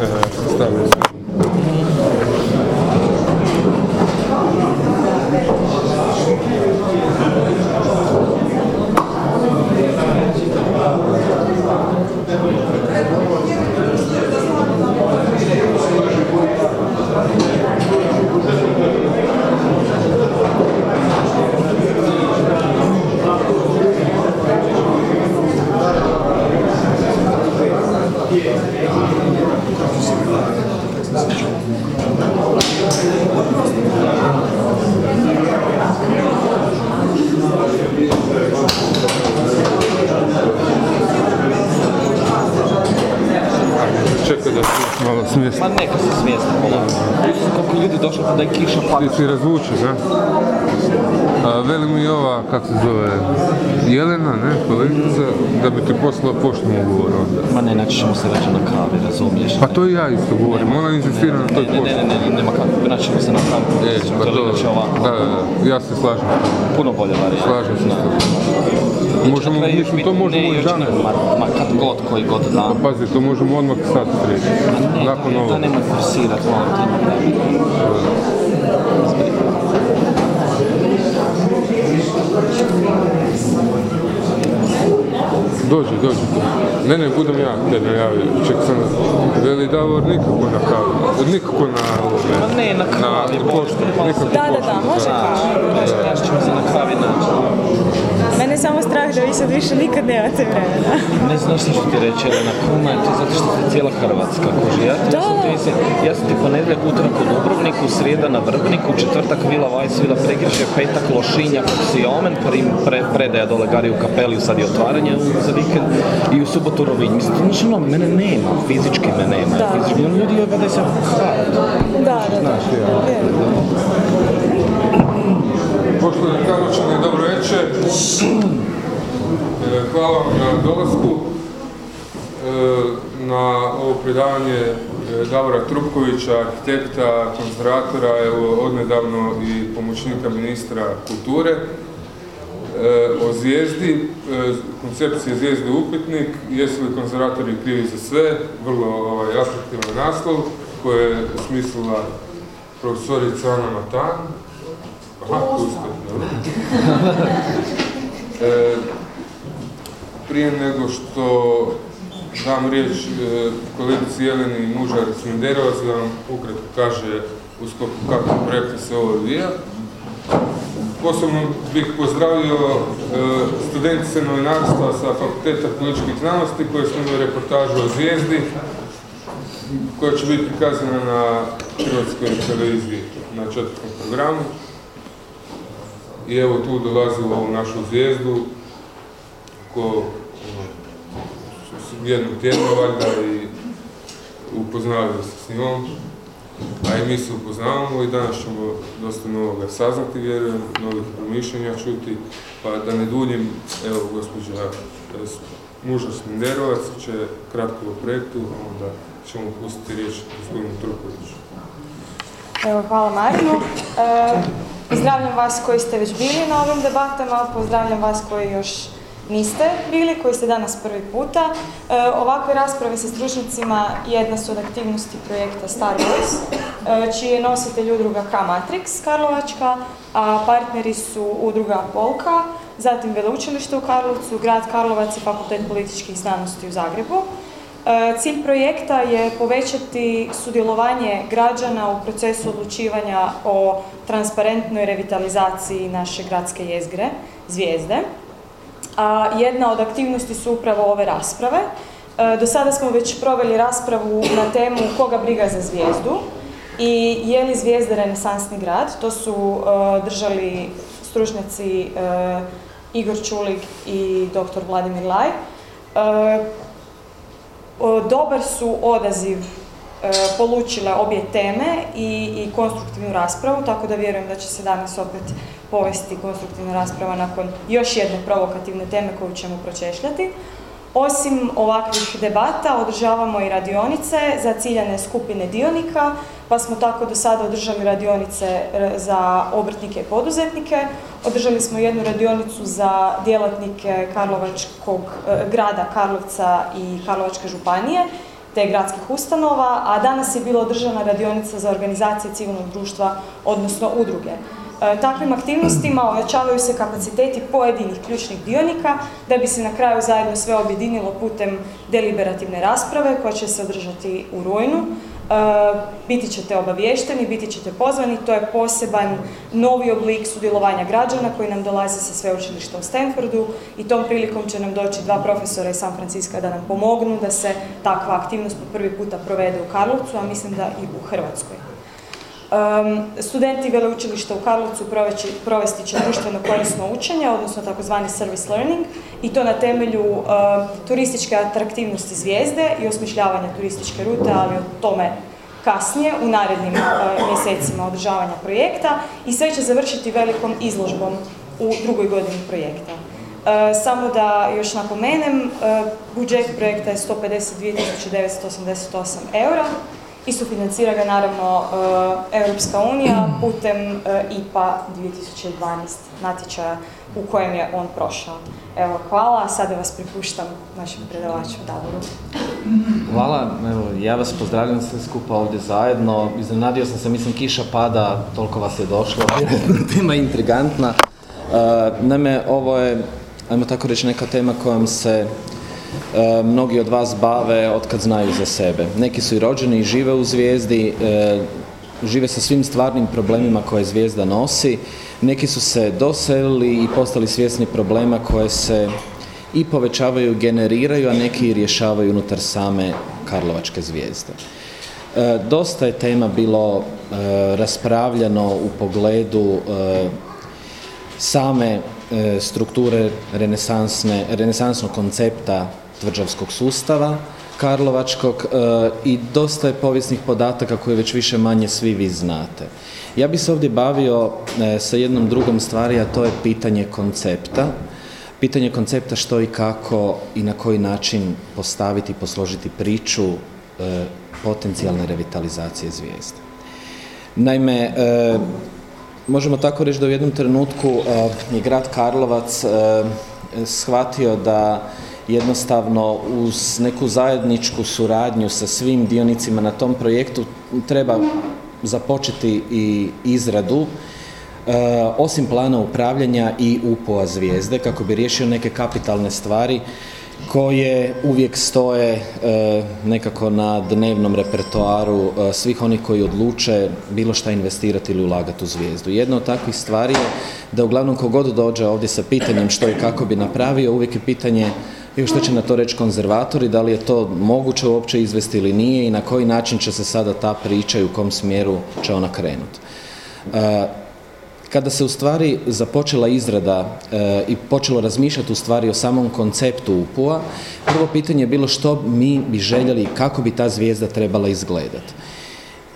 e, stavili. Čekaj da se malo smijesti. Ma neka se smijesta polako. Koliko ljudi došlo pa da je kiša pa... Ti si razvučen, ne? A, veli mi ova, kako se zove, Jelena, ne, kolegica, da bi ti poslala poštnom ugovor onda. Ma ne, naći ćemo se već na kavi, razumiješ? Pa to i ja isto govorim, ona insistira na toj Ne, ne, pošti. ne, ne, ne, nema kako, naći ćemo se na kavi. E, pa To ovako, da, da, da, ja se slažem. puno bolje varijanta. Slažem se s. Možemo, mislim, to možemo i danas. Ma, ma kad god, koji god dan. Pazi, to možemo odmah sad reći. Ne, Nakon to ovoga. nemoj forsirat, molim te. Dođi, dođi. Ne, ne, budem ja te najavio. Ček sam, veli Davor nikako na kavu. Nikako na ovome. Ma ne, na kavi, Na poštu, te, nikako Da, da, da, može kao. Naći ćemo se na kavi naći. Je samo strah da vi sad više nikad nemate vremena. Ne znaš što ti reći, Elena, kuma je to zato što je cijela Hrvatska, kuži. Ja, ja, sam ti, ja sam ti ponedjeljak, utorak u Dubrovniku, srijeda na Vrbniku, četvrtak Vila Vajs, Vila Pregriže, petak Lošinja, Siomen, prim, pre, predaja dole Gari u kapeliju, sad je otvaranje za vikend i u subotu Rovinj. Mislim, znaš ono, mene nema, fizički me nema. Da. Fizički, ono, ljudi jebate se, Da, da, da. Poštovani Karločani, dobro večer. E, Hvala vam na dolasku e, na ovo predavanje e, Davora Trupkovića, arhitekta, konzervatora, evo odnedavno i pomoćnika ministra kulture. O zvijezdi, e, koncepcija zvijezde upitnik, jesu li konzervatori krivi za sve, vrlo ovaj, atraktivan naslov koje je smislila profesorica Ana Matan. Aha, tu ste, dobro. E, prije nego što dam riječ e, kolegici Jeleni Mužar Smenderovac da vam ukratko kaže u sklopu kakvog projekta se ovo odvija. Posebno bih pozdravio e, studentice novinarstva sa Fakulteta političkih znanosti koje smo imali reportažu o zvijezdi koja će biti prikazana na Hrvatskoj televiziji na četvrtom programu. I evo tu dolazi u našu zvijezdu ko ono, jednog tjedna valjda i upoznali se s njom. A i mi se upoznavamo i danas ćemo dosta novoga saznati, vjerujem, novih promišljanja čuti. Pa da ne duljim, evo gospođa e, Muža Smenderovac će kratko o projektu, onda ćemo pustiti riječ gospodinu Trukoviću. Evo, hvala Marinu. E, pozdravljam vas koji ste već bili na ovim debatama, pozdravljam vas koji još niste bili, koji ste danas prvi puta. E, ovakve rasprave sa stručnicima jedna su od aktivnosti projekta Star Voice, e, čiji je nositelj udruga K-Matrix Karlovačka, a partneri su udruga Polka, zatim Veleučilište u Karlovcu, grad Karlovac i Fakultet političkih znanosti u Zagrebu. E, Cilj projekta je povećati sudjelovanje građana u procesu odlučivanja o transparentnoj revitalizaciji naše gradske jezgre, zvijezde. A jedna od aktivnosti su upravo ove rasprave. E, Do sada smo već proveli raspravu na temu koga briga za zvijezdu i je li zvijezda renesansni grad. To su e, držali stručnjaci Igor Čulik i dr. Vladimir Laj. Dobar su odaziv e, polučile obje teme i, i konstruktivnu raspravu, tako da vjerujem da će se danas opet povesti konstruktivna rasprava nakon još jedne provokativne teme koju ćemo pročešljati. Osim ovakvih debata održavamo i radionice za ciljane skupine dionika, pa smo tako do sada održali radionice e, za obrtnike i poduzetnike. Održali smo jednu radionicu za djelatnike Karlovačkog e, grada Karlovca i Karlovačke županije te gradskih ustanova, a danas je bila održana radionica za organizacije civilnog društva, odnosno udruge. E, takvim aktivnostima ojačavaju se kapaciteti pojedinih ključnih dionika da bi se na kraju zajedno sve objedinilo putem deliberativne rasprave koja će se održati u rujnu. E, biti ćete obavješteni, biti ćete pozvani, to je poseban novi oblik sudjelovanja građana koji nam dolaze sa sveučilišta u Stanfordu i tom prilikom će nam doći dva profesora iz San Francisco da nam pomognu da se takva aktivnost po prvi puta provede u Karlovcu, a mislim da i u Hrvatskoj studenti veleučilišta u Karlovcu provesti će društveno korisno učenje, odnosno takozvani service learning, i to na temelju turističke atraktivnosti zvijezde i osmišljavanja turističke rute, ali o tome kasnije u narednim mjesecima održavanja projekta i sve će završiti velikom izložbom u drugoj godini projekta. samo da još napomenem, budžet projekta je 152.988 eura, i sufinancira ga naravno e, Europska unija putem e, IPA 2012 natječaja u kojem je on prošao. Evo, hvala, a sada vas pripuštam našem predavaču Davoru. Hvala, evo, ja vas pozdravljam sve skupa ovdje zajedno. Iznenadio sam se, mislim, kiša pada, toliko vas je došlo, tema intrigantna. Uh, naime, ovo je, ajmo tako reći, neka tema kojom se E, mnogi od vas bave otkad znaju za sebe. Neki su i rođeni i žive u zvijezdi, e, žive sa svim stvarnim problemima koje zvijezda nosi. Neki su se doselili i postali svjesni problema koje se i povećavaju, generiraju, a neki rješavaju unutar same Karlovačke zvijezde. E, dosta je tema bilo raspravljano u pogledu same strukture renesansnog koncepta tvrđavskog sustava, Karlovačkog e, i dosta je povijesnih podataka koje već više manje svi vi znate. Ja bih se ovdje bavio e, sa jednom drugom stvari, a to je pitanje koncepta. Pitanje koncepta što i kako i na koji način postaviti i posložiti priču e, potencijalne revitalizacije zvijezde. Naime, možemo tako reći da u jednom trenutku je grad Karlovac shvatio da jednostavno uz neku zajedničku suradnju sa svim dionicima na tom projektu treba započeti i izradu e, osim plana upravljanja i UPO-a zvijezde kako bi riješio neke kapitalne stvari koje uvijek stoje e, nekako na dnevnom repertoaru e, svih onih koji odluče bilo šta investirati ili ulagati u zvijezdu. Jedna od takvih stvari je da uglavnom kogod dođe ovdje sa pitanjem što i kako bi napravio, uvijek je pitanje i što će na to reći konzervatori, da li je to moguće uopće izvesti ili nije i na koji način će se sada ta priča i u kom smjeru će ona krenuti. Kada se u stvari započela izrada e, i počelo razmišljati u stvari o samom konceptu UPU-a, prvo pitanje je bilo što mi bi željeli kako bi ta zvijezda trebala izgledati.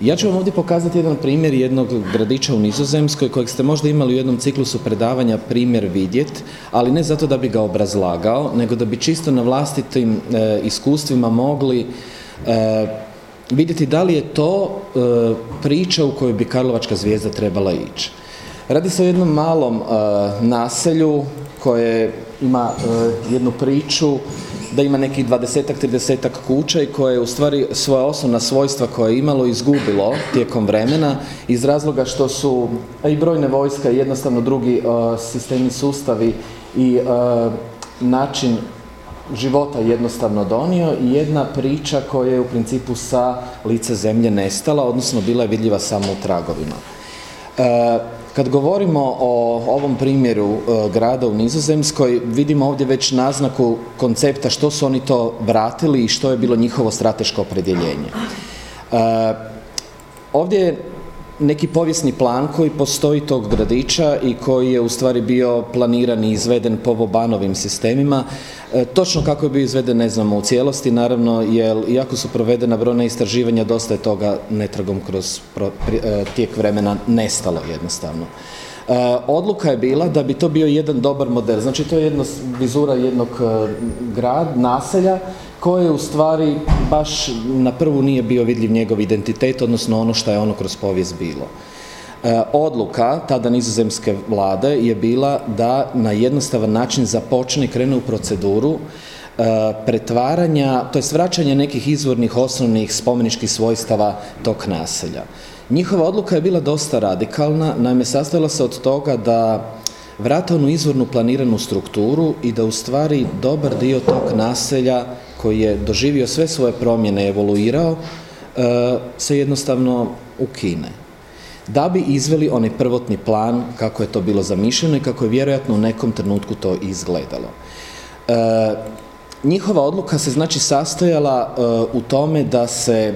Ja ću vam ovdje pokazati jedan primjer jednog gradića u Nizozemskoj kojeg ste možda imali u jednom ciklusu predavanja primjer vidjet, ali ne zato da bi ga obrazlagao, nego da bi čisto na vlastitim e, iskustvima mogli e, vidjeti da li je to priča u kojoj bi Karlovačka zvijezda trebala ići. Radi se o jednom malom naselju koje ima jednu priču da ima nekih dvadesetak, tridesetak kuća i koje je u stvari svoja osnovna svojstva koje je imalo izgubilo tijekom vremena iz razloga što su i brojne vojska i jednostavno drugi uh, sistemi sustavi i uh, način života jednostavno donio i jedna priča koja je u principu sa lice zemlje nestala, odnosno bila je vidljiva samo u tragovima. Kad govorimo o ovom primjeru e, grada u Nizozemskoj, vidimo ovdje već naznaku koncepta što su oni to vratili i što je bilo njihovo strateško opredjeljenje. E, ovdje je neki povijesni plan koji postoji tog gradića i koji je u stvari bio planiran i izveden po Vobanovim sistemima. E, točno kako je bio izveden ne znamo u cijelosti, naravno, jer iako su provedena brojna istraživanja, dosta je toga netragom kroz e, tijek vremena nestalo jednostavno. E, odluka je bila da bi to bio jedan dobar model. Znači to je jedna vizura jednog grad, naselja koje u stvari baš na prvu nije bio vidljiv njegov identitet, odnosno ono što je ono kroz povijest bilo. E, odluka tada nizozemske vlade je bila da na jednostavan način započne i krene u proceduru pretvaranja, to je vraćanje nekih izvornih osnovnih spomeničkih svojstava tog naselja. Njihova odluka je bila dosta radikalna, naime sastojala se od toga da vrata onu izvornu planiranu strukturu i da u stvari dobar dio tog naselja koji je doživio sve svoje promjene, evoluirao, e, se jednostavno ukine. Da bi izveli onaj prvotni plan kako je to bilo zamišljeno i kako je vjerojatno u nekom trenutku to izgledalo. E, njihova odluka se znači sastojala e, u tome da se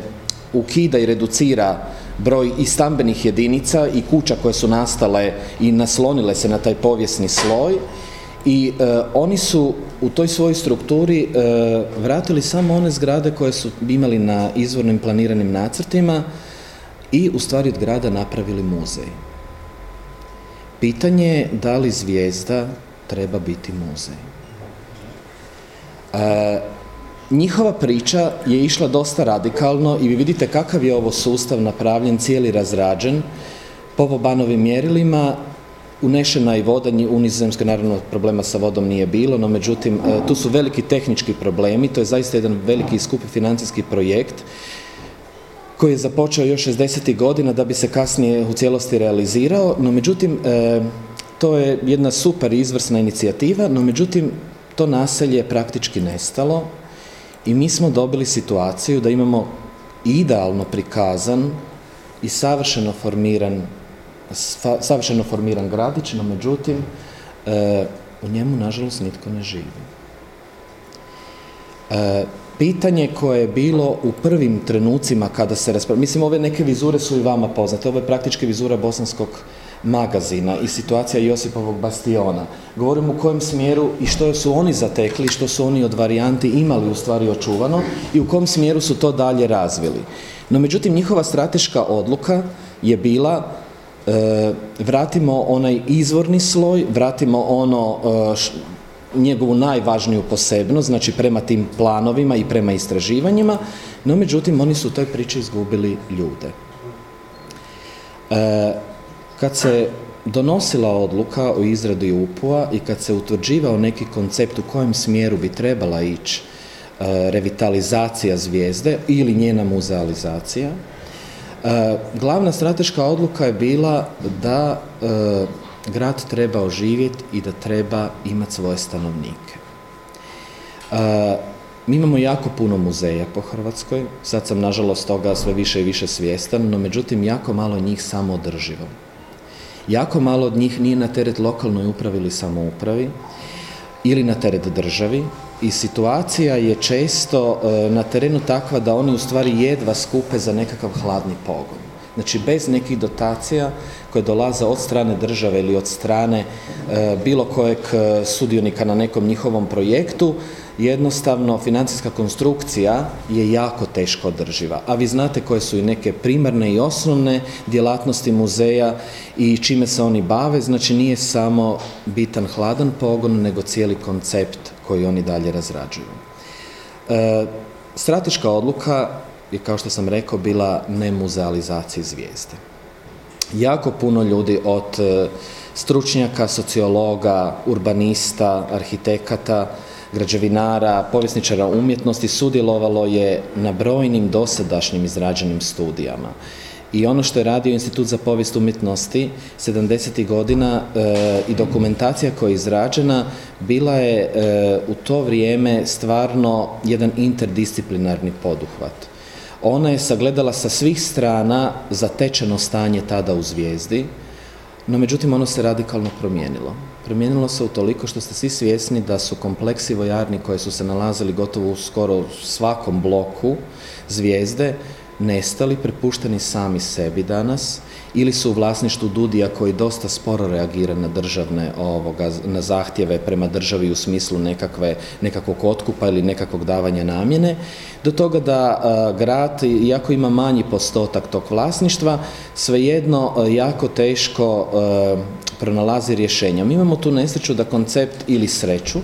ukida i reducira broj i stambenih jedinica i kuća koje su nastale i naslonile se na taj povijesni sloj i e, oni su u toj svojoj strukturi e, vratili samo one zgrade koje su imali na izvornim planiranim nacrtima i u stvari od grada napravili muzej. Pitanje je da li zvijezda treba biti muzej. E, Njihova priča je išla dosta radikalno i vi vidite kakav je ovo sustav napravljen, cijeli razrađen, po Bobanovim mjerilima, unešena i voda, u Nizozemskoj naravno problema sa vodom nije bilo, no međutim e, tu su veliki tehnički problemi, to je zaista jedan veliki i skupi financijski projekt koji je započeo još 60. godina da bi se kasnije u cijelosti realizirao, no međutim e, to je jedna super izvrsna inicijativa, no međutim to naselje je praktički nestalo, i mi smo dobili situaciju da imamo idealno prikazan i savršeno formiran savršeno formiran gradić, no međutim e, u njemu nažalost nitko ne živi. E, pitanje koje je bilo u prvim trenucima kada se raspravlja, mislim ove neke vizure su i vama poznate, ovo je praktički vizura bosanskog magazina i situacija Josipovog bastiona. Govorim u kojem smjeru i što su oni zatekli, što su oni od varijanti imali u stvari očuvano i u kom smjeru su to dalje razvili. No međutim, njihova strateška odluka je bila vratimo onaj izvorni sloj, vratimo ono e, njegovu najvažniju posebnost, znači prema tim planovima i prema istraživanjima, no međutim oni su u toj priči izgubili ljude. E, kad se donosila odluka o izradi UPU-a i kad se utvrđivao neki koncept u kojem smjeru bi trebala ići e, revitalizacija zvijezde ili njena muzealizacija, e, glavna strateška odluka je bila da e, grad treba oživjeti i da treba imati svoje stanovnike. Mi imamo jako puno muzeja po Hrvatskoj, sad sam nažalost toga sve više i više svjestan, no međutim jako malo njih samo održivo. Jako malo od njih nije na teret lokalnoj upravi ili samoupravi ili na teret državi i situacija je često e, na terenu takva da oni u stvari jedva skupe za nekakav hladni pogon. Znači bez nekih dotacija koje dolaze od strane države ili od strane e, bilo kojeg e, sudionika na nekom njihovom projektu, jednostavno financijska konstrukcija je jako teško održiva. A vi znate koje su i neke primarne i osnovne djelatnosti muzeja i čime se oni bave, znači nije samo bitan hladan pogon, nego cijeli koncept koji oni dalje razrađuju. E, strateška odluka je, kao što sam rekao, bila nemuzealizacija zvijezde. Jako puno ljudi od e, stručnjaka, sociologa, urbanista, arhitekata, građevinara, povjesničara umjetnosti sudjelovalo je na brojnim dosadašnjim izrađenim studijama. I ono što je radio Institut za povijest umjetnosti 70. godina e, i dokumentacija koja je izrađena bila je e, u to vrijeme stvarno jedan interdisciplinarni poduhvat. Ona je sagledala sa svih strana zatečeno stanje tada u zvijezdi, no međutim ono se radikalno promijenilo. Promijenilo se toliko što ste svi svjesni da su kompleksi vojarni koji su se nalazili gotovo u skoro svakom bloku zvijezde nestali, prepušteni sami sebi danas ili su u vlasništvu Dudija koji dosta sporo reagira na državne ovoga, na zahtjeve prema državi u smislu nekakve, nekakvog otkupa ili nekakvog davanja namjene, do toga da grad, iako ima manji postotak tog vlasništva, svejedno jako teško pronalazi rješenja. Mi imamo tu nesreću da koncept ili sreću,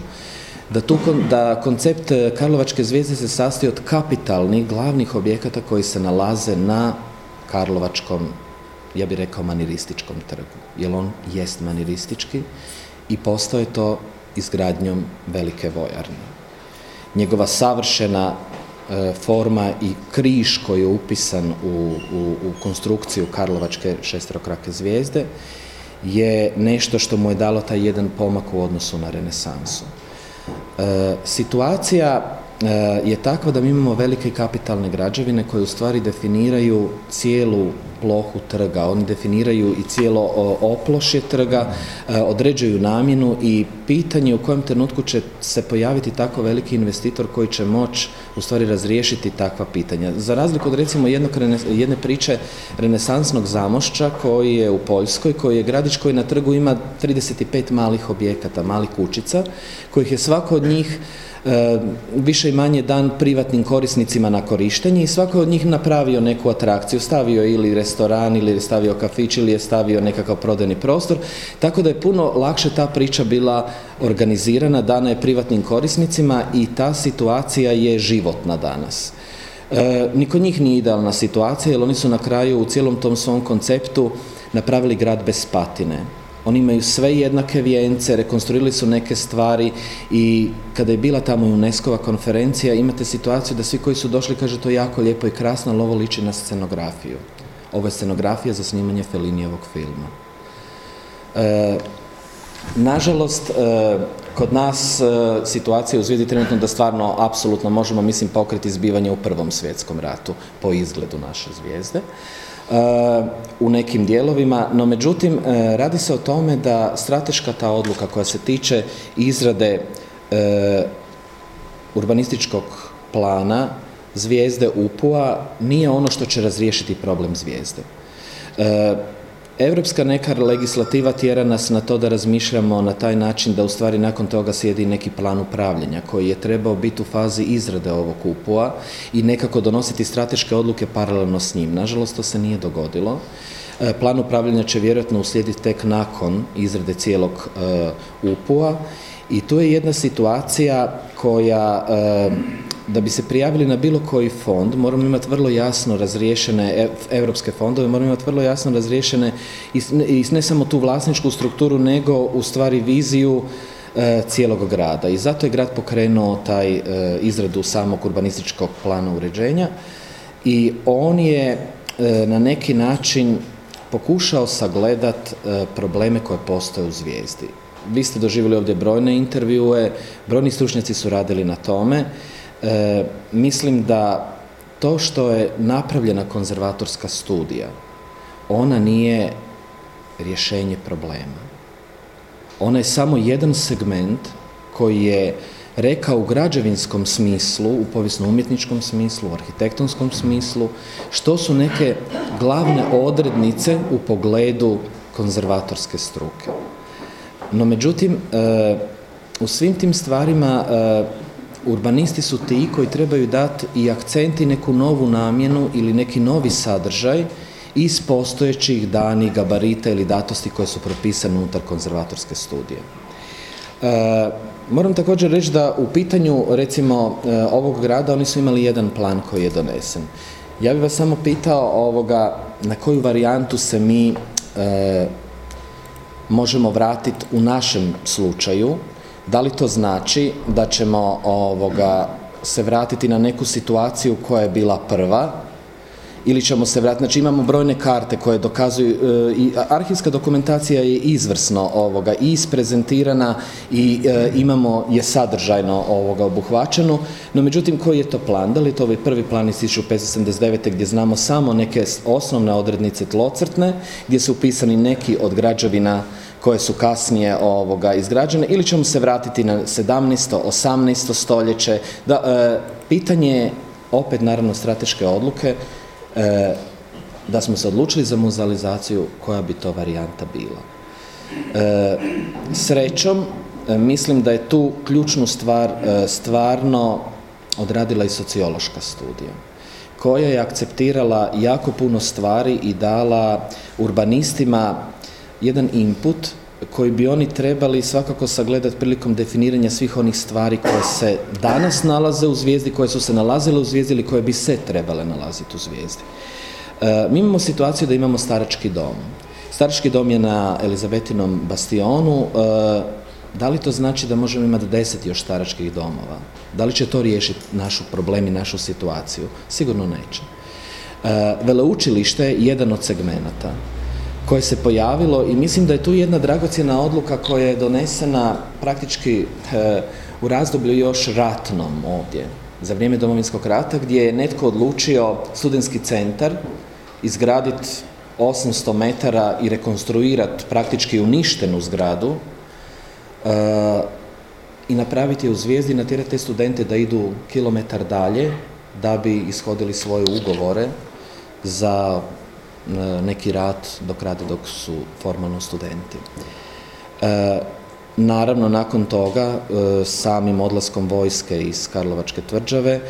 da, tu, da koncept Karlovačke zvijezde se sastoji od kapitalnih glavnih objekata koji se nalaze na Karlovačkom ja bih rekao manirističkom trgu, jer on jest maniristički i postoje to izgradnjom velike vojarne. njegova savršena e, forma i križ koji je upisan u, u, u konstrukciju Karlovačke šesterokrake zvijezde je nešto što mu je dalo taj jedan pomak u odnosu na renesansu. E, situacija e, je takva da mi imamo velike kapitalne građevine koje u stvari definiraju cijelu plohu trga, oni definiraju i cijelo oplošje trga, e, određuju namjenu i pitanje u kojem trenutku će se pojaviti tako veliki investitor koji će moći u stvari razriješiti takva pitanja. Za razliku od recimo jednog, jedne priče renesansnog zamošća koji je u Poljskoj, koji je gradić koji na trgu ima 35 malih objekata, malih kućica, kojih je svako od njih više i manje dan privatnim korisnicima na korištenje i svako od njih napravio neku atrakciju, stavio ili restoran ili je stavio kafić ili je stavio nekakav prodajni prostor, tako da je puno lakše ta priča bila organizirana, dana je privatnim korisnicima i ta situacija je životna danas. E, niko njih nije idealna situacija jer oni su na kraju u cijelom tom svom konceptu napravili grad bez patine oni imaju sve jednake vijence, rekonstruirali su neke stvari i kada je bila tamo UNESCO-va konferencija, imate situaciju da svi koji su došli kaže to je jako lijepo i krasno, ali ovo liči na scenografiju. Ovo je scenografija za snimanje Felinijevog filma. E, nažalost, e, kod nas e, situacija zvijedi trenutno da stvarno apsolutno možemo, mislim, pokriti zbivanje u Prvom svjetskom ratu po izgledu naše zvijezde u nekim dijelovima, no međutim e, radi se o tome da strateška ta odluka koja se tiče izrade e, urbanističkog plana zvijezde UPU-a nije ono što će razriješiti problem zvijezde. Europska neka legislativa tjera nas na to da razmišljamo na taj način da u stvari nakon toga slijedi neki plan upravljanja koji je trebao biti u fazi izrade ovog upua i nekako donositi strateške odluke paralelno s njim. Nažalost, to se nije dogodilo. E, plan upravljanja će vjerojatno uslijediti tek nakon izrade cijelog e, upua i tu je jedna situacija koja e, da bi se prijavili na bilo koji fond, moramo imati vrlo jasno razriješene europske fondove, moramo imati vrlo jasno razriješene i ne samo tu vlasničku strukturu, nego u stvari viziju e, cijelog grada. I zato je grad pokrenuo taj e, izradu samog urbanističkog plana uređenja i on je e, na neki način pokušao sagledat probleme koje postoje u zvijezdi. Vi ste doživjeli ovdje brojne intervjue, brojni stručnjaci su radili na tome E, mislim da to što je napravljena konzervatorska studija, ona nije rješenje problema. Ona je samo jedan segment koji je rekao u građevinskom smislu, u povijesno-umjetničkom smislu, u arhitektonskom smislu, što su neke glavne odrednice u pogledu konzervatorske struke. No, međutim, e, u svim tim stvarima e, urbanisti su ti koji trebaju dati i akcenti neku novu namjenu ili neki novi sadržaj iz postojećih dani, gabarita ili datosti koje su propisane unutar konzervatorske studije. E, moram također reći da u pitanju recimo e, ovog grada oni su imali jedan plan koji je donesen. Ja bih vas samo pitao ovoga na koju varijantu se mi e, možemo vratiti u našem slučaju da li to znači da ćemo ovoga se vratiti na neku situaciju koja je bila prva ili ćemo se vratiti, znači imamo brojne karte koje dokazuju e, i arhivska dokumentacija je izvrsno ovoga isprezentirana i e, imamo je sadržajno ovoga obuhvaćeno, no međutim koji je to plan? Da li je to ovaj prvi plan iz 1579. gdje znamo samo neke osnovne odrednice tlocrtne, gdje su upisani neki od građevina koje su kasnije ovoga izgrađene ili ćemo se vratiti na 17. 18. stoljeće. Da, e, pitanje je opet naravno strateške odluke e, da smo se odlučili za muzealizaciju koja bi to varijanta bila. E, srećom mislim da je tu ključnu stvar stvarno odradila i sociološka studija koja je akceptirala jako puno stvari i dala urbanistima jedan input koji bi oni trebali svakako sagledati prilikom definiranja svih onih stvari koje se danas nalaze u zvijezdi, koje su se nalazile u zvijezdi ili koje bi se trebale nalaziti u zvijezdi. E, mi imamo situaciju da imamo starački dom. Starački dom je na Elizabetinom bastionu, e, Da li to znači da možemo imati deset još staračkih domova? Da li će to riješiti našu problem i našu situaciju? Sigurno neće. E, veleučilište je jedan od segmenata koje se pojavilo i mislim da je tu jedna dragocjena odluka koja je donesena praktički e, u razdoblju još ratnom ovdje, za vrijeme domovinskog rata, gdje je netko odlučio studentski centar izgraditi 800 metara i rekonstruirati praktički uništenu zgradu e, i napraviti u zvijezdi natjerati te studente da idu kilometar dalje da bi ishodili svoje ugovore za neki rad dok rade dok su formalno studenti. E, naravno, nakon toga, samim odlaskom vojske iz Karlovačke tvrđave,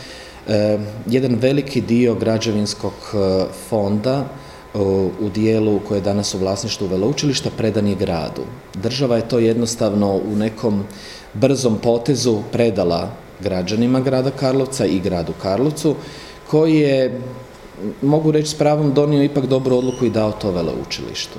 jedan veliki dio građevinskog fonda u dijelu koje je danas u vlasništvu veleučilišta predan je gradu. Država je to jednostavno u nekom brzom potezu predala građanima grada Karlovca i gradu Karlovcu, koji je, mogu reći s pravom, donio ipak dobru odluku i dao to veleučilištu.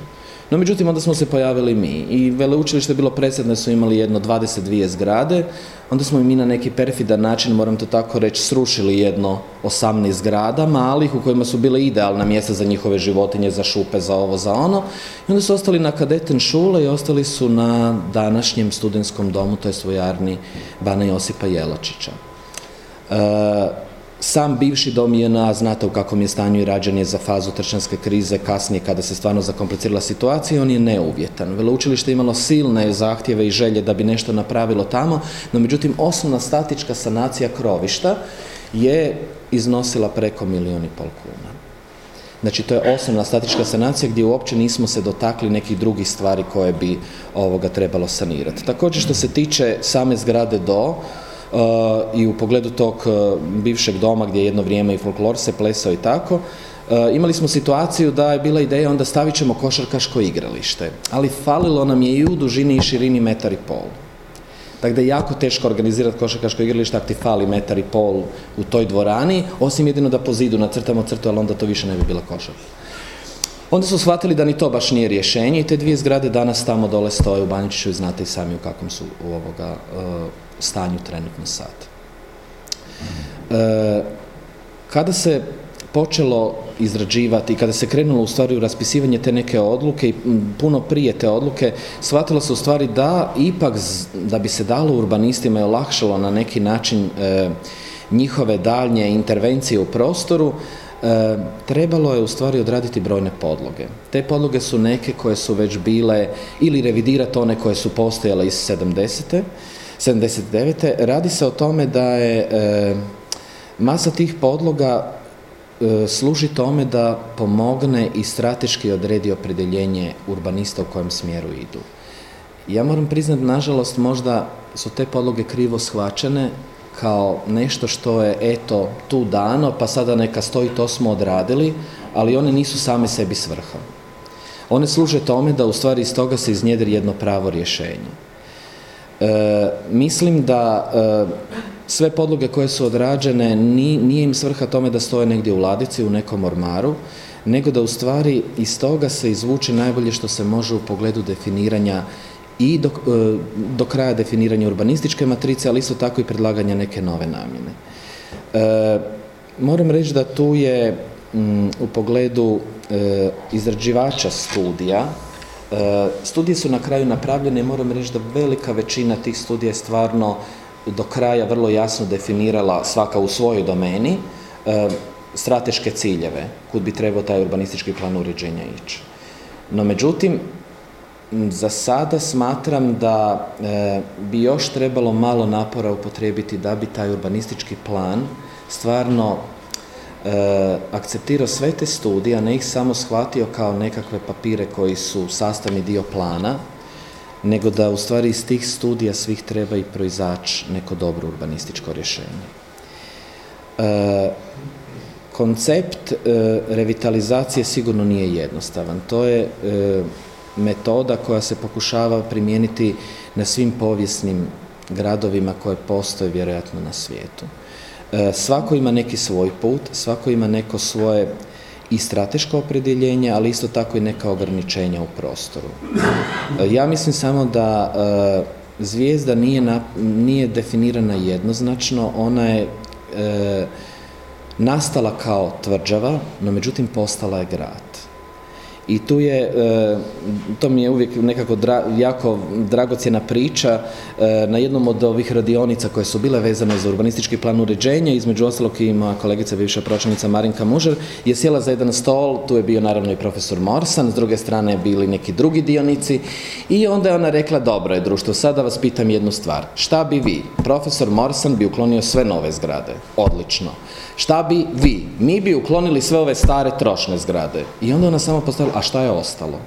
No međutim, onda smo se pojavili mi i veleučilište je bilo predsjedne, su imali jedno 22 zgrade, onda smo i mi na neki perfidan način, moram to tako reći, srušili jedno 18 zgrada malih u kojima su bile idealna mjesta za njihove životinje, za šupe, za ovo, za ono. I onda su ostali na kadeten šule i ostali su na današnjem studentskom domu, to je svojarni Bana Josipa Jelačića. E, sam bivši dom JNA, znate u kakvom je stanju i rađen je za fazu tršanske krize, kasnije kada se stvarno zakomplicirala situacija, on je neuvjetan. Veleučilište je imalo silne zahtjeve i želje da bi nešto napravilo tamo, no međutim osnovna statička sanacija krovišta je iznosila preko milijun i pol kuna. Znači to je osnovna statička sanacija gdje uopće nismo se dotakli nekih drugih stvari koje bi ovoga trebalo sanirati. Također što se tiče same zgrade do, i u pogledu tog e, bivšeg doma gdje je jedno vrijeme i folklor se plesao i tako, e, imali smo situaciju da je bila ideja onda stavit ćemo košarkaško igralište, ali falilo nam je i u dužini i širini metar i pol. Tako da je jako teško organizirati košarkaško igralište ako ti fali metar i pol u toj dvorani, osim jedino da po zidu nacrtamo crtu, ali onda to više ne bi bila košarka. Onda su shvatili da ni to baš nije rješenje i te dvije zgrade danas tamo dole stoje u Banjičiću i znate i sami u kakvom su ovoga e, stanju trenutno sad. E, kada se počelo izrađivati i kada se krenulo u stvari u raspisivanje te neke odluke i puno prije te odluke, shvatilo se u stvari da ipak da bi se dalo urbanistima i olakšalo na neki način e, njihove daljnje intervencije u prostoru, e, trebalo je u stvari odraditi brojne podloge. Te podloge su neke koje su već bile ili revidirati one koje su postojale iz 70. 79. Radi se o tome da je e, masa tih podloga e, služi tome da pomogne i strateški odredi opredjeljenje urbanista u kojem smjeru idu. Ja moram priznati, nažalost, možda su te podloge krivo shvaćene kao nešto što je eto tu dano, pa sada neka stoji, to smo odradili, ali one nisu same sebi svrha. One služe tome da u stvari iz toga se iznjedri jedno pravo rješenje. E, mislim da e, sve podloge koje su odrađene nije im svrha tome da stoje negdje u ladici, u nekom ormaru, nego da u stvari iz toga se izvuče najbolje što se može u pogledu definiranja i do, e, do kraja definiranja urbanističke matrice, ali isto tako i predlaganja neke nove namjene. E, moram reći da tu je u pogledu izrađivača studija studije su na kraju napravljene i moram reći da velika većina tih studija je stvarno do kraja vrlo jasno definirala svaka u svojoj domeni e, strateške ciljeve kud bi trebao taj urbanistički plan uređenja ići. No međutim, za sada smatram da e, bi još trebalo malo napora upotrijebiti da bi taj urbanistički plan stvarno e, akceptirao sve te studije, a ne ih samo shvatio kao nekakve papire koji su sastavni dio plana, nego da u stvari iz tih studija svih treba i proizaći neko dobro urbanističko rješenje. E, koncept e, revitalizacije sigurno nije jednostavan. To je e, metoda koja se pokušava primijeniti na svim povijesnim gradovima koje postoje vjerojatno na svijetu. E, svako ima neki svoj put, svako ima neko svoje i strateško opredjeljenje, ali isto tako i neka ograničenja u prostoru. E, ja mislim samo da e, zvijezda nije, nije definirana jednoznačno, ona je nastala kao tvrđava, no međutim postala je grad. I tu je, e, to mi je uvijek nekako jako dragocjena priča, e, na jednom od ovih radionica koje su bile vezane za urbanistički plan uređenja, između ostalog i moja kolegica, bivša pročelnica Marinka Mužer, je sjela za jedan stol, tu je bio naravno i profesor Morsan, s druge strane bili neki drugi dionici i onda je ona rekla, dobro je društvo, sada vas pitam jednu stvar, šta bi vi, profesor Morsan bi uklonio sve nove zgrade, odlično. Šta bi vi? Mi bi uklonili sve ove stare trošne zgrade. I onda ona samo postavila, a šta je ostalo?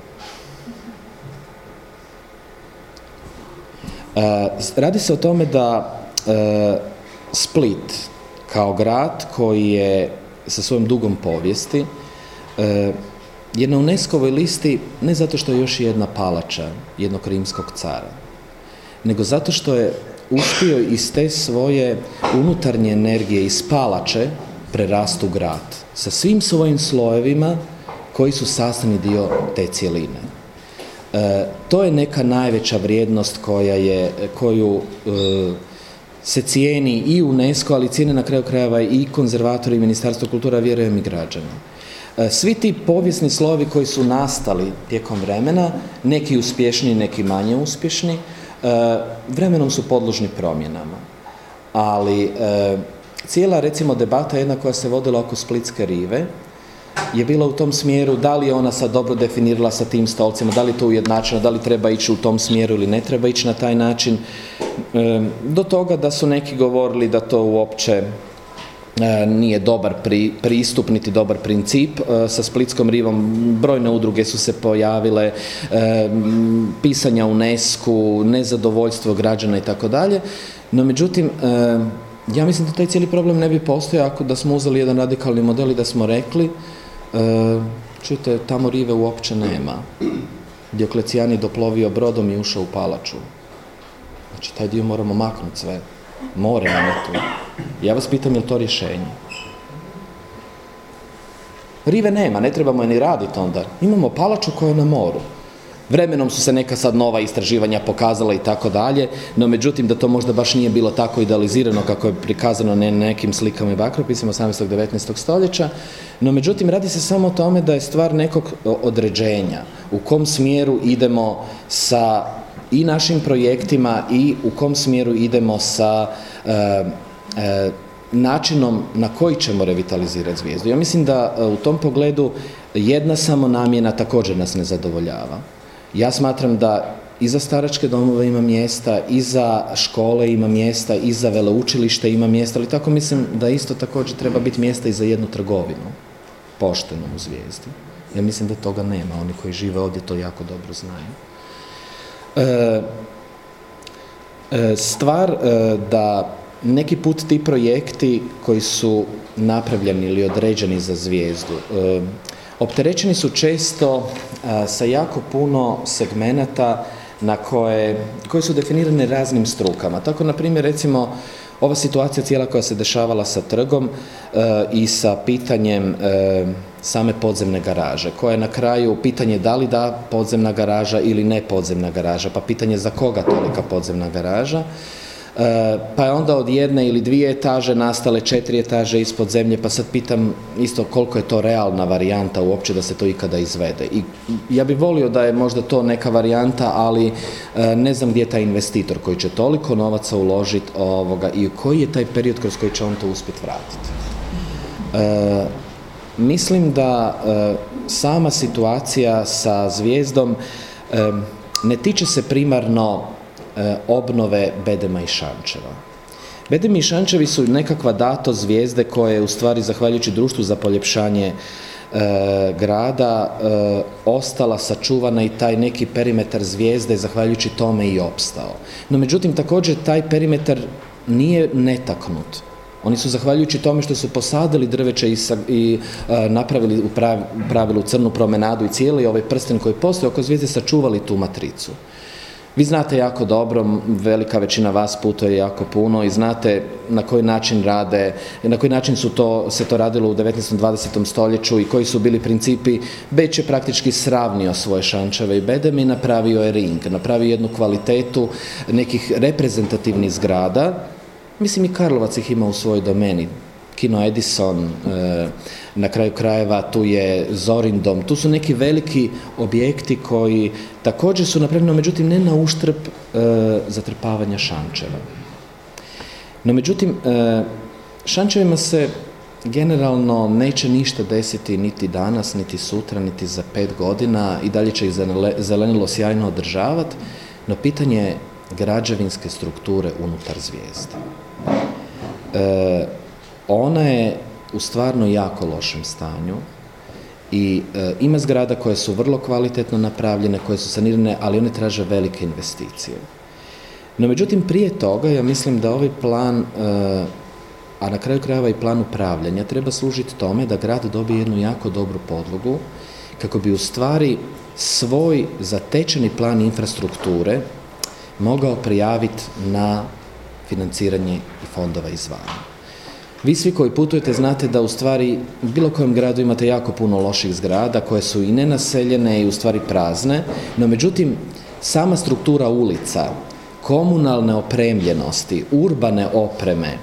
E, radi se o tome da e, Split kao grad koji je sa svojom dugom povijesti e, je na UNESCO-voj listi ne zato što je još jedna palača jednog rimskog cara, nego zato što je uspio iz te svoje unutarnje energije iz palače prerastu grad sa svim svojim slojevima koji su sastavni dio te cjeline. E, to je neka najveća vrijednost koja je, koju e, se cijeni i UNESCO, ali cijene na kraju krajeva i konzervatori i Ministarstvo kultura, vjerujem i građani. E, svi ti povijesni slojevi koji su nastali tijekom vremena, neki uspješni, neki manje uspješni, vremenom su podložni promjenama. Ali cijela recimo debata jedna koja se vodila oko Splitske rive je bila u tom smjeru da li je ona sad dobro definirala sa tim stolcima, da li to ujednačeno, da li treba ići u tom smjeru ili ne treba ići na taj način. do toga da su neki govorili da to uopće e, nije dobar pristup, niti dobar princip. E, sa Splitskom rivom brojne udruge su se pojavile, e, pisanja UNESCO, nezadovoljstvo građana i tako dalje. No međutim, ja mislim da taj cijeli problem ne bi postojao ako da smo uzeli jedan radikalni model i da smo rekli e, čujte, tamo rive uopće nema. Dioklecijan je doplovio brodom i ušao u palaču. Znači, taj dio moramo maknuti sve. More nam je tu. Ja vas pitam, je li to rješenje? Rive nema, ne trebamo je ni raditi onda. Imamo palaču koja je na moru. Vremenom su se neka sad nova istraživanja pokazala i tako dalje, no međutim da to možda baš nije bilo tako idealizirano kako je prikazano na nekim slikama i bakropisima 18. 19. stoljeća, no međutim radi se samo o tome da je stvar nekog određenja, u kom smjeru idemo sa i našim projektima i u kom smjeru idemo sa e, e, načinom na koji ćemo revitalizirati zvijezdu. Ja mislim da e, u tom pogledu jedna samo namjena također nas ne zadovoljava. Ja smatram da i za staračke domove ima mjesta, i za škole ima mjesta, i za veleučilište ima mjesta, ali tako mislim da isto također treba biti mjesta i za jednu trgovinu, poštenu u zvijezdi. Ja mislim da toga nema, oni koji žive ovdje to jako dobro znaju. E, e, stvar e, da neki put ti projekti koji su napravljeni ili određeni za zvijezdu, opterećeni su često sa jako puno segmenata na koje, koje su definirane raznim strukama. Tako, na primjer, recimo, ova situacija cijela koja se dešavala sa trgom e, i sa pitanjem e, same podzemne garaže, koja je na kraju pitanje da li da podzemna garaža ili ne podzemna garaža, pa pitanje za koga tolika podzemna garaža, pa je onda od jedne ili dvije etaže nastale četiri etaže ispod zemlje, pa sad pitam isto koliko je to realna varijanta uopće da se to ikada izvede. I ja bih volio da je možda to neka varijanta, ali e, ne znam gdje je taj investitor koji će toliko novaca uložiti ovoga i koji je taj period kroz koji će on to uspjeti vratiti. E, mislim da sama situacija sa zvijezdom ne tiče se primarno obnove Bedema i Šančeva. Bedemi i Šančevi su nekakva dato zvijezde koje je u stvari zahvaljujući društvu za poljepšanje e, grada e, ostala sačuvana i taj neki perimetar zvijezde zahvaljujući tome i opstao. No međutim također taj perimetar nije netaknut. Oni su zahvaljujući tome što su posadili drveće i, i napravili u pravilu crnu promenadu i cijeli ovaj prsten koji postoji oko zvijezde sačuvali tu matricu. Vi znate jako dobro, velika većina vas putuje jako puno i znate na koji način rade, na koji način su to, se to radilo u 19. 20. stoljeću i koji su bili principi. Beč je praktički sravnio svoje šančeve i bedem i napravio je ring, napravio jednu kvalitetu nekih reprezentativnih zgrada. Mislim i Karlovac ih ima u svojoj domeni. Kino Edison, e, na kraju krajeva tu je Zorindom, tu su neki veliki objekti koji također su napravljeni, međutim ne na uštrb e, zatrpavanja šančeva. No međutim, e, šančevima se generalno neće ništa desiti niti danas, niti sutra, niti za pet godina i dalje će ih zelenilo sjajno održavati, no pitanje je građevinske strukture unutar zvijezde. E, ona je u stvarno jako lošem stanju i e, ima zgrada koje su vrlo kvalitetno napravljene, koje su sanirane, ali one traže velike investicije. No međutim, prije toga ja mislim da ovaj plan, e, a na kraju krajeva i plan upravljanja, treba služiti tome da grad dobije jednu jako dobru podlogu kako bi u stvari svoj zatečeni plan infrastrukture mogao prijaviti na financiranje i fondova izvana. Vi svi koji putujete znate da u stvari u bilo kojem gradu imate jako puno loših zgrada koje su i nenaseljene i u stvari prazne, no međutim sama struktura ulica, komunalne opremljenosti, urbane opreme, e,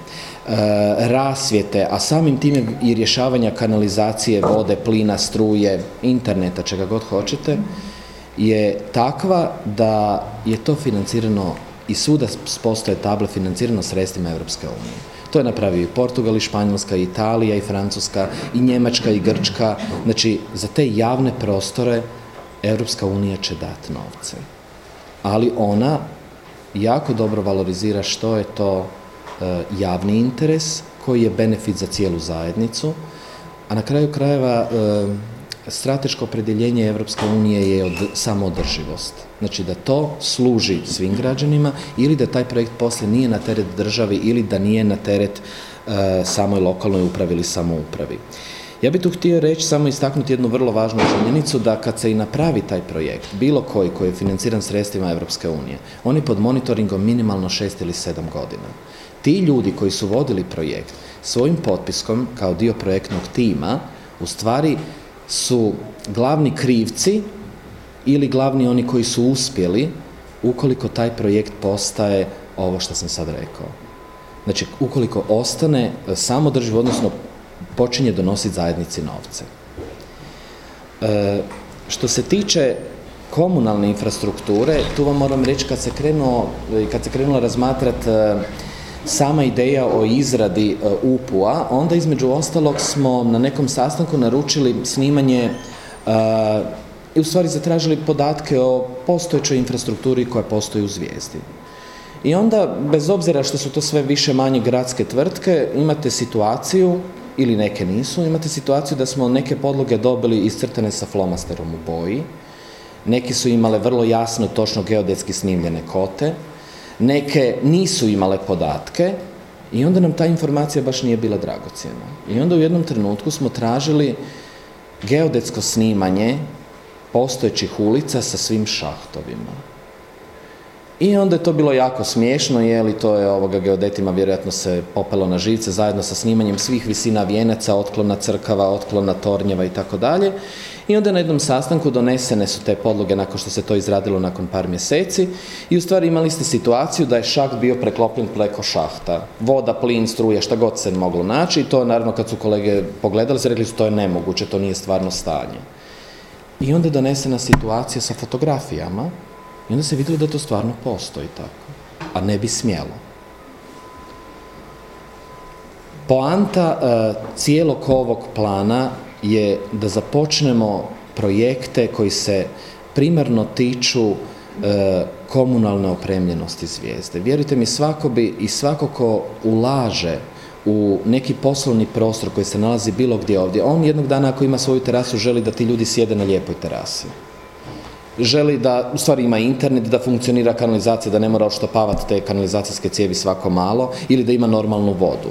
rasvjete, a samim time i rješavanja kanalizacije, vode, plina, struje, interneta, čega god hoćete, je takva da je to financirano i svuda postoje table financirano sredstvima Europske unije. To je napravio i Portugal, i Španjolska, i Italija, i Francuska, i Njemačka, i Grčka. Znači, za te javne prostore Europska unija će dati novce. Ali ona jako dobro valorizira što je to e, javni interes, koji je benefit za cijelu zajednicu, a na kraju krajeva e, strateško opredjeljenje Europske unije je od samoodrživost. Znači da to služi svim građanima ili da taj projekt poslije nije na teret državi ili da nije na teret e, samoj lokalnoj upravi ili samoupravi. Ja bih tu htio reći, samo istaknuti jednu vrlo važnu činjenicu da kad se i napravi taj projekt, bilo koji koji je financiran sredstvima Europske unije, on pod monitoringom minimalno šest ili sedam godina. Ti ljudi koji su vodili projekt svojim potpiskom kao dio projektnog tima u stvari su glavni krivci ili glavni oni koji su uspjeli ukoliko taj projekt postaje ovo što sam sad rekao. Znači, ukoliko ostane samodrživ, odnosno počinje donositi zajednici novce. E, što se tiče komunalne infrastrukture, tu vam moram reći kad se krenuo, kad se krenulo razmatrati e, sama ideja o izradi e, UPU-a, onda između ostalog smo na nekom sastanku naručili snimanje e, i u stvari zatražili podatke o postojećoj infrastrukturi koja postoji u zvijezdi. I onda, bez obzira što su to sve više manje gradske tvrtke, imate situaciju, ili neke nisu, imate situaciju da smo neke podloge dobili iscrtane sa flomasterom u boji, neke su imale vrlo jasno, točno geodetski snimljene kote, neke nisu imale podatke i onda nam ta informacija baš nije bila dragocjena. I onda u jednom trenutku smo tražili geodetsko snimanje postojećih ulica sa svim šahtovima. I onda je to bilo jako smiješno, je li to je ovoga geodetima vjerojatno se popelo na živce zajedno sa snimanjem svih visina vijenaca, otklona crkava, otklona tornjeva i tako dalje. I onda na jednom sastanku donesene su te podloge nakon što se to izradilo nakon par mjeseci i u stvari imali ste situaciju da je šaht bio preklopljen preko šahta. Voda, plin, struja, šta god se moglo naći i to naravno kad su kolege pogledali se rekli su to je nemoguće, to nije stvarno stanje. I onda je donesena situacija sa fotografijama i onda se vidjelo da to stvarno postoji tako, a ne bi smjelo. Poanta e, cijelog ovog plana je da započnemo projekte koji se primarno tiču e, komunalne opremljenosti zvijezde. Vjerujte mi, svako bi i svako ko ulaže u neki poslovni prostor koji se nalazi bilo gdje ovdje, on jednog dana ako ima svoju terasu želi da ti ljudi sjede na lijepoj terasi. Želi da, u stvari ima internet, da funkcionira kanalizacija, da ne mora oštopavati te kanalizacijske cijevi svako malo ili da ima normalnu vodu.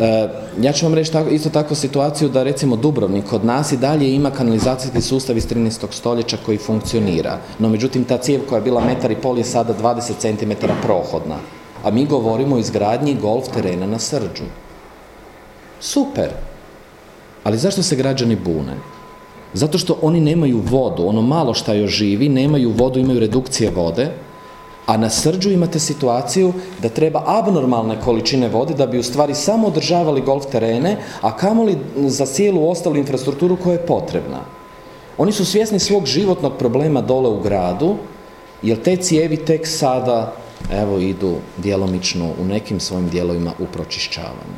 E, ja ću vam reći isto takvu situaciju da recimo Dubrovnik kod nas i dalje ima kanalizacijski sustav iz 13. stoljeća koji funkcionira. No međutim ta cijev koja je bila metar i pol je sada 20 cm prohodna. A mi govorimo o izgradnji golf terena na Srđu. Super. Ali zašto se građani bune? Zato što oni nemaju vodu, ono malo šta još živi, nemaju vodu, imaju redukcije vode, a na srđu imate situaciju da treba abnormalne količine vode da bi u stvari samo održavali golf terene, a kamoli za cijelu ostalu infrastrukturu koja je potrebna. Oni su svjesni svog životnog problema dole u gradu, jer te cijevi tek sada evo idu djelomično u nekim svojim dijelovima u pročišćavanju.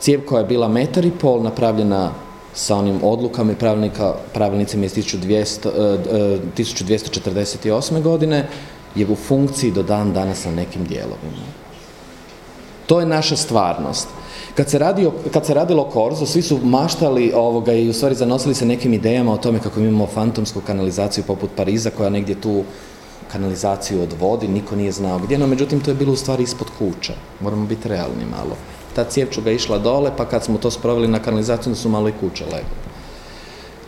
Cijev koja je bila metar i pol napravljena sa onim odlukama i pravilnicima iz 1248. E, e, godine je u funkciji do dan danas na nekim dijelovima. To je naša stvarnost. Kad se, kad se radilo Korzo, svi su maštali ovoga i u stvari zanosili se nekim idejama o tome kako imamo fantomsku kanalizaciju poput Pariza koja negdje tu kanalizaciju odvodi, niko nije znao gdje, no međutim to je bilo u stvari ispod kuća. Moramo biti realni malo. Ta ga išla dole, pa kad smo to sproveli na kanalizaciju, su malo i kuće legle.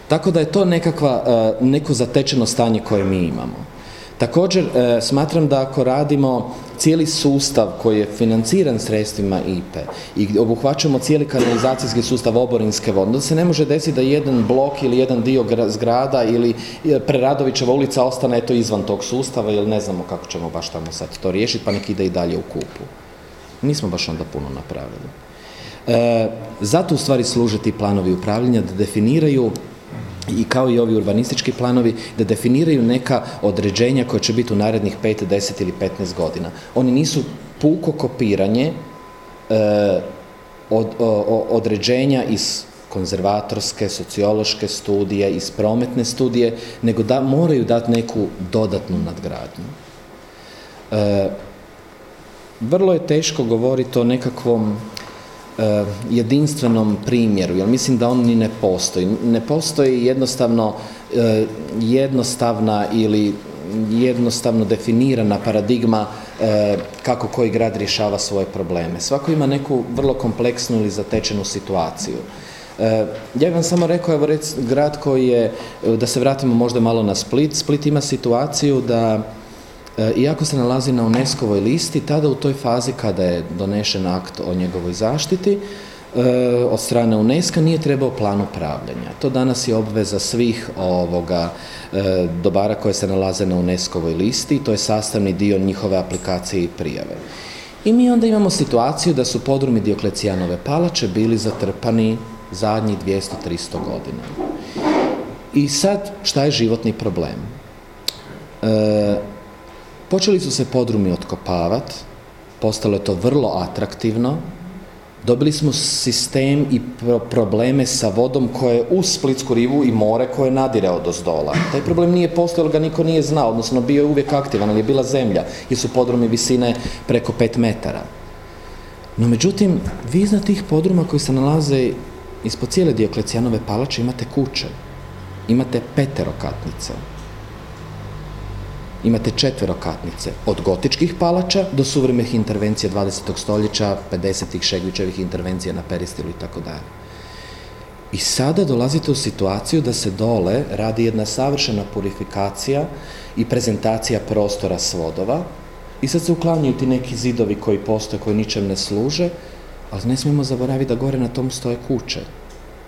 Tako da je to nekakva, e, neko zatečeno stanje koje mi imamo. Također e, smatram da ako radimo cijeli sustav koji je financiran sredstvima IPE i obuhvaćamo cijeli kanalizacijski sustav oborinske vode, onda se ne može desiti da jedan blok ili jedan dio zgrada ili e, Preradovićeva ulica ostane eto izvan tog sustava jer ne znamo kako ćemo baš tamo sad to riješiti pa nek ide i dalje u kupu. Nismo baš onda puno napravili. E, zato u stvari služe ti planovi upravljanja da definiraju i kao i ovi urbanistički planovi da definiraju neka određenja koja će biti u narednih 5, 10 ili 15 godina. Oni nisu puko kopiranje e, od, određenja iz konzervatorske, sociološke studije, iz prometne studije, nego da moraju dati neku dodatnu nadgradnju. E, vrlo je teško govoriti o nekakvom jedinstvenom primjeru, jer mislim da on ni ne postoji. Ne postoji jednostavno e, jednostavna ili jednostavno definirana paradigma e, kako koji grad rješava svoje probleme. Svako ima neku vrlo kompleksnu ili zatečenu situaciju. Ja bih vam samo rekao, evo rec, grad koji je, da se vratimo možda malo na Split, Split ima situaciju da iako se nalazi na UNESCO-voj listi, tada u toj fazi kada je donešen akt o njegovoj zaštiti, e, od strane UNESCO nije trebao plan upravljanja. To danas je obveza svih ovoga e, dobara koje se nalaze na UNESCO-voj listi to je sastavni dio njihove aplikacije i prijave. I mi onda imamo situaciju da su podrumi Dioklecijanove palače bili zatrpani zadnjih 200-300 godina. I sad, šta je životni problem? Počeli su se podrumi otkopavati, postalo je to vrlo atraktivno, dobili smo sistem i probleme sa vodom koje je uz Splitsku rivu i more koje je nadirao do zdola. Taj problem nije postojao, ga niko nije znao, odnosno bio je uvijek aktivan, ali je bila zemlja, jer su podrumi visine preko 5 metara. No međutim, vi iznad tih podruma koji se nalaze ispod cijele Dioklecijanove palače imate kuće, imate peterokatnice, imate četverokatnice od gotičkih palača do suvremenih intervencija 20. stoljeća, 50. Šegvićevih intervencija na peristilu i tako dalje. I sada dolazite u situaciju da se dole radi jedna savršena purifikacija i prezentacija prostora svodova i sad se uklanjaju ti neki zidovi koji postoje, koji ničem ne služe, ali ne smijemo zaboraviti da gore na tom stoje kuće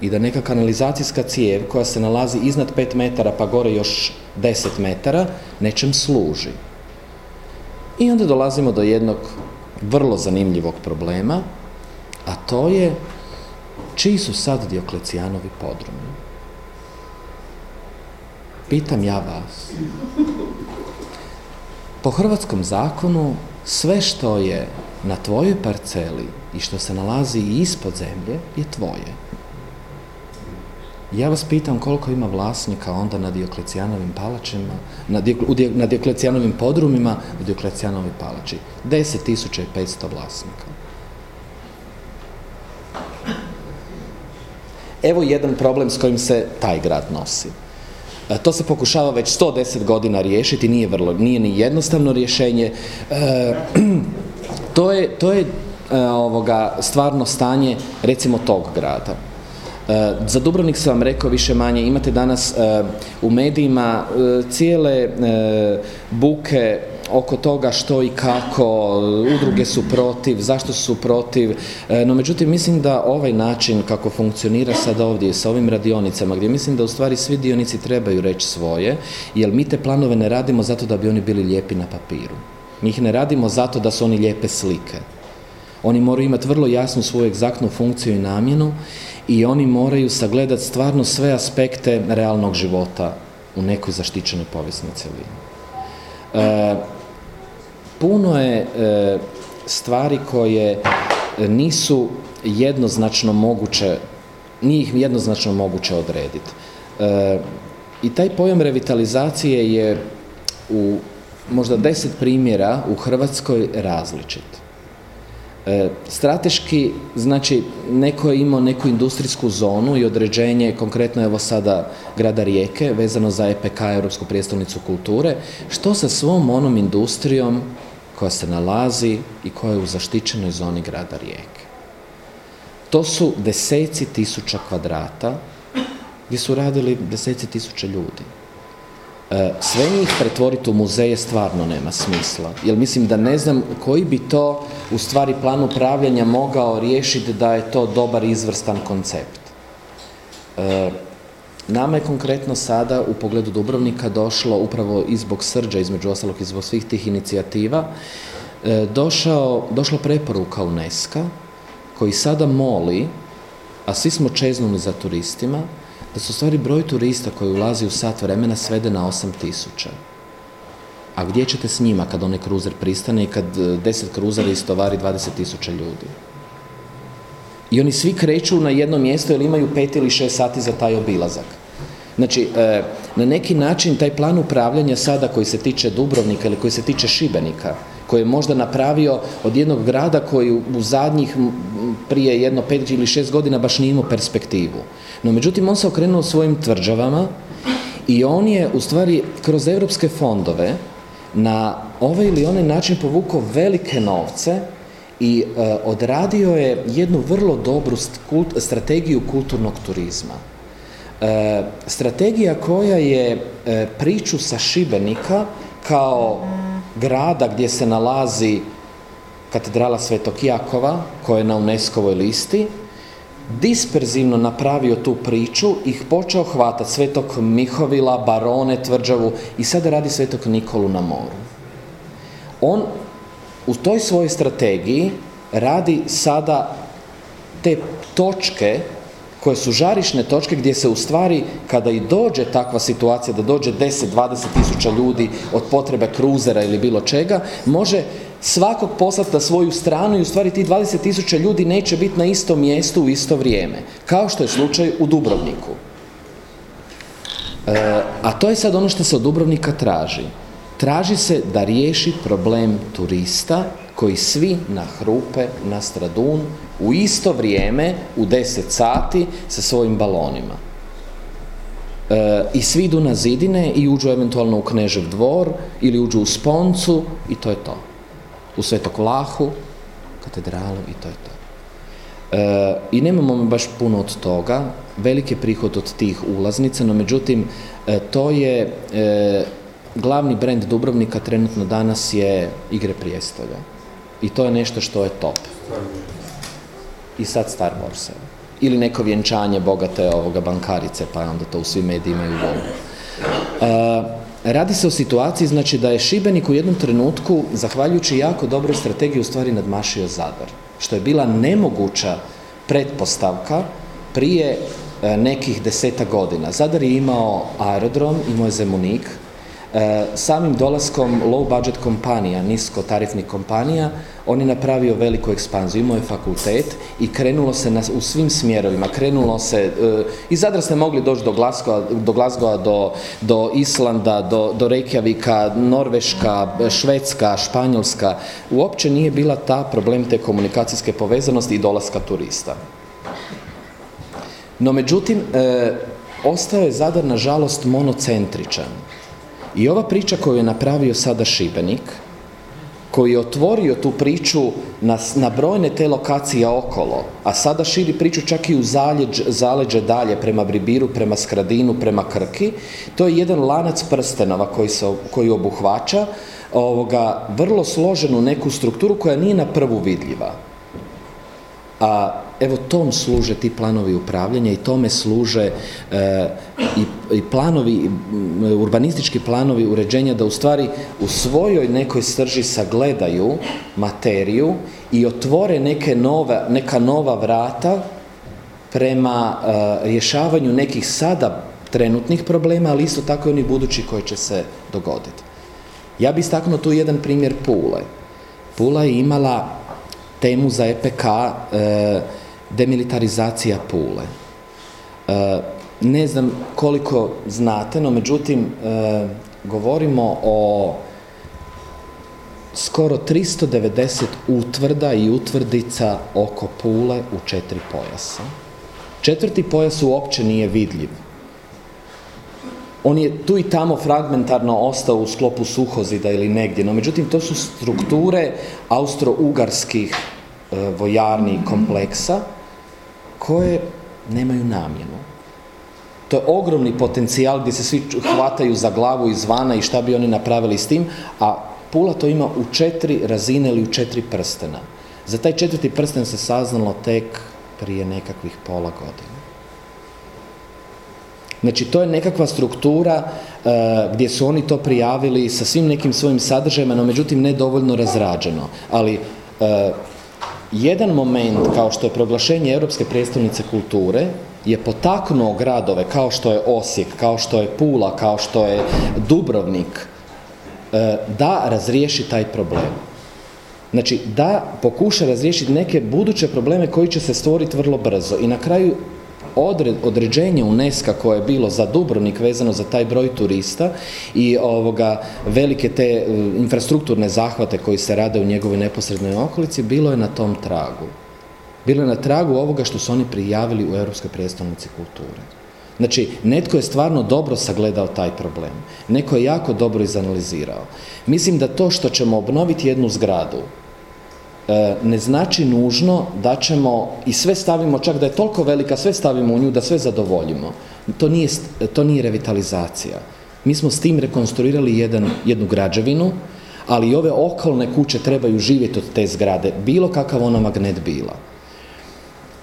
i da neka kanalizacijska cijev koja se nalazi iznad 5 metara pa gore još 10 metara nečem služi. I onda dolazimo do jednog vrlo zanimljivog problema, a to je čiji su sad Dioklecijanovi podrumi. Pitam ja vas. Po hrvatskom zakonu sve što je na tvojoj parceli i što se nalazi ispod zemlje je tvoje. Ja vas pitam koliko ima vlasnika onda na Dioklecijanovim palačima, na, na Dioklecijanovim podrumima u Dioklecijanovoj palači. 10.500 vlasnika. Evo jedan problem s kojim se taj grad nosi. E, to se pokušava već 110 godina riješiti, nije, vrlo, nije ni jednostavno rješenje. E, to, je, to je ovoga stvarno stanje recimo tog grada. E, za Dubrovnik sam vam rekao više manje, imate danas e, u medijima cijele buke oko toga što i kako, udruge su protiv, zašto su protiv, no međutim mislim da ovaj način kako funkcionira sad ovdje sa ovim radionicama, gdje mislim da u stvari svi dionici trebaju reći svoje, jer mi te planove ne radimo zato da bi oni bili lijepi na papiru. Mi ih ne radimo zato da su oni lijepe slike. Oni moraju imati vrlo jasnu svoju egzaktnu funkciju i namjenu i oni moraju sagledati stvarno sve aspekte realnog života u nekoj zaštićenoj povijesnoj cjelini. E, puno je e, stvari koje nisu jednoznačno moguće, nije ih jednoznačno moguće odrediti. E, I taj pojam revitalizacije je u možda deset primjera u Hrvatskoj različit. E, strateški, znači, neko je imao neku industrijsku zonu i određenje, konkretno evo sada grada Rijeke, vezano za EPK, Europsku prijestolnicu kulture, što sa svom onom industrijom koja se nalazi i koja je u zaštićenoj zoni grada Rijeke. To su deseci tisuća kvadrata gdje su radili deseci tisuća ljudi. E, sve njih pretvoriti u muzeje stvarno nema smisla. Jer mislim da ne znam koji bi to u stvari plan upravljanja mogao riješiti da je to dobar izvrstan koncept. E, nama je konkretno sada u pogledu Dubrovnika došlo upravo i zbog srđa, između ostalog i zbog svih tih inicijativa, e, došao, došla preporuka UNESCO koji sada moli, a svi smo čeznuli za turistima, da su stvari broj turista koji ulazi u sat vremena svede na 8000. A gdje ćete s njima kad onaj kruzer pristane i kad e, deset kruzera istovari 20.000 ljudi? I oni svi kreću na jedno mjesto jer imaju pet ili šest sati za taj obilazak. Znači, e, na neki način taj plan upravljanja sada koji se tiče Dubrovnika ili koji se tiče Šibenika, koji je možda napravio od jednog grada koji u zadnjih prije jedno pet ili šest godina baš nije imao perspektivu. No međutim on se okrenuo svojim tvrđavama i on je u stvari kroz europske fondove na ovaj ili onaj način povukao velike novce i e, odradio je jednu vrlo dobru strategiju kulturnog turizma. E, strategija koja je e, priču sa Šibenika kao grada gdje se nalazi katedrala Svetog Jakova, koja je na UNESCO-voj listi, disperzivno napravio tu priču, ih počeo hvatati Svetog Mihovila, Barone, Tvrđavu i sada radi Svetog Nikolu na moru. On u toj svojoj strategiji radi sada te točke koje su žarišne točke gdje se u stvari kada i dođe takva situacija da dođe 10-20 tisuća ljudi od potrebe kruzera ili bilo čega, može svakog poslati na svoju stranu i u stvari ti 20 tisuća ljudi neće biti na istom mjestu u isto vrijeme, kao što je slučaj u Dubrovniku. E, a to je sad ono što se od Dubrovnika traži. Traži se da riješi problem turista koji svi nahrupe na Stradun u isto vrijeme, u 10 sati, sa svojim balonima. E, I svi idu na zidine i uđu eventualno u Knežev dvor ili uđu u Sponcu i to je to. U Svetog Vlahu, katedralu i to je to. E, I nemamo baš puno od toga, veliki prihod od tih ulaznica, no međutim e, to je glavni brend Dubrovnika trenutno danas je igre prijestolja. I to je nešto što je top. I sad Star Wars. Ili neko vjenčanje bogate ovoga bankarice, pa onda to u svim medijima imaju volu. Radi se o situaciji znači da je Šibenik u jednom trenutku, zahvaljujući jako dobroj strategiji, u stvari nadmašio Zadar. Što je bila nemoguća pretpostavka prije uh, nekih deseta godina. Zadar je imao aerodrom, imao je Zemunik, E, samim dolaskom low budget kompanija, nisko tarifnih kompanija, on je napravio veliku ekspanziju, imao je fakultet i krenulo se na, u svim smjerovima, krenulo se, e, i Zadra ste mogli doći do Glasgowa, do, Glasgowa, do, do Islanda, do, do Reykjavika, Norveška, Švedska, Španjolska, uopće nije bila ta problem te komunikacijske povezanosti i dolaska turista. No međutim, e, ostao je Zadar nažalost monocentričan. I ova priča koju je napravio sada Šibenik, koji je otvorio tu priču na, na brojne te lokacije okolo, a sada širi priču čak i u zaleđ, zaleđe dalje, prema Bribiru, prema Skradinu, prema Krki, to je jedan lanac prstenova koji, se, koji obuhvaća ovoga, vrlo složenu neku strukturu koja nije na prvu vidljiva. A evo tom služe ti planovi upravljanja i tome služe e, i, planovi, urbanistički planovi uređenja da u stvari u svojoj nekoj srži sagledaju materiju i otvore neke nove, neka nova vrata prema e, rješavanju nekih sada trenutnih problema, ali isto tako i onih budući koji će se dogoditi. Ja bih istaknuo tu jedan primjer Pule. Pula je imala temu za EPK e, demilitarizacija Pule. E, ne znam koliko znate, no međutim e, govorimo o skoro 390 utvrda i utvrdica oko Pule u četiri pojasa. Četvrti pojas uopće nije vidljiv. On je tu i tamo fragmentarno ostao u sklopu suhozida ili negdje, no međutim to su strukture austro-ugarskih vojarni kompleksa koje nemaju namjenu. To je ogromni potencijal gdje se svi hvataju za glavu izvana i šta bi oni napravili s tim, a Pula to ima u četiri razine ili u četiri prstena. Za taj četvrti prsten se saznalo tek prije nekakvih pola godina. Znači, to je nekakva struktura e, gdje su oni to prijavili sa svim nekim svojim sadržajima, no međutim ne dovoljno razrađeno. Ali e, jedan moment kao što je proglašenje Europske predstavnice kulture je potaknuo gradove kao što je Osijek, kao što je Pula, kao što je Dubrovnik, e, da razriješi taj problem. Znači, da pokuša razriješiti neke buduće probleme koji će se stvoriti vrlo brzo. I na kraju odred, određenje UNESCO koje je bilo za Dubrovnik vezano za taj broj turista i ovoga velike te e, infrastrukturne zahvate koji se rade u njegovoj neposrednoj okolici bilo je na tom tragu. Bilo je na tragu ovoga što su oni prijavili u Europskoj prijestolnici kulture. Znači, netko je stvarno dobro sagledao taj problem. Neko je jako dobro izanalizirao. Mislim da to što ćemo obnoviti jednu zgradu, ne znači nužno da ćemo i sve stavimo, čak da je toliko velika, sve stavimo u nju, da sve zadovoljimo. To nije, to nije revitalizacija. Mi smo s tim rekonstruirali jedan, jednu građevinu, ali i ove okolne kuće trebaju živjeti od te zgrade, bilo kakav ona magnet bila.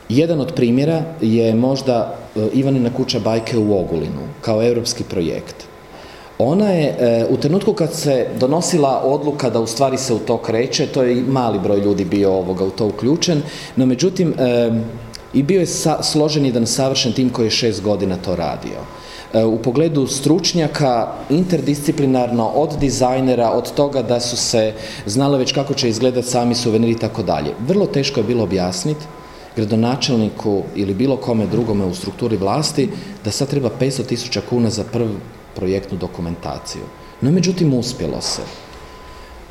Jedan od primjera je možda e, Ivanina kuća bajke u Ogulinu, kao europski projekt. Ona je e, u trenutku kad se donosila odluka da u stvari se u to kreće, to je i mali broj ljudi bio ovoga u to uključen, no međutim e, i bio je složen jedan savršen tim koji je šest godina to radio. E, u pogledu stručnjaka, interdisciplinarno, od dizajnera, od toga da su se znali već kako će izgledati sami suveniri i tako dalje. Vrlo teško je bilo objasniti gradonačelniku ili bilo kome drugome u strukturi vlasti da sad treba 500 tisuća kuna za prvi projektnu dokumentaciju. No, međutim, uspjelo se.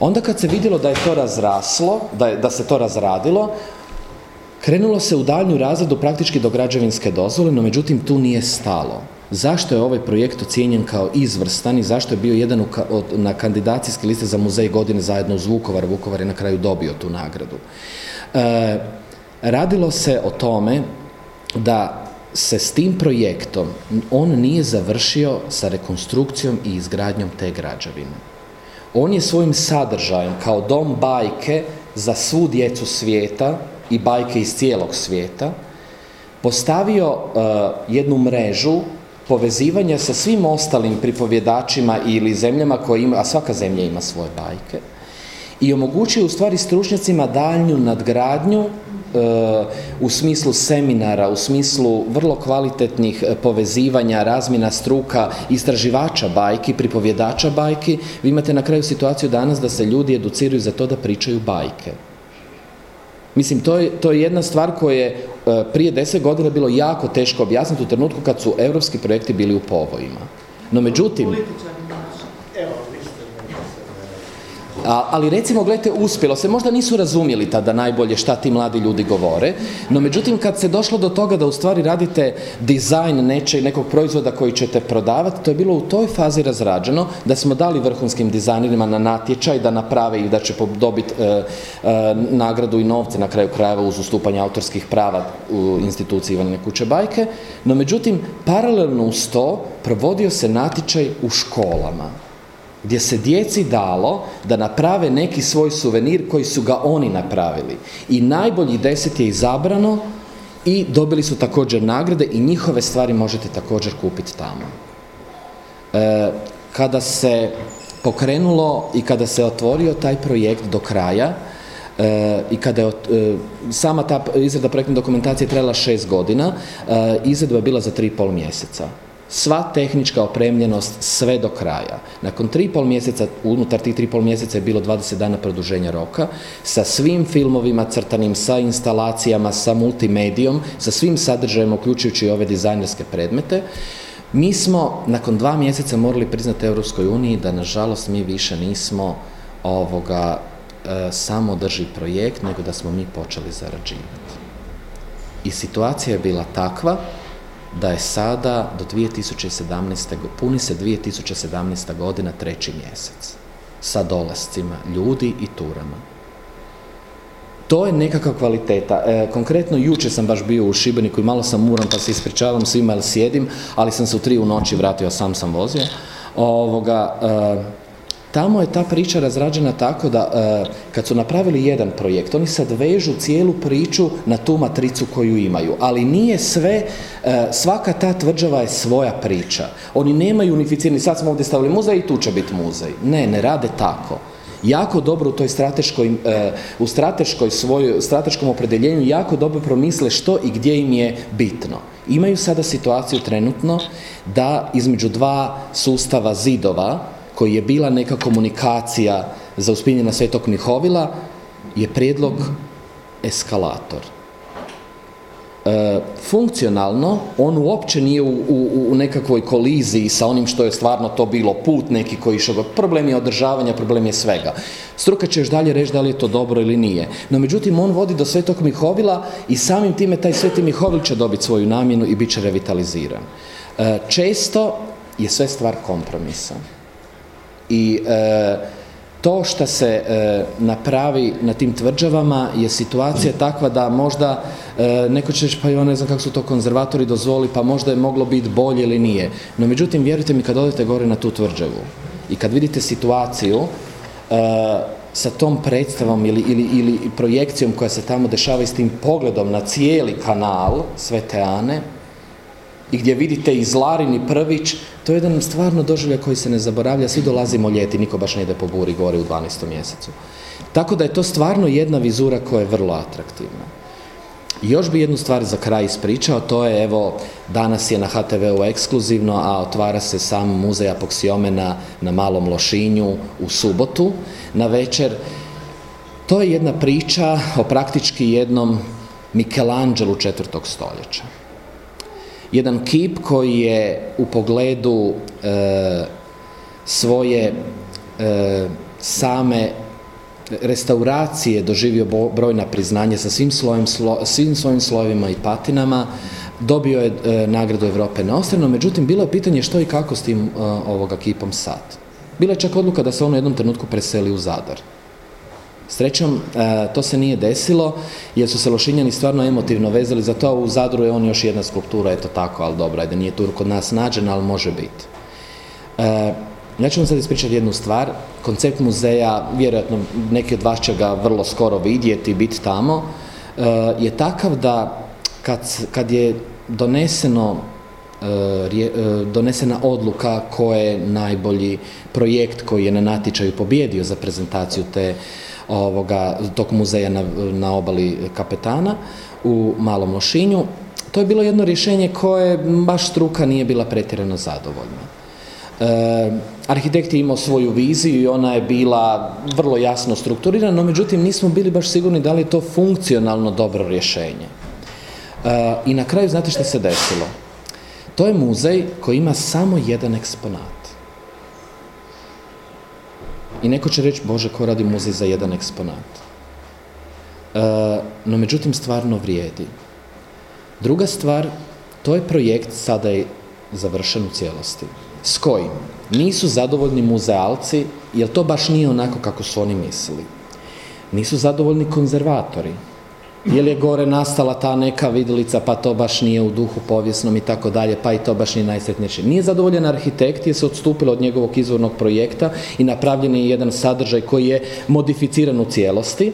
Onda kad se vidjelo da je to razraslo, da, je, da se to razradilo, krenulo se u daljnju razredu praktički do građevinske dozvole, no međutim tu nije stalo. Zašto je ovaj projekt ocijenjen kao izvrstan i zašto je bio jedan na kandidacijske liste za muzej godine zajedno uz Vukovar. Vukovar je na kraju dobio tu nagradu. E, radilo se o tome da se s tim projektom on nije završio sa rekonstrukcijom i izgradnjom te građevine. On je svojim sadržajem kao dom bajke za svu djecu svijeta i bajke iz cijelog svijeta postavio uh, jednu mrežu povezivanja sa svim ostalim pripovjedačima ili zemljama koje ima, a svaka zemlja ima svoje bajke, i omogućio u stvari stručnjacima daljnju nadgradnju u smislu seminara, u smislu vrlo kvalitetnih e, povezivanja, razmjena struka, istraživača bajki, pripovjedača bajki, vi imate na kraju situaciju danas da se ljudi educiraju za to da pričaju bajke. Mislim, to je, to je jedna stvar koja je e, prije deset godina bilo jako teško objasniti u trenutku kad su europski projekti bili u povojima. No međutim... ali recimo, gledajte, uspjelo se, možda nisu razumjeli tada najbolje šta ti mladi ljudi govore, no međutim kad se došlo do toga da u stvari radite dizajn neče, nekog proizvoda koji ćete prodavati, to je bilo u toj fazi razrađeno da smo dali vrhunskim dizajnerima na natječaj da naprave i da će dobiti e, e, nagradu i novce na kraju krajeva uz ustupanje autorskih prava u instituciji Ivane Kuće bajke, no međutim paralelno uz to provodio se natječaj u školama gdje se djeci dalo da naprave neki svoj suvenir koji su ga oni napravili. I najbolji deset je izabrano i dobili su također nagrade i njihove stvari možete također kupiti tamo. E, kada se pokrenulo i kada se otvorio taj projekt do kraja e, i kada je e, sama ta izrada projektne dokumentacije trajala šest godina, izrada je bila za tri i pol mjeseca sva tehnička opremljenost sve do kraja. Nakon tri pol mjeseca, unutar tih tri pol mjeseca je bilo 20 dana produženja roka, sa svim filmovima crtanim, sa instalacijama, sa multimedijom, sa svim sadržajem, uključujući ove dizajnerske predmete. Mi smo nakon dva mjeseca morali priznati Europskoj uniji da nažalost mi više nismo ovoga e, samo drži projekt, nego da smo mi počeli zarađivati. I situacija je bila takva da je sada do 2017. puni se 2017. godina treći mjesec sa dolascima ljudi i turama. To je nekakva kvaliteta. E, konkretno, jučer sam baš bio u Šibeniku i malo sam muran pa se ispričavam svima jer sjedim, ali sam se u tri u noći vratio, sam sam vozio. Ovoga, e, Tamo je ta priča razrađena tako da e, kad su napravili jedan projekt, oni sad vežu cijelu priču na tu matricu koju imaju, ali nije sve, e, svaka ta tvrđava je svoja priča. Oni nemaju unificirani, sad smo ovdje stavili muzej i tu će biti muzej. Ne, ne rade tako. Jako dobro u toj strateškoj, e, u strateškoj svoj, strateškom opredeljenju jako dobro promisle što i gdje im je bitno. Imaju sada situaciju trenutno da između dva sustava zidova koji je bila neka komunikacija za uspinjena Svetog Mihovila je prijedlog eskalator. E, funkcionalno, on uopće nije u, u, u, nekakvoj koliziji sa onim što je stvarno to bilo put neki koji išao. Problem je održavanja, problem je svega. Struka će još dalje reći da li je to dobro ili nije. No međutim, on vodi do Svetog Mihovila i samim time taj Sveti Mihovil će dobiti svoju namjenu i bit će revitaliziran. E, često je sve stvar kompromisa i e, to što se e, napravi na tim tvrđavama je situacija takva da možda e, neko će reći pa ja ne znam kako su to konzervatori dozvoli pa možda je moglo biti bolje ili nije. No međutim vjerujte mi kad odete gore na tu tvrđavu i kad vidite situaciju sa tom predstavom ili, ili, ili projekcijom koja se tamo dešava i s tim pogledom na cijeli kanal Svete Ane, i gdje vidite i Zlarin i Prvić, to je jedan stvarno doživljaj koji se ne zaboravlja, svi dolazimo ljeti, niko baš ne ide po buri gore u 12. mjesecu. Tako da je to stvarno jedna vizura koja je vrlo atraktivna. još bi jednu stvar za kraj ispričao, to je evo, danas je na HTV-u ekskluzivno, a otvara se sam muzej apoksiomena na Malom Lošinju u subotu na večer. To je jedna priča o praktički jednom Michelangelu četvrtog stoljeća jedan kip koji je u pogledu e, svoje e, same restauracije doživio brojna priznanja sa svim, slojem, svim svojim slojevima i patinama, dobio je e, nagradu Europe na Ostrano, međutim bilo je pitanje što i kako s tim ovoga kipom sad. Bila je čak odluka da se on u jednom trenutku preseli u Zadar. Srećom, e, to se nije desilo, jer su se Lošinjani stvarno emotivno vezali za to, u Zadru je on još jedna skulptura, eto tako, ali dobro, ajde, nije tu kod nas nađena, ali može biti. E, ja ću vam sad ispričati jednu stvar. Koncept muzeja, vjerojatno neki od vas će ga vrlo skoro vidjeti, biti tamo, e, je takav da kad, kad je doneseno donesena odluka ko je najbolji projekt koji je na natječaju pobjedio za prezentaciju te ovoga, tog muzeja na, na obali kapetana u Malom Lošinju. To je bilo jedno rješenje koje baš struka nije bila pretjerano zadovoljna. E, arhitekt je imao svoju viziju i ona je bila vrlo jasno strukturirana, no međutim nismo bili baš sigurni da li je to funkcionalno dobro rješenje. E, I na kraju znate što se desilo? To je muzej koji ima samo jedan eksponat. I neko će reći, bože, ko radi muzej za jedan eksponat? E, no, međutim, stvarno vrijedi. Druga stvar, to je projekt, sada je završen u cijelosti. S kojim? Nisu zadovoljni muzealci, jer to baš nije onako kako su oni mislili. Nisu zadovoljni konzervatori, jer je gore nastala ta neka vidlica, pa to baš nije u duhu povijesnom i tako dalje, pa i to baš nije najsretnije. Nije zadovoljen arhitekt jer se odstupilo od njegovog izvornog projekta i napravljen je jedan sadržaj koji je modificiran u cijelosti.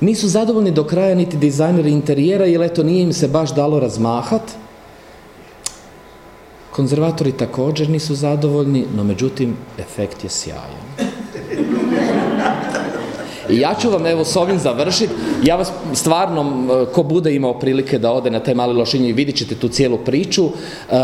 Nisu zadovoljni do kraja niti dizajneri interijera, jer eto nije im se baš dalo razmahat. Konzervatori također nisu zadovoljni, no međutim, efekt je sjajan. I ja ću vam evo s ovim završiti. Ja vas stvarno, ko bude imao prilike da ode na taj mali lošinje i vidjet ćete tu cijelu priču. E,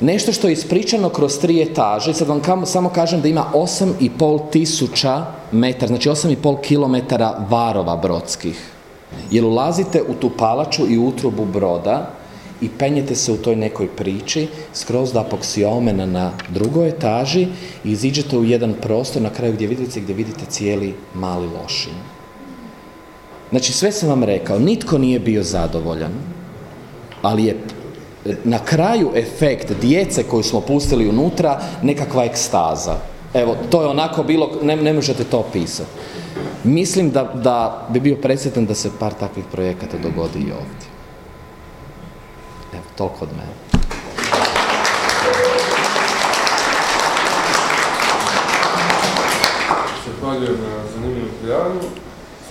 nešto što je ispričano kroz tri etaže, sad vam samo kažem da ima 8,5 tisuća metara, znači 8,5 kilometara varova brodskih. Jer ulazite u tu palaču i utrubu broda, i penjete se u toj nekoj priči skroz do apoksiomena na drugoj etaži i iziđete u jedan prostor na kraju gdje vidite gdje vidite cijeli mali lošin. Znači sve sam vam rekao, nitko nije bio zadovoljan, ali je na kraju efekt djece koju smo pustili unutra nekakva ekstaza. Evo, to je onako bilo, ne, ne možete to opisati. Mislim da, da bi bio presjetan da se par takvih projekata dogodi i ovdje. Toliko od mene. Zahvaljujem na zanimljivu prijavu.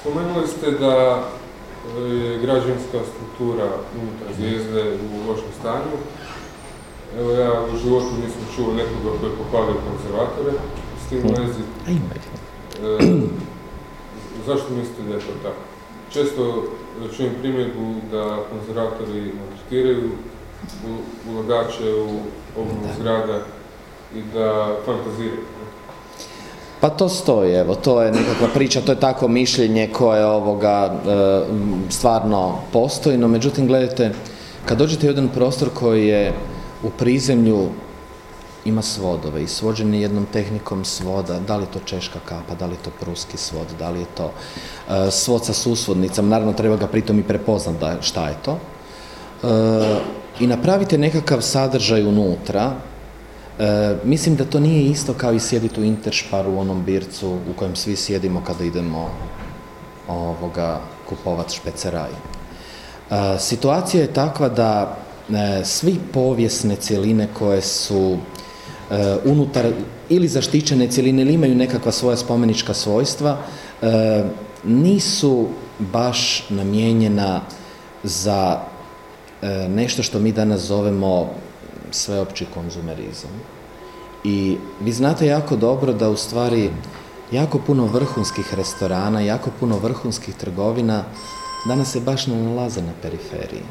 Spomenuli ste da je građanska struktura unutar zvijezde u lošem stanju. Evo ja u životu nisam čuo nekoga koji je pohvalio konzervatore s tim vezi. E, zašto mislite da je to tako? Često čujem primjedbu da konzervatori maltretiraju ulagače u obnovu zgrada i da fantaziraju. Pa to stoji, evo, to je nekakva priča, to je tako mišljenje koje ovoga e, stvarno postoji, no međutim, gledajte, kad dođete u jedan prostor koji je u prizemlju ima svodove i svođen je jednom tehnikom svoda, da li je to češka kapa, da li je to pruski svod, da li je to e, svod sa susvodnicom, naravno treba ga pritom i prepoznat da šta je to. E, I napravite nekakav sadržaj unutra, e, mislim da to nije isto kao i sjediti u Interšparu u onom bircu u kojem svi sjedimo kada idemo ovoga kupovat špeceraj. Situacija je takva da svi povijesne cjeline koje su E, unutar ili zaštićene cjeline ili imaju nekakva svoja spomenička svojstva, e, nisu baš namijenjena za e, nešto što mi danas zovemo sveopći konzumerizam. I vi znate jako dobro da u stvari jako puno vrhunskih restorana, jako puno vrhunskih trgovina danas se baš ne nalaze na periferiji.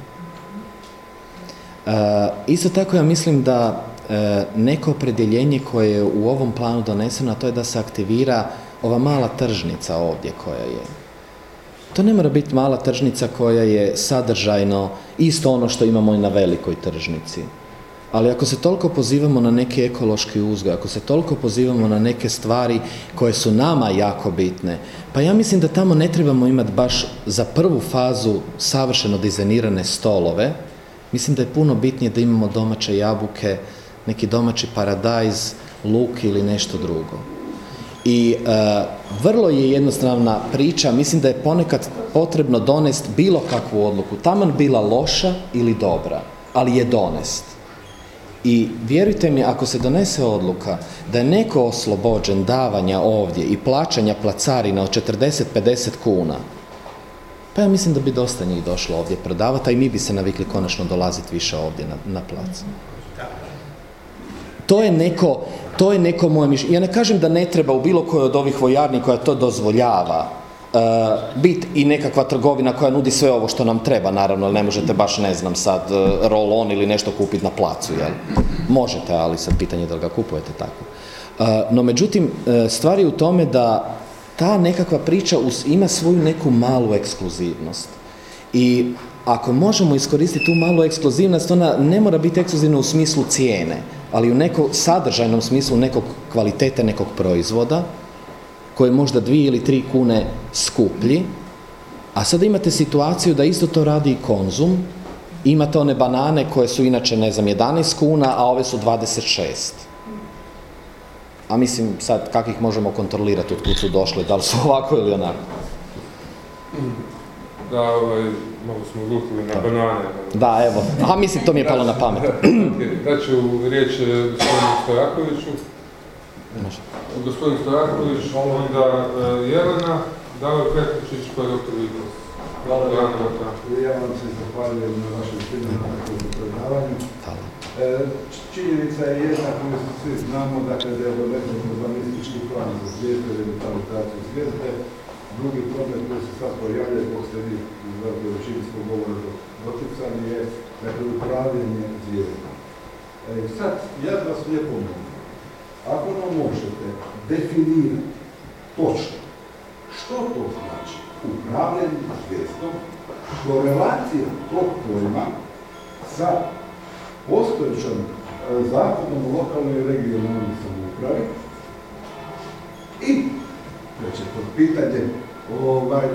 isto tako ja mislim da E, neko opredjeljenje koje je u ovom planu doneseno, to je da se aktivira ova mala tržnica ovdje koja je. To ne mora biti mala tržnica koja je sadržajno isto ono što imamo i na velikoj tržnici. Ali ako se toliko pozivamo na neki ekološki uzgoj, ako se toliko pozivamo na neke stvari koje su nama jako bitne, pa ja mislim da tamo ne trebamo imati baš za prvu fazu savršeno dizajnirane stolove. Mislim da je puno bitnije da imamo domaće jabuke, neki domaći paradajz, luk ili nešto drugo. I e, vrlo je jednostavna priča, mislim da je ponekad potrebno donest bilo kakvu odluku, taman bila loša ili dobra, ali je donest. I vjerujte mi, ako se donese odluka da je neko oslobođen davanja ovdje i plaćanja placarina od 40-50 kuna, pa ja mislim da bi dosta njih došlo ovdje prodavati, a i mi bi se navikli konačno dolaziti više ovdje na, na plac. To je neko, to je neko moje mišljenje. Ja ne kažem da ne treba u bilo kojoj od ovih vojarni koja to dozvoljava uh, biti i nekakva trgovina koja nudi sve ovo što nam treba, naravno, ne možete baš, ne znam, sad uh, roll-on ili nešto kupiti na placu, jel? Možete, ali sad pitanje da li ga kupujete tako. Uh, no, međutim, uh, stvar je u tome da ta nekakva priča ima svoju neku malu ekskluzivnost. I ako možemo iskoristiti tu malu ekskluzivnost, ona ne mora biti ekskluzivna u smislu cijene, ali u nekom sadržajnom smislu nekog kvalitete nekog proizvoda, koji možda dvije ili tri kune skuplji, a sada imate situaciju da isto to radi i konzum, imate one banane koje su inače, ne znam, 11 kuna, a ove su 26. A mislim, sad, kako ih možemo kontrolirati od kud su došle, da li su ovako ili onako? Da, ovaj, malo smo odlučili na banane. Da, evo. A mislim, to mi je palo na pamet. Daću riječ eh, gospodinu Stojakoviću. Može. Gospodin Stojaković, onda eh, Jelena, Davor Petričić, pa doktor Vigos. Hvala Hvala. lijepo. Ja vam se zahvaljujem na vašem filmu na predavanju. E, č- činjenica je jedna koju svi znamo, dakle da je donesen urbanistički plan za zvijezde, revitalizaciju zvijezde. Drugi problem koji se sad pojavlja, dok ste vi velikoj većini svog govora doticani, je dakle, upravljanje zvijezdom. E, sad, ja vas lijepo molim, ako nam možete definirati točno što to znači upravljanje zvijezdom, korelacija tog pojma sa postojećom e, zakonom o lokalnoj i regionalnoj samoupravi i treće pitanje ovaj,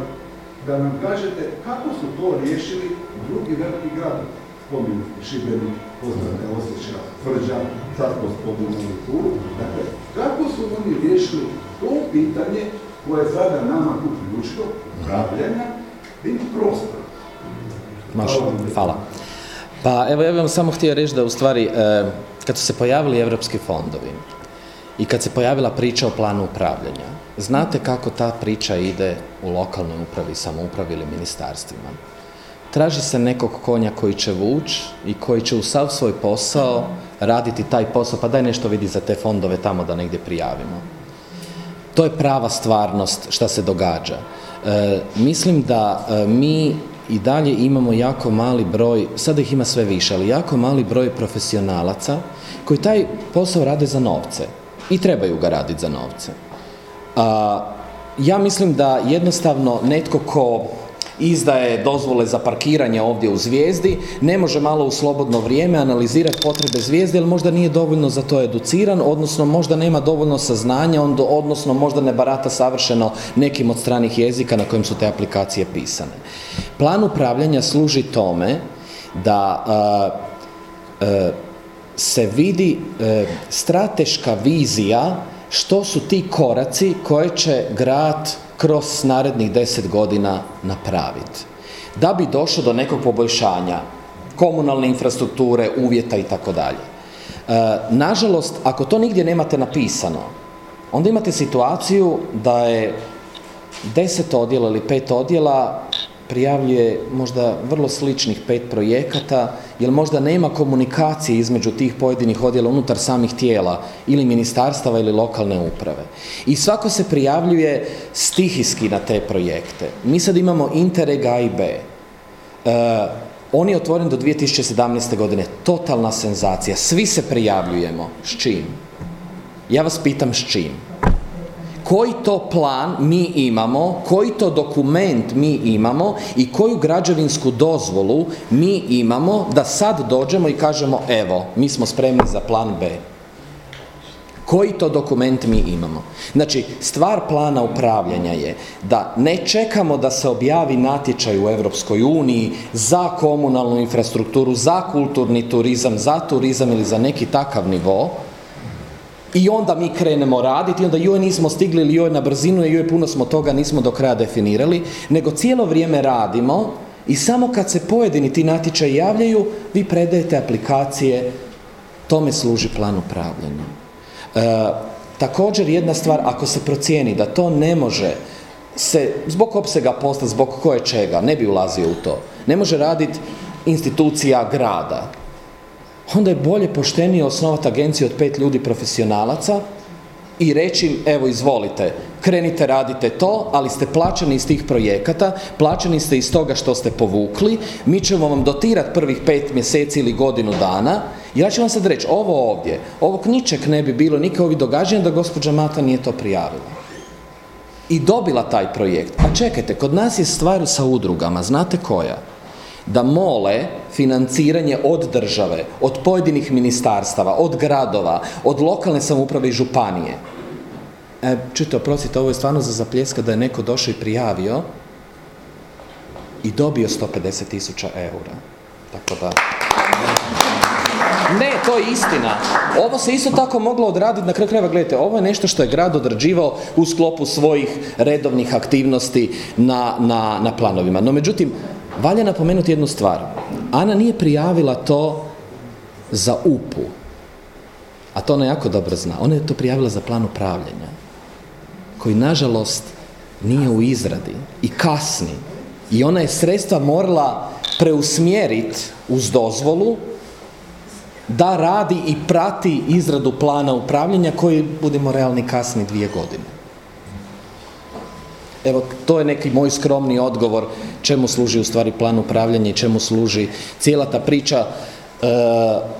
da nam kažete kako su to riješili drugi veliki gradovi. Spominjali ste Šibenik, poznate Osjeća, Tvrđa, sad smo spominjali Turu. Dakle, kako su oni riješili to pitanje koje je sada nama tu ključno, upravljanja tim prostorom. Može, hvala. Pa evo ja bih vam samo htio reći da u stvari e, kad su se pojavili evropski fondovi i kad se pojavila priča o planu upravljanja, znate kako ta priča ide u lokalnoj upravi, samoupravi ili ministarstvima? Traži se nekog konja koji će vuć i koji će u sav svoj posao raditi taj posao, pa daj nešto vidi za te fondove tamo da negdje prijavimo. To je prava stvarnost šta se događa. E, mislim da e, mi i dalje imamo jako mali broj, sada ih ima sve više, ali jako mali broj profesionalaca koji taj posao rade za novce i trebaju ga raditi za novce. A, ja mislim da jednostavno netko ko izdaje dozvole za parkiranje ovdje u Zvijezdi, ne može malo u slobodno vrijeme analizirati potrebe Zvijezde, jer možda nije dovoljno za to educiran, odnosno možda nema dovoljno saznanja, odnosno možda ne barata savršeno nekim od stranih jezika na kojim su te aplikacije pisane. Plan upravljanja služi tome da se vidi e, strateška vizija što su ti koraci koje će grad kroz narednih deset godina napraviti. Da bi došlo do nekog poboljšanja komunalne infrastrukture, uvjeta i tako dalje. E, Nažalost, ako to nigdje nemate napisano, onda imate situaciju da je deset odjela ili pet odjela prijavljuje možda vrlo sličnih pet projekata, jer možda nema komunikacije između tih pojedinih odjela unutar samih tijela ili ministarstava ili lokalne uprave. I svako se prijavljuje stihijski na te projekte. Mi sad imamo Interreg A i B. E, on je otvoren do 2017. godine. Totalna senzacija. Svi se prijavljujemo. S čim? Ja vas pitam s čim? Koji to plan mi imamo, koji to dokument mi imamo i koju građevinsku dozvolu mi imamo da sad dođemo i kažemo evo, mi smo spremni za plan B. Koji to dokument mi imamo? Znači, stvar plana upravljanja je da ne čekamo da se objavi natječaj u Europskoj uniji za komunalnu infrastrukturu, za kulturni turizam, za turizam ili za neki takav nivo, i onda mi krenemo raditi onda joj nismo stigli ili joj na brzinu joj puno smo toga nismo do kraja definirali, nego cijelo vrijeme radimo i samo kad se pojedini ti natječaji javljaju, vi predajete aplikacije, tome služi plan upravljanja. E, također jedna stvar, ako se procijeni da to ne može se, zbog opsega posla, zbog koje čega, ne bi ulazio u to, ne može raditi institucija grada, onda je bolje poštenije osnovati agenciju od pet ljudi profesionalaca i reći im, evo izvolite, krenite, radite to, ali ste plaćeni iz tih projekata, plaćeni ste iz toga što ste povukli, mi ćemo vam dotirati prvih pet mjeseci ili godinu dana, ja ću vam sad reći, ovo ovdje, ovog ničeg ne bi bilo, nikakvih ovih događanja da gospođa Mata nije to prijavila. I dobila taj projekt. A čekajte, kod nas je stvar sa udrugama, znate koja? Da mole financiranje od države, od pojedinih ministarstava, od gradova, od lokalne samouprave i županije. E, čujte, oprostite, ovo je stvarno za zapljeska da je neko došao i prijavio i dobio 150 tisuća eura. Tako da... Ne, to je istina. Ovo se isto tako moglo odraditi, na kraju krajeva, gledajte, ovo je nešto što je grad odrađivao u sklopu svojih redovnih aktivnosti na, na, na planovima. No, međutim, valja napomenuti jednu stvar. Ana nije prijavila to za UPU, a to ona jako dobro zna. Ona je to prijavila za plan upravljanja, koji nažalost nije u izradi i kasni. I ona je sredstva morala preusmjeriti uz dozvolu da radi i prati izradu plana upravljanja koji, budimo realni, kasni dvije godine. Evo, to je neki moj skromni odgovor čemu služi u stvari plan upravljanja i čemu služi cijela ta priča e,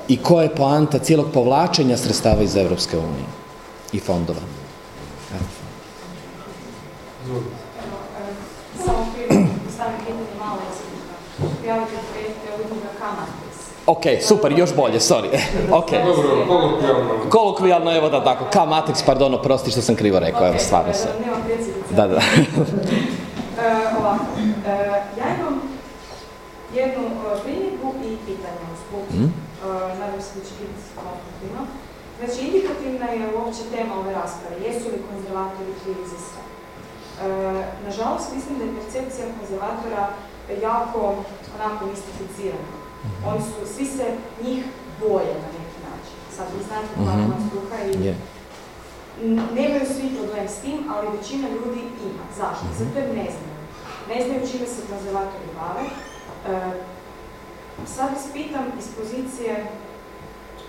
i koja je poanta cijelog povlačenja sredstava iz Europske unije i fondova. Evo. Samo prije stavim pitanje malo prijavite projekte udruga Kamatis. Ok, super, još bolje, sorry. ok. Dobro, kolokvijalno. Kolokvijalno, evo da tako, ka Matrix, pardon, oprosti što sam krivo rekao, evo, stvarno se. Nema. Da, da. E, ovako, e, ja imam jednu e, primjedbu i pitanje. E, nadam se da će biti konstruktivno. Znači, indikativna je uopće tema ove rasprave. Jesu li konzervatori krivi za sve? Nažalost, mislim da je percepcija konzervatora jako onako mistificirana. Oni su, svi se njih boje na neki način. Sad vi znate kako Mhm. vam struka i. N- Nemaju svi problem s tim, ali većina ljudi ima. Zašto? Zato jer ne znaju. Ne znaju čime se konzervatori bave. E, sad vas pitam iz pozicije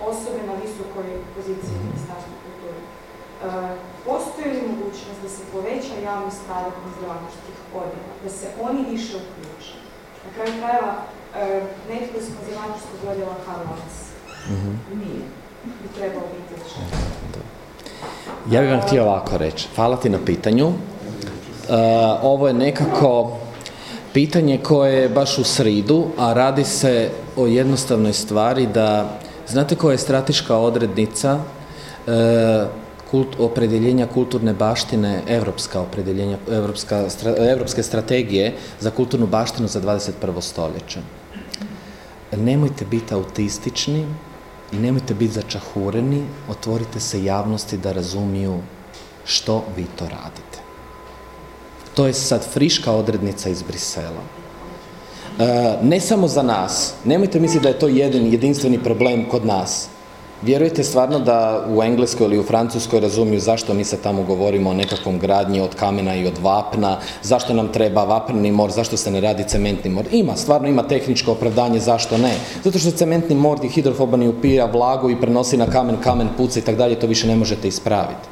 osobe na visokoj poziciji u Ministarstvu kulture. E, postoji li mogućnost da se poveća javnost rada konzervatorskih odjela, da se oni više uključe? Na kraju krajeva, e, netko iz konzervatorskog odjela Karlovac nije. Bi trebao biti. Ja bih vam htio ovako reći. Hvala ti na pitanju. E, ovo je nekako pitanje koje je baš u sridu, a radi se o jednostavnoj stvari da, znate koja je strateška odrednica e, kult, opredjeljenja kulturne baštine, evropska opredjeljenja, evropska, stra- evropske strategije za kulturnu baštinu za 21. stoljeće. Nemojte biti autistični i nemojte biti začahureni, otvorite se javnosti da razumiju što vi to radite. To je sad friška odrednica iz Brisela. E, ne samo za nas, nemojte misliti da je to jedan jedinstveni problem kod nas. Vjerujete stvarno da u Engleskoj ili u Francuskoj razumiju zašto mi se tamo govorimo o nekakvom gradnji od kamena i od vapna, zašto nam treba vaprni mor, zašto se ne radi cementni mor. Ima, stvarno ima tehničko opravdanje zašto ne. Zato što cementni mor i hidrofobani upija vlagu i prenosi na kamen, kamen puca i tako dalje, to više ne možete ispraviti.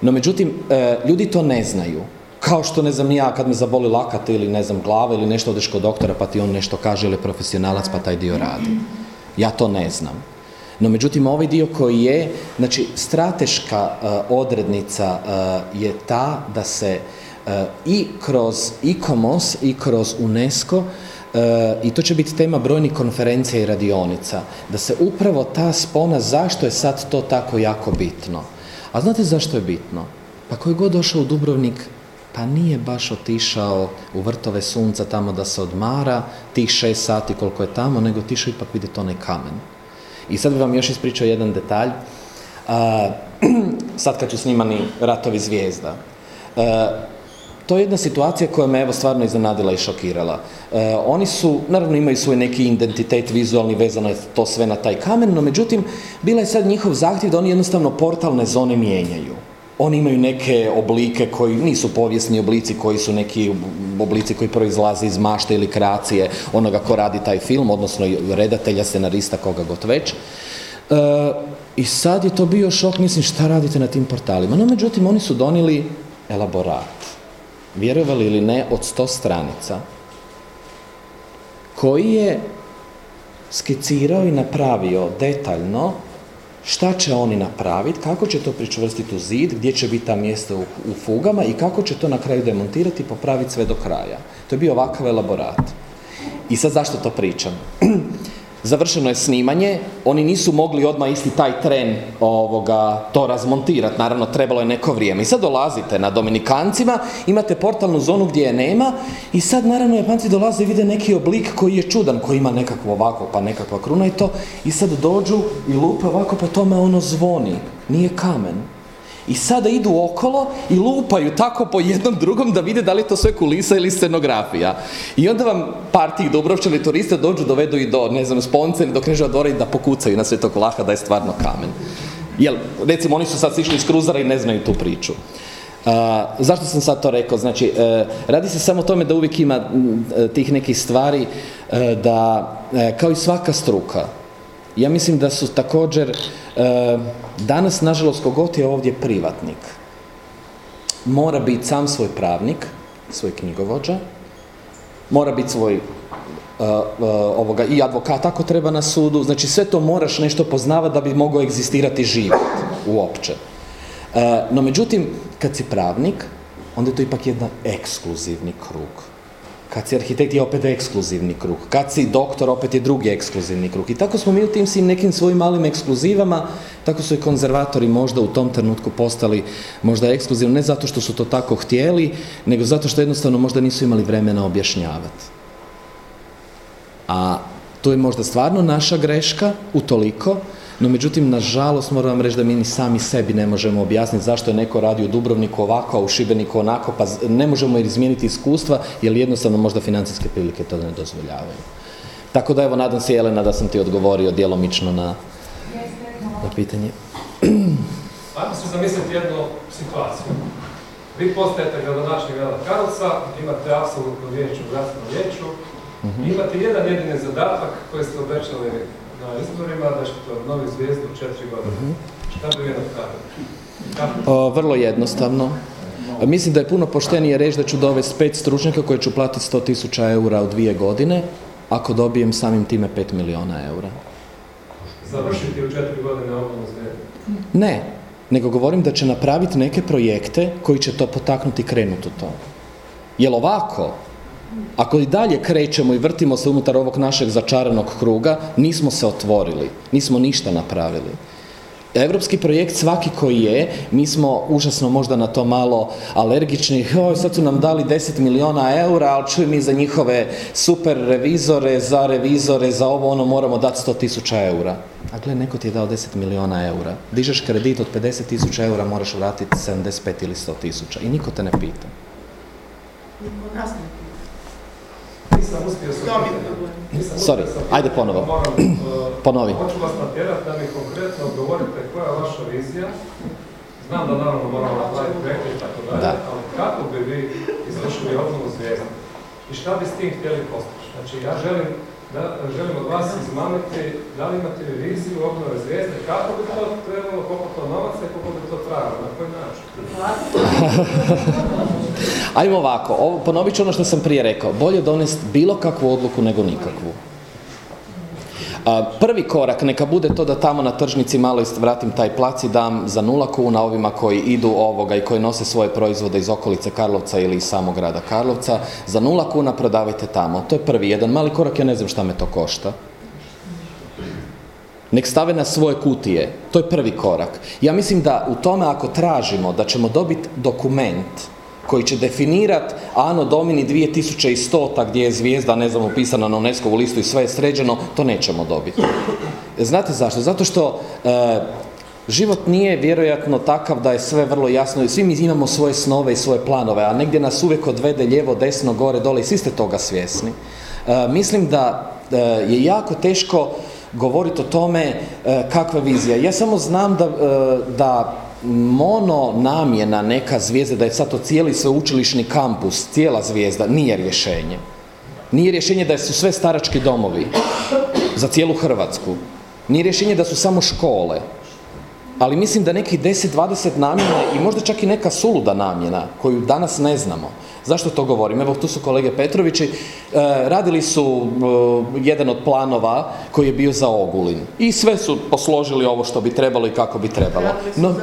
No međutim, e, ljudi to ne znaju. Kao što ne znam ja kad me zaboli lakat ili ne znam glava ili nešto odeš kod doktora pa ti on nešto kaže ili je profesionalac pa taj dio radi. Ja to ne znam. No međutim ovaj dio koji je, znači strateška e, odrednica e, je ta da se e, i kroz ICOMOS i kroz UNESCO i to će biti tema brojnih konferencija i radionica, da se upravo ta spona zašto je sad to tako jako bitno. A znate zašto je bitno? Pa koji god došao u Dubrovnik, pa nije baš otišao u vrtove sunca tamo da se odmara, tih šest sati koliko je tamo, nego otišao ipak vidjeti onaj kamen. I sad bih vam još ispričao jedan detalj. A, sad kad su snimani Ratovi zvijezda. To je jedna situacija koja me evo stvarno iznenadila i šokirala. Oni su, naravno imaju svoj neki identitet vizualni, vezano je to sve na taj kamen, no međutim, bila je sad njihov zahtjev da oni jednostavno portalne zone mijenjaju. Oni imaju neke oblike koji nisu povijesni oblici, koji su neki oblici koji proizlaze iz mašte ili kreacije onoga ko radi taj film, odnosno redatelja, scenarista, koga god već. E, I sad je to bio šok, mislim šta radite na tim portalima. No međutim, oni su donijeli elaborat, vjerovali ili ne, od 100 stranica, koji je skicirao i napravio detaljno šta će oni napraviti, kako će to pričvrstiti u zid, gdje će biti ta mjesta u, fugama i kako će to na kraju demontirati i popraviti sve do kraja. To je bio ovakav elaborat. I sad zašto to pričam? Završeno je snimanje, oni nisu mogli odmah isti taj tren ovoga, to razmontirati, naravno trebalo je neko vrijeme. I sad dolazite na Dominikancima, imate portalnu zonu gdje je nema i sad naravno Japanci dolaze i vide neki oblik koji je čudan, koji ima nekakvo ovako, pa nekakva kruna i to. I sad dođu i lupe ovako, po tome ono zvoni. Nije kamen. I sada idu okolo i lupaju tako po jednom drugom da vide da li je to sve kulisa ili scenografija. I onda vam par tih Dubrovčani turista dođu, dovedu i do, ne znam, Sponce ili do Kneževa dvora i da pokucaju na Svetog Laha da je stvarno kamen. Jel, recimo, oni su sad sišli iz kruzara i ne znaju tu priču. Uh, zašto sam sad to rekao? Znači, uh, radi se samo o tome da uvijek ima m, tih nekih stvari uh, da, kao i svaka struka, ja mislim da su također, e, danas, nažalost, kogod je ovdje privatnik, mora biti sam svoj pravnik, svoj knjigovođa, mora biti svoj e, e, ovoga, i advokat ako treba na sudu, znači sve to moraš nešto poznavati da bi mogao egzistirati život uopće. No međutim, kad si pravnik, onda je to ipak jedan ekskluzivni krug. Kad si arhitekt je opet ekskluzivni krug. Kad si doktor opet je drugi ekskluzivni krug. I tako smo mi u tim svim nekim svojim malim ekskluzivama, tako su i konzervatori možda u tom trenutku postali možda ekskluzivni, ne zato što su to tako htjeli, nego zato što jednostavno možda nisu imali vremena objašnjavati. A to je možda stvarno naša greška, utoliko, no međutim, nažalost, moram vam reći da mi ni sami sebi ne možemo objasniti zašto je neko radio u Dubrovniku ovako, a u Šibeniku onako, pa ne možemo jer izmijeniti iskustva, jer jednostavno možda financijske prilike to ne dozvoljavaju. Tako da evo, nadam se Jelena da sam ti odgovorio djelomično na, na pitanje. Ajmo se zamisliti jednu situaciju. Vi postajete gradonačnik grada Karlovca, imate apsolutno vijeću u gradskom vijeću, mm imate jedan jedini zadatak koji ste obećali na izborima da ćete novi zvijezdu četiri godine. Mm Šta bi vi napravili? Vrlo jednostavno. Mislim da je puno poštenije reći da ću dovesti pet stručnjaka koje ću platiti 100 tisuća eura u dvije godine, ako dobijem samim time 5 miliona eura. Završiti u četiri godine zvijezde? Ne, nego govorim da će napraviti neke projekte koji će to potaknuti krenuti u to. Jel ovako, ako i dalje krećemo i vrtimo se unutar ovog našeg začaranog kruga, nismo se otvorili, nismo ništa napravili. Europski projekt svaki koji je, mi smo užasno možda na to malo alergični, oj sad su nam dali 10 miliona eura, ali čuj mi za njihove super revizore, za revizore, za ovo ono moramo dati 100 tisuća eura. A gle, neko ti je dao 10 miliona eura. Dižeš kredit od 50 tisuća eura, moraš vratiti 75 ili 100 tisuća. I niko te ne pita. Niko nas ne nisam uspio se... Sorry, ajde ponovo. Ponovi. Hoću vas natjerati da mi konkretno odgovorite koja je vaša vizija. Znam da naravno moramo napraviti projekte i tako dalje, ali kako bi vi izvršili obnovu zvijezda? I šta bi s tim htjeli postići? Znači, ja želim da želim od vas izmamiti da li imate viziju obnove zvijezde, kako bi to trebalo, koliko to novaca i koliko bi to trajalo, na koji način? Ajmo ovako, ovo, ponovit ću ono što sam prije rekao, bolje donesti bilo kakvu odluku nego nikakvu. Prvi korak neka bude to da tamo na tržnici malo vratim taj plac i dam za nula kuna ovima koji idu ovoga i koji nose svoje proizvode iz okolice Karlovca ili iz samog grada Karlovca. Za nula kuna prodavajte tamo. To je prvi jedan mali korak, ja ne znam šta me to košta. Nek stave na svoje kutije. To je prvi korak. Ja mislim da u tome ako tražimo da ćemo dobiti dokument koji će definirati Ano Domini 2100 gdje je zvijezda, ne znam, upisana na UNESCO listu i sve je sređeno, to nećemo dobiti. Znate zašto? Zato što e, život nije vjerojatno takav da je sve vrlo jasno i svi mi imamo svoje snove i svoje planove, a negdje nas uvijek odvede lijevo, desno, gore, dole i svi ste toga svjesni. E, mislim da e, je jako teško govoriti o tome kakva vizija. Ja samo znam da, da mono namjena neka zvijezda, da je sad to cijeli sveučilišni kampus, cijela zvijezda, nije rješenje. Nije rješenje da su sve starački domovi za cijelu Hrvatsku. Nije rješenje da su samo škole. Ali mislim da nekih 10-20 namjena i možda čak i neka suluda namjena koju danas ne znamo. Zašto to govorim? Evo tu su kolege Petrovići, e, radili su e, jedan od planova koji je bio za Ogulin i sve su posložili ovo što bi trebalo i kako bi trebalo. No,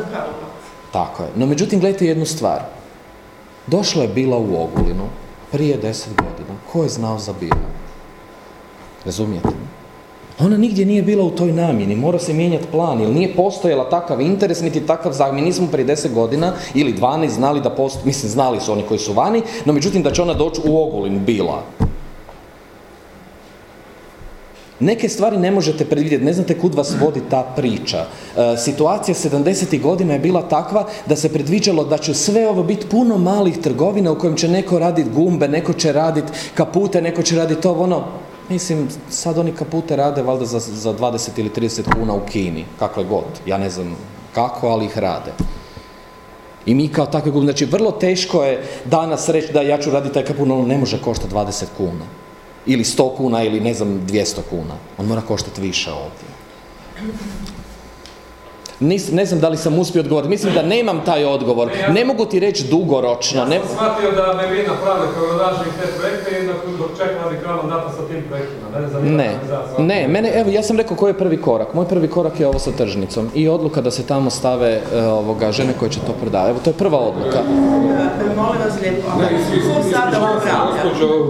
tako je. No međutim, gledajte jednu stvar. Došla je bila u Ogulinu prije deset godina. Ko je znao za bilo? Razumijete? Ona nigdje nije bila u toj namjeni, mora se mijenjati plan, jer nije postojala takav interes, niti takav zag. Mi nismo prije deset godina ili 12 znali da postoji, mislim znali su oni koji su vani, no međutim da će ona doći u Ogulin, bila. Neke stvari ne možete predvidjeti, ne znate kud vas vodi ta priča. E, situacija 70. godina je bila takva da se predviđalo da će sve ovo biti puno malih trgovina u kojem će neko raditi gumbe, neko će raditi kapute, neko će raditi ovo ono. Mislim, sad oni kapute rade valjda za, za 20 ili 30 kuna u Kini, kakve god. Ja ne znam kako, ali ih rade. I mi kao takve gumbe, znači vrlo teško je danas reći da ja ću raditi taj kapun, ono ne može koštati 20 kuna ili 100 kuna ili ne znam 200 kuna. On mora koštati više ovdje. Nis, ne znam da li sam uspio odgovoriti. Mislim da nemam taj odgovor. Ne mogu ti reći dugoročno. Ne... Ja sam shvatio da bi vi napravili kao te projekte i dok čeka radikalno data sa tim projektima. Ne, ne, ne, mene, evo, ja sam rekao koji je prvi korak. Moj prvi korak je ovo sa tržnicom i odluka da se tamo stave uh, ovoga, žene koje će to prodavati. Evo, to je prva odluka. Molim vas lijepo, ko sada upravlja?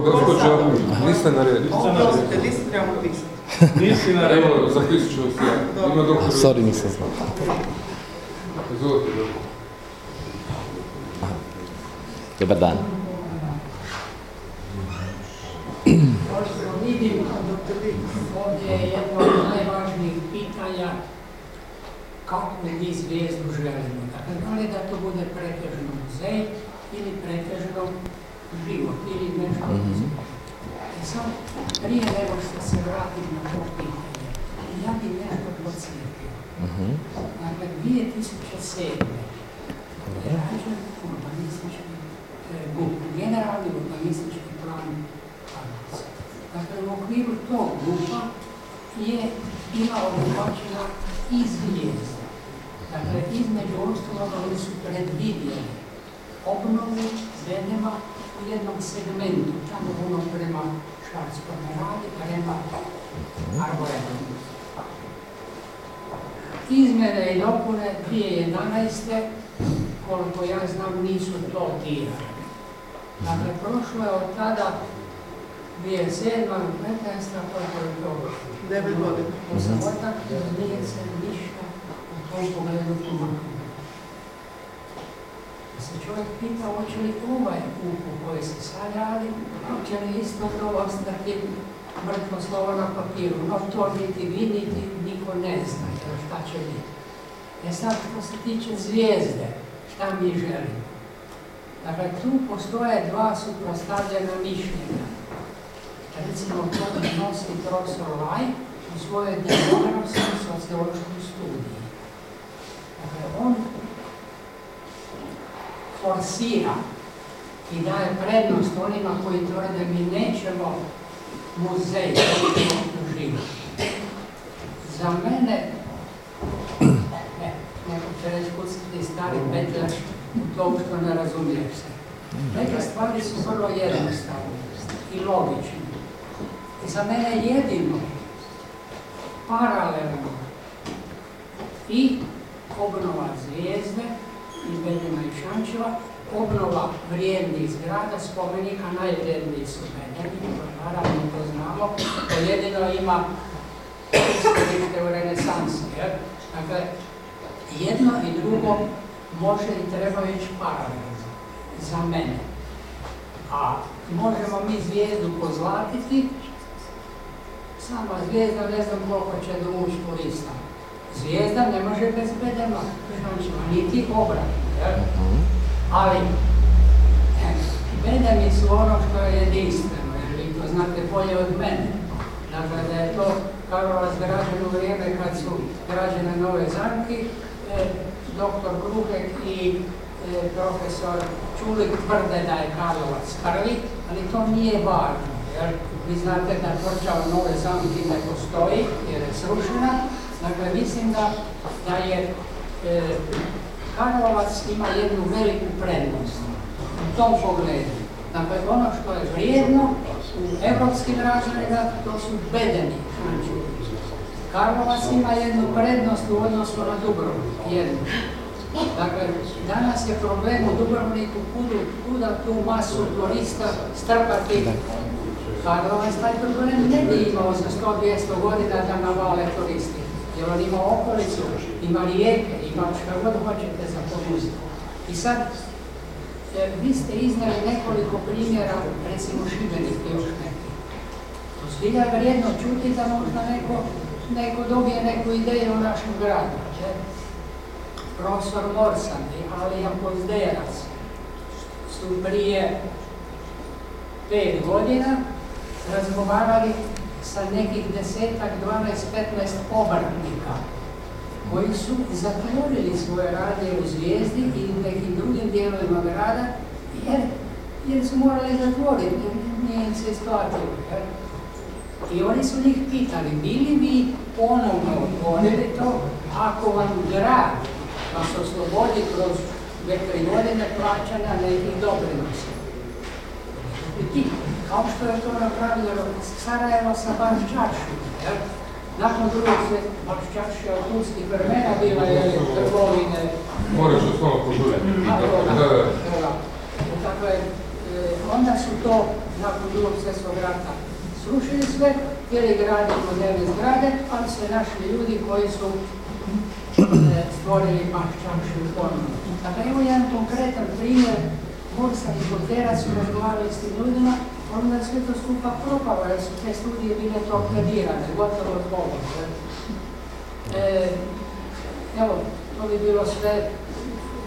Gospođo, niste na redu. Oprostite, vi se trebamo pisati. Nisi na. Evo, zapisit ću vas ja. Ima doktor. Sorry, nisam znao. Izvolite. Dobar dan. Vidim, ovdje je jedno od najvažnijih pitanja kako mi zvijezdu želimo. Dakle, da li da to bude pretežno muzej ili pretežno život ili nešto mm E sad, prije nego što se vratim na to pitanje, ja bih nešto podsjetio. mm Dakle, 2007. je rađen urbanistički GUP, generalni urbanistički plan Karlovca. Dakle, u okviru tog grupa je bila obuhvaćena i zvijezda. Dakle, između ostaloga oni su predvidjeli obnovu Zvenema u jednom segmentu, tamo ono prema Švarskom radi, prema Arboretu. Izmjene i dopune 2011. koliko ja znam nisu to dirali. Dakle, prošlo je od tada 2007. 15. koliko je to? 9 godina. Osmotak, nije se ništa u tom pogledu pomaknuo. Se čovjek pita hoće li ovaj kupu koji se sad radi, hoće li isto to ostati mrtvo slovo na papiru. No to niti vi, niti niko ne zna šta će biti. E sad, što se tiče zvijezde, šta mi želimo? Dakle, tu postoje dva suprostavljena mišljenja. Recimo, to nosi profesor Laj u svojoj demografskoj sociološkoj studiji. Dakle, on forsira i daje prednost onima koji tvrde mi nećemo muzej, nećemo. Za mene, ne, neko će reći kucati stari petljač, to što ne razumiješ se. Neke stvari su vrlo jednostavne i logične. I za mene jedino paralelno i obnova zvijezde Bedema i Šančeva, obnova vrijednih zgrada, spomenika, najvrijedniji su Bedemi, naravno to znamo, to jedino ima u renesansi. Dakle, jedno i drugo može i treba ići paralelno za mene. A možemo mi zvijezdu pozlatiti, sama zvijezda ne znam koliko će dovući turista. Zvijezda ne može bez bedema, niti obratno. Ali, bedemi su ono što je jedinstveno, jer vi to znate bolje od mene. Dakle, da je to Karlovac građen u vrijeme kad su građene nove zamki, e, doktor Gruhek i e, profesor Čulik tvrde da je Karlovac prvi, ali to nije važno. Jer vi znate da tvrđa u nove zamki ne postoji jer je srušena. Dakle, mislim da, je e, Karlovac ima jednu veliku prednost u tom pogledu. Dakle, ono što je vrijedno u evropskim razredima, to su bedeni Karlovac ima jednu prednost u odnosu na Dubrovnik, jednu. Dakle, danas je problem u Dubrovniku kuda tu masu turista strpati Karlovac taj problem ne bi imao za 100-200 godina da navale turisti. Jer on ima okolicu, ima rijeke, ima što god hoćete za ponuditi. I sad, e, vi ste iznali nekoliko primjera, recimo Šibenik još neki. To zbilja vrijedno čuti da možda neko, neko dobije neku ideju o našem gradu. Je? Profesor Morsan i Alija Pozderac su prije pet godina razgovarali sa nekih desetak, 12, 15 obrtnika koji su zatvorili svoje radije u Zvijezdi i nekim drugim dijelovima grada jer, jer su morali zatvoriti, nije im se isplatilo. I oni su njih pitali, bili bi ponovno otvorili to ako vam grad vas oslobodi kroz tri godine plaćanja nekih doprinosa. I kao što je to napravljeno Sarajevo sa Bančašom. Nakon drugog se Bančaša od turskih vremena bila je trgovine. Moraš to požuriti. Dakle, onda su to nakon drugog svjetskog rata srušili sve, htjeli graditi moderne zgrade, ali se našli ljudi koji su stvorili Bančašu ponovno. Dakle, evo jedan konkretan primjer Borsa i Botera su razgovarali s tim ljudima, onda je sve to skupa propalo, jer su te studije bile torpedirane, gotovo zbogom. E, evo, to bi bilo sve.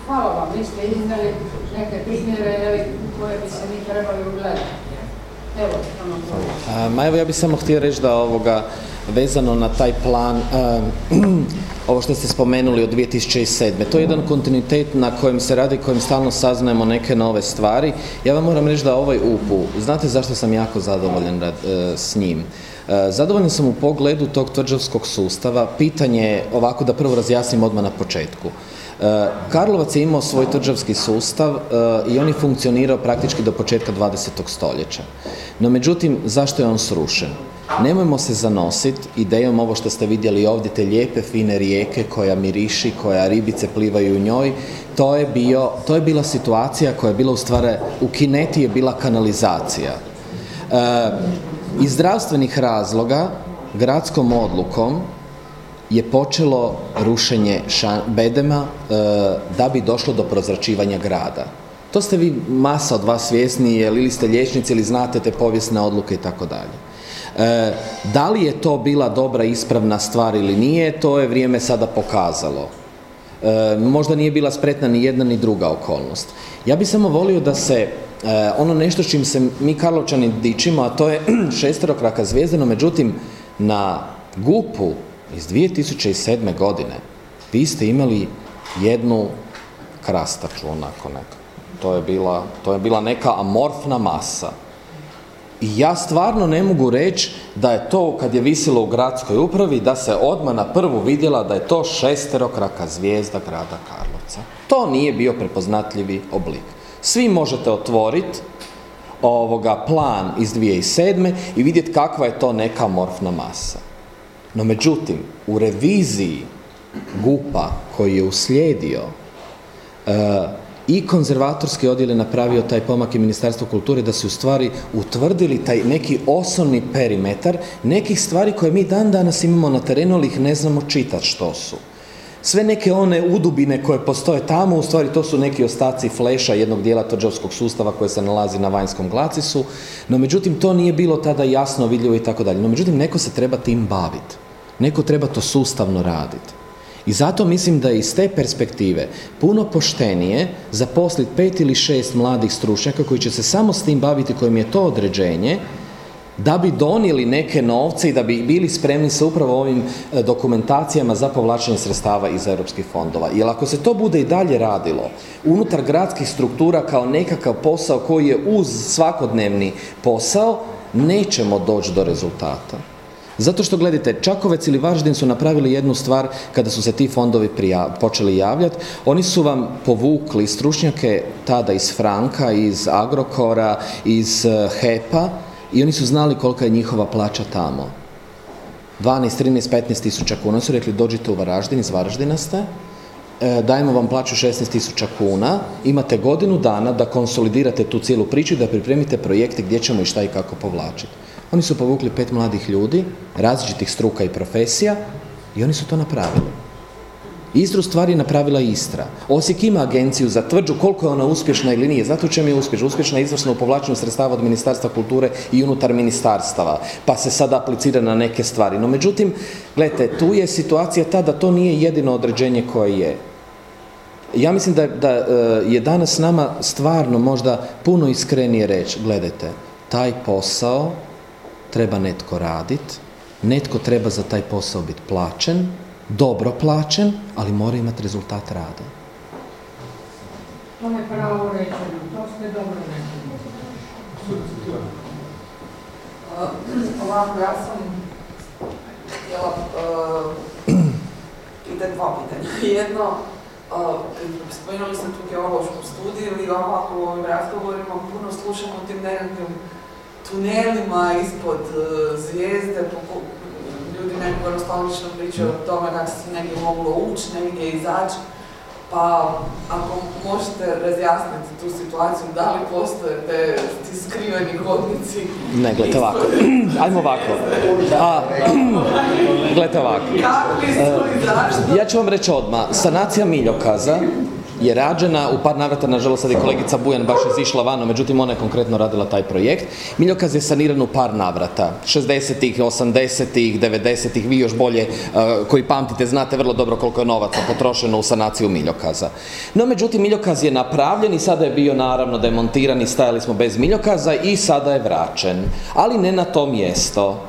Hvala vam, vi ste iznali neke primjere koje bi se mi trebali ugledati. Evo, samo Ma evo ja bih samo htio reći da ovoga vezano na taj plan, ovo što ste spomenuli od 2007. To je jedan kontinuitet na kojem se radi, kojem stalno saznajemo neke nove stvari. Ja vam moram reći da ovaj UPU, znate zašto sam jako zadovoljan rad, e, s njim? E, zadovoljan sam u pogledu tog tvrđavskog sustava. Pitanje je ovako da prvo razjasnim odmah na početku. E, Karlovac je imao svoj tvrđavski sustav i on je funkcionirao praktički do početka 20. stoljeća. No međutim, zašto je on srušen? Nemojmo se zanositi idejom ovo što ste vidjeli ovdje, te lijepe, fine rijeke koja miriši, koja ribice plivaju u njoj. To je, bio, to je bila situacija koja je bila u stvari, u kineti je bila kanalizacija. E, iz zdravstvenih razloga, gradskom odlukom, je počelo rušenje bedema e, da bi došlo do prozračivanja grada. To ste vi masa od vas svjesni, ili ste liječnici ili znate te povijesne odluke i tako dalje. E, da li je to bila dobra ispravna stvar ili nije, to je vrijeme sada pokazalo. E, možda nije bila spretna ni jedna ni druga okolnost. Ja bih samo volio da se e, ono nešto čim se mi Karlovčani dičimo, a to je šesterokraka zvijezdano, međutim na GUP-u iz 2007. godine vi ste imali jednu krastaču onako neka. To je bila, to je bila neka amorfna masa i ja stvarno ne mogu reći da je to, kad je visilo u gradskoj upravi, da se odmah na prvu vidjela da je to šesterokraka zvijezda grada Karlovca. To nije bio prepoznatljivi oblik. Svi možete otvoriti ovoga plan iz 2007. i vidjeti kakva je to neka morfna masa. No međutim, u reviziji GUPA koji je uslijedio, e, i konzervatorski odjel je napravio taj pomak i Ministarstvo kulture da se u stvari utvrdili taj neki osnovni perimetar nekih stvari koje mi dan danas imamo na terenu, ali ih ne znamo čitati što su. Sve neke one udubine koje postoje tamo, u stvari to su neki ostaci fleša jednog dijela tođovskog sustava koje se nalazi na vanjskom glacisu, no međutim to nije bilo tada jasno vidljivo i tako dalje. No međutim neko se treba tim baviti. Neko treba to sustavno raditi. I zato mislim da je iz te perspektive puno poštenije zaposliti pet ili šest mladih stručnjaka koji će se samo s tim baviti, kojim je to određenje, da bi donijeli neke novce i da bi bili spremni sa upravo ovim e, dokumentacijama za povlačenje sredstava iz europskih fondova. Jer ako se to bude i dalje radilo unutar gradskih struktura kao nekakav posao koji je uz svakodnevni posao, nećemo doći do rezultata. Zato što gledajte, Čakovec ili Varaždin su napravili jednu stvar kada su se ti fondovi počeli javljati. Oni su vam povukli stručnjake tada iz Franka, iz Agrokora, iz eh, HEPA i oni su znali kolika je njihova plaća tamo. 12, 13, 15 tisuća kuna. Oni su rekli dođite u Varaždin, iz Varaždina ste, e, dajemo vam plaću 16.000 kuna, imate godinu dana da konsolidirate tu cijelu priču i da pripremite projekte gdje ćemo i šta i kako povlačiti. Oni su povukli pet mladih ljudi, različitih struka i profesija i oni su to napravili. Istru stvari je napravila Istra. Osijek ima agenciju za tvrđu koliko je ona uspješna ili nije. Znate u čemu je uspješna? Uspješna je izvrsno u povlačenju sredstava od Ministarstva kulture i unutar ministarstava. Pa se sad aplicira na neke stvari. No međutim, gledajte, tu je situacija ta da to nije jedino određenje koje je. Ja mislim da, da e, je danas nama stvarno možda puno iskrenije reći, gledajte, taj posao treba netko raditi, netko treba za taj posao biti plaćen, dobro plaćen, ali mora imati rezultat rada. To je pravo rečeno, to ste dobro rekli. Ovako, ja sam htjela ide dva pitanja. Jedno, spomenuli ste tu geološku studiju i ovako u ovim razgovorima puno slušamo o tim nekakvim tunelima ispod zvijezde, ljudi nekako nostalgično pričaju o tome kako se negdje moglo ući, negdje izaći. Pa ako možete razjasniti tu situaciju, da li postoje te, ti skriveni hodnici? Ne, gledajte ovako. Ajmo ovako. A, gledajte ovako. I zašto? Ja ću vam reći odmah. Sanacija Miljokaza je rađena, u par navrata, nažalost sad je kolegica Bujan baš izišla vano, međutim ona je konkretno radila taj projekt. Miljokaz je saniran u par navrata, 60-ih, 80-ih, 90-ih, vi još bolje uh, koji pamtite, znate vrlo dobro koliko je novaca potrošeno u sanaciju Miljokaza. No međutim, Miljokaz je napravljen i sada je bio naravno demontiran i stajali smo bez Miljokaza i sada je vraćen. Ali ne na to mjesto.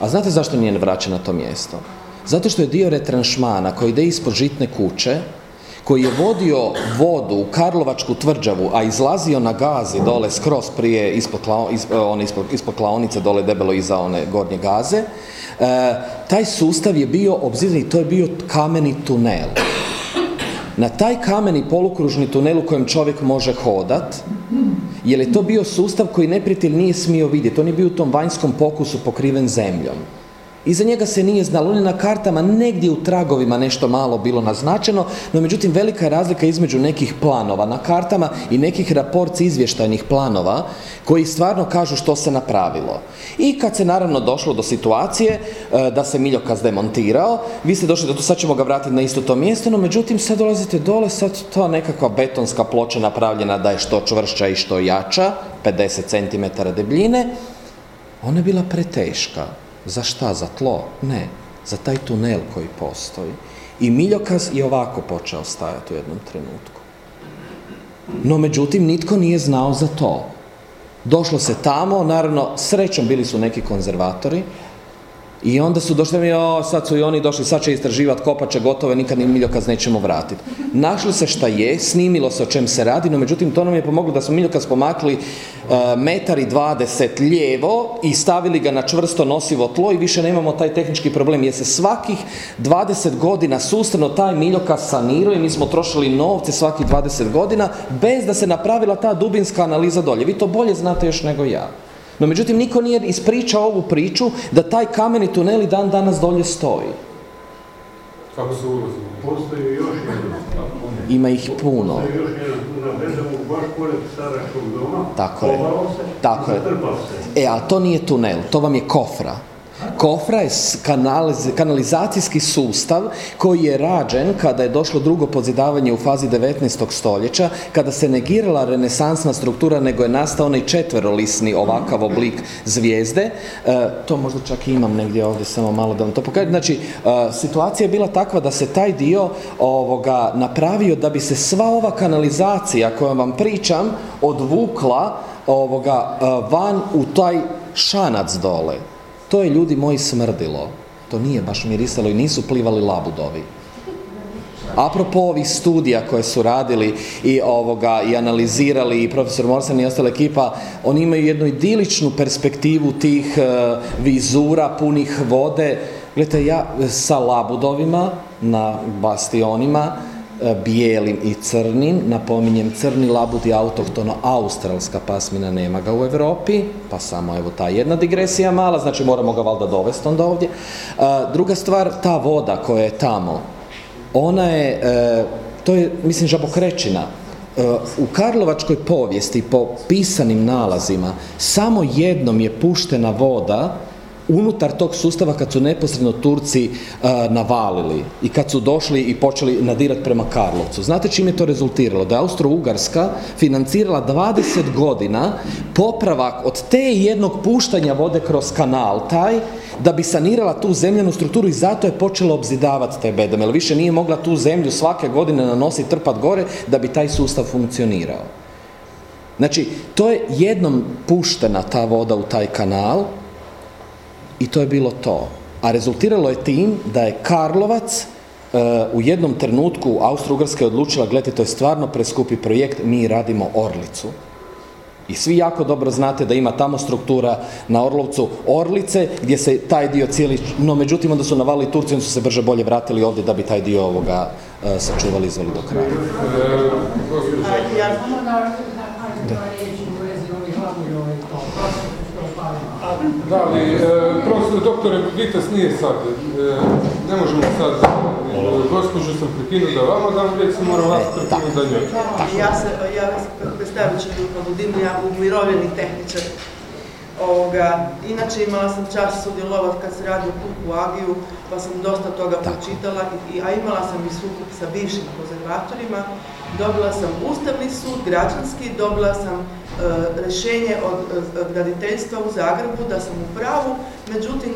A znate zašto nije vraćen na to mjesto? Zato što je dio retranšmana koji ide ispod žitne kuće, koji je vodio vodu u Karlovačku tvrđavu, a izlazio na gazi dole skroz prije ispod, one, ispod, ispod klaonice dole debelo iza one gornje gaze, e, taj sustav je bio obziran i to je bio kameni tunel. Na taj kameni polukružni tunel u kojem čovjek može hodat, jer je to bio sustav koji neprijatelj nije smio vidjeti. On je bio u tom vanjskom pokusu pokriven zemljom. Iza njega se nije znalo, on je na kartama negdje u tragovima nešto malo bilo naznačeno, no međutim velika je razlika između nekih planova na kartama i nekih raporci izvještajnih planova koji stvarno kažu što se napravilo. I kad se naravno došlo do situacije e, da se Miljokaz demontirao, vi ste došli do to, sad ćemo ga vratiti na isto to mjesto, no međutim sad dolazite dole, sad to nekakva betonska ploča napravljena da je što čvršća i što jača, 50 cm debljine, ona je bila preteška. Za šta? Za tlo? Ne. Za taj tunel koji postoji. I Miljokaz je ovako počeo stajati u jednom trenutku. No, međutim, nitko nije znao za to. Došlo se tamo, naravno, srećom bili su neki konzervatori, i onda su došli mi, o, sad su i oni došli, sad će istraživati, kopače, gotove, nikad ni miljokaz nećemo vratiti. Našli se šta je, snimilo se o čem se radi, no međutim to nam je pomoglo da smo miljokaz pomakli e, metar i dvadeset lijevo i stavili ga na čvrsto nosivo tlo i više nemamo taj tehnički problem, jer se svakih 20 godina sustavno taj miljokaz sanirao i mi smo trošili novce svakih 20 godina bez da se napravila ta dubinska analiza dolje. Vi to bolje znate još nego ja. No međutim, niko nije ispričao ovu priču da taj kameni tuneli dan danas dolje stoji. Kako se ulazi? Postoji još jedan. Ima ih puno. Postoji još jedan tunel, baš pored staračkog doma. Tako je. se, Tako je. se. E, a to nije tunel, to vam je kofra. Kofra je kanalizacijski sustav koji je rađen kada je došlo drugo pozidavanje u fazi 19. stoljeća, kada se negirala renesansna struktura, nego je nastao onaj četverolisni ovakav oblik zvijezde. E, to možda čak i imam negdje ovdje, samo malo da vam to pokažem. Znači, e, situacija je bila takva da se taj dio ovoga napravio da bi se sva ova kanalizacija kojom vam pričam odvukla ovoga e, van u taj šanac dole. To je ljudi moji smrdilo. To nije baš mirisalo i nisu plivali labudovi. Apropo ovih studija koje su radili i ovoga i analizirali i profesor Morsan i ostala ekipa, oni imaju jednu idiličnu perspektivu tih e, vizura punih vode. Gledajte, ja sa labudovima na bastionima bijelim i crnim, napominjem crni labud je autohtono australska pasmina, nema ga u Europi, pa samo evo ta jedna digresija mala, znači moramo ga valjda dovesti onda ovdje. E, druga stvar, ta voda koja je tamo, ona je, e, to je, mislim, žabokrečina. E, u Karlovačkoj povijesti po pisanim nalazima samo jednom je puštena voda unutar tog sustava kad su neposredno Turci e, navalili i kad su došli i počeli nadirati prema Karlovcu. Znate čim je to rezultiralo? Da je Austro-Ugarska financirala 20 godina popravak od te jednog puštanja vode kroz kanal taj da bi sanirala tu zemljanu strukturu i zato je počela obzidavati te bedeme, jer više nije mogla tu zemlju svake godine nanositi trpat gore da bi taj sustav funkcionirao. Znači, to je jednom puštena ta voda u taj kanal i to je bilo to. A rezultiralo je tim da je Karlovac e, u jednom trenutku Austro-Ugrska je odlučila, gledajte, to je stvarno preskupi projekt, mi radimo Orlicu. I svi jako dobro znate da ima tamo struktura na Orlovcu Orlice, gdje se taj dio cijeli, no međutim onda su navali Turci, onda su se brže bolje vratili ovdje da bi taj dio ovoga e, sačuvali izvoli do kraja. Ja samo da, da, da, riječi u vezi ovih hladnjova i to. Da, ali, e, profesor, doktore, Vitas nije sad, e, ne možemo sad, e, gospođu sam prekinuo da vama dam riječ, sam moram vas prekinuti da njoj. Ja se, ja vas predstavit ću Ljuka Budinu, ja umirovljeni tehničar. Ovoga, inače imala sam čast sudjelovati kad se radi o Kuku Agiju, pa sam dosta toga pročitala, i, a imala sam i sukup sa bivšim konzervatorima. Dobila sam Ustavni sud, građanski, dobila sam e, rješenje od, od graditeljstva u Zagrebu da sam u pravu, međutim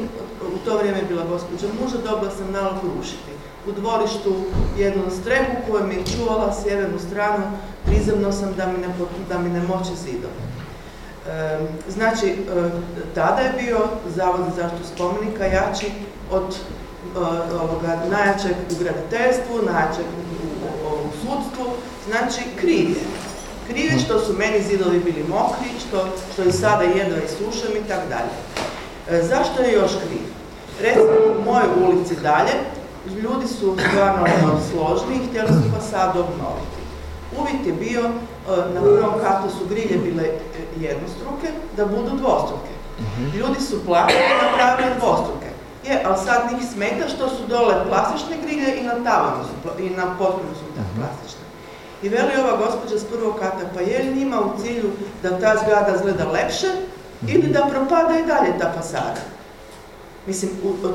u to vrijeme je bila gospođa muža, dobila sam nalog rušiti. U dvorištu jednu strehu koja mi je čuvala sjevernu stranu, prizemno sam da mi ne, da mi ne moće zidove. Znači, e, tada je bio Zavod za zaštitu spomenika jači od e, ovoga, najjačeg u graditeljstvu, najjačeg u, sudstvu, znači kriv je. Što su meni zidovi bili mokri, što, što i sada jedva i sušem i tako dalje. E, zašto je još kriv? Recimo, u mojoj ulici dalje, ljudi su stvarno ono, složni i htjeli su fasadu obnoviti. Uvijek je bio, na prvom katu su grilje bile jednostruke, da budu dvostruke. Mhm. Ljudi su platili i napravili dvostruke. Je, ali sad njih smeta što su dole plastične grilje i na tavanu su, i na potpuno su mhm. plastične. I veli ova gospođa s prvog kata, pa je li njima u cilju da ta zgrada izgleda lepše ili da propada i dalje ta fasada? Mislim,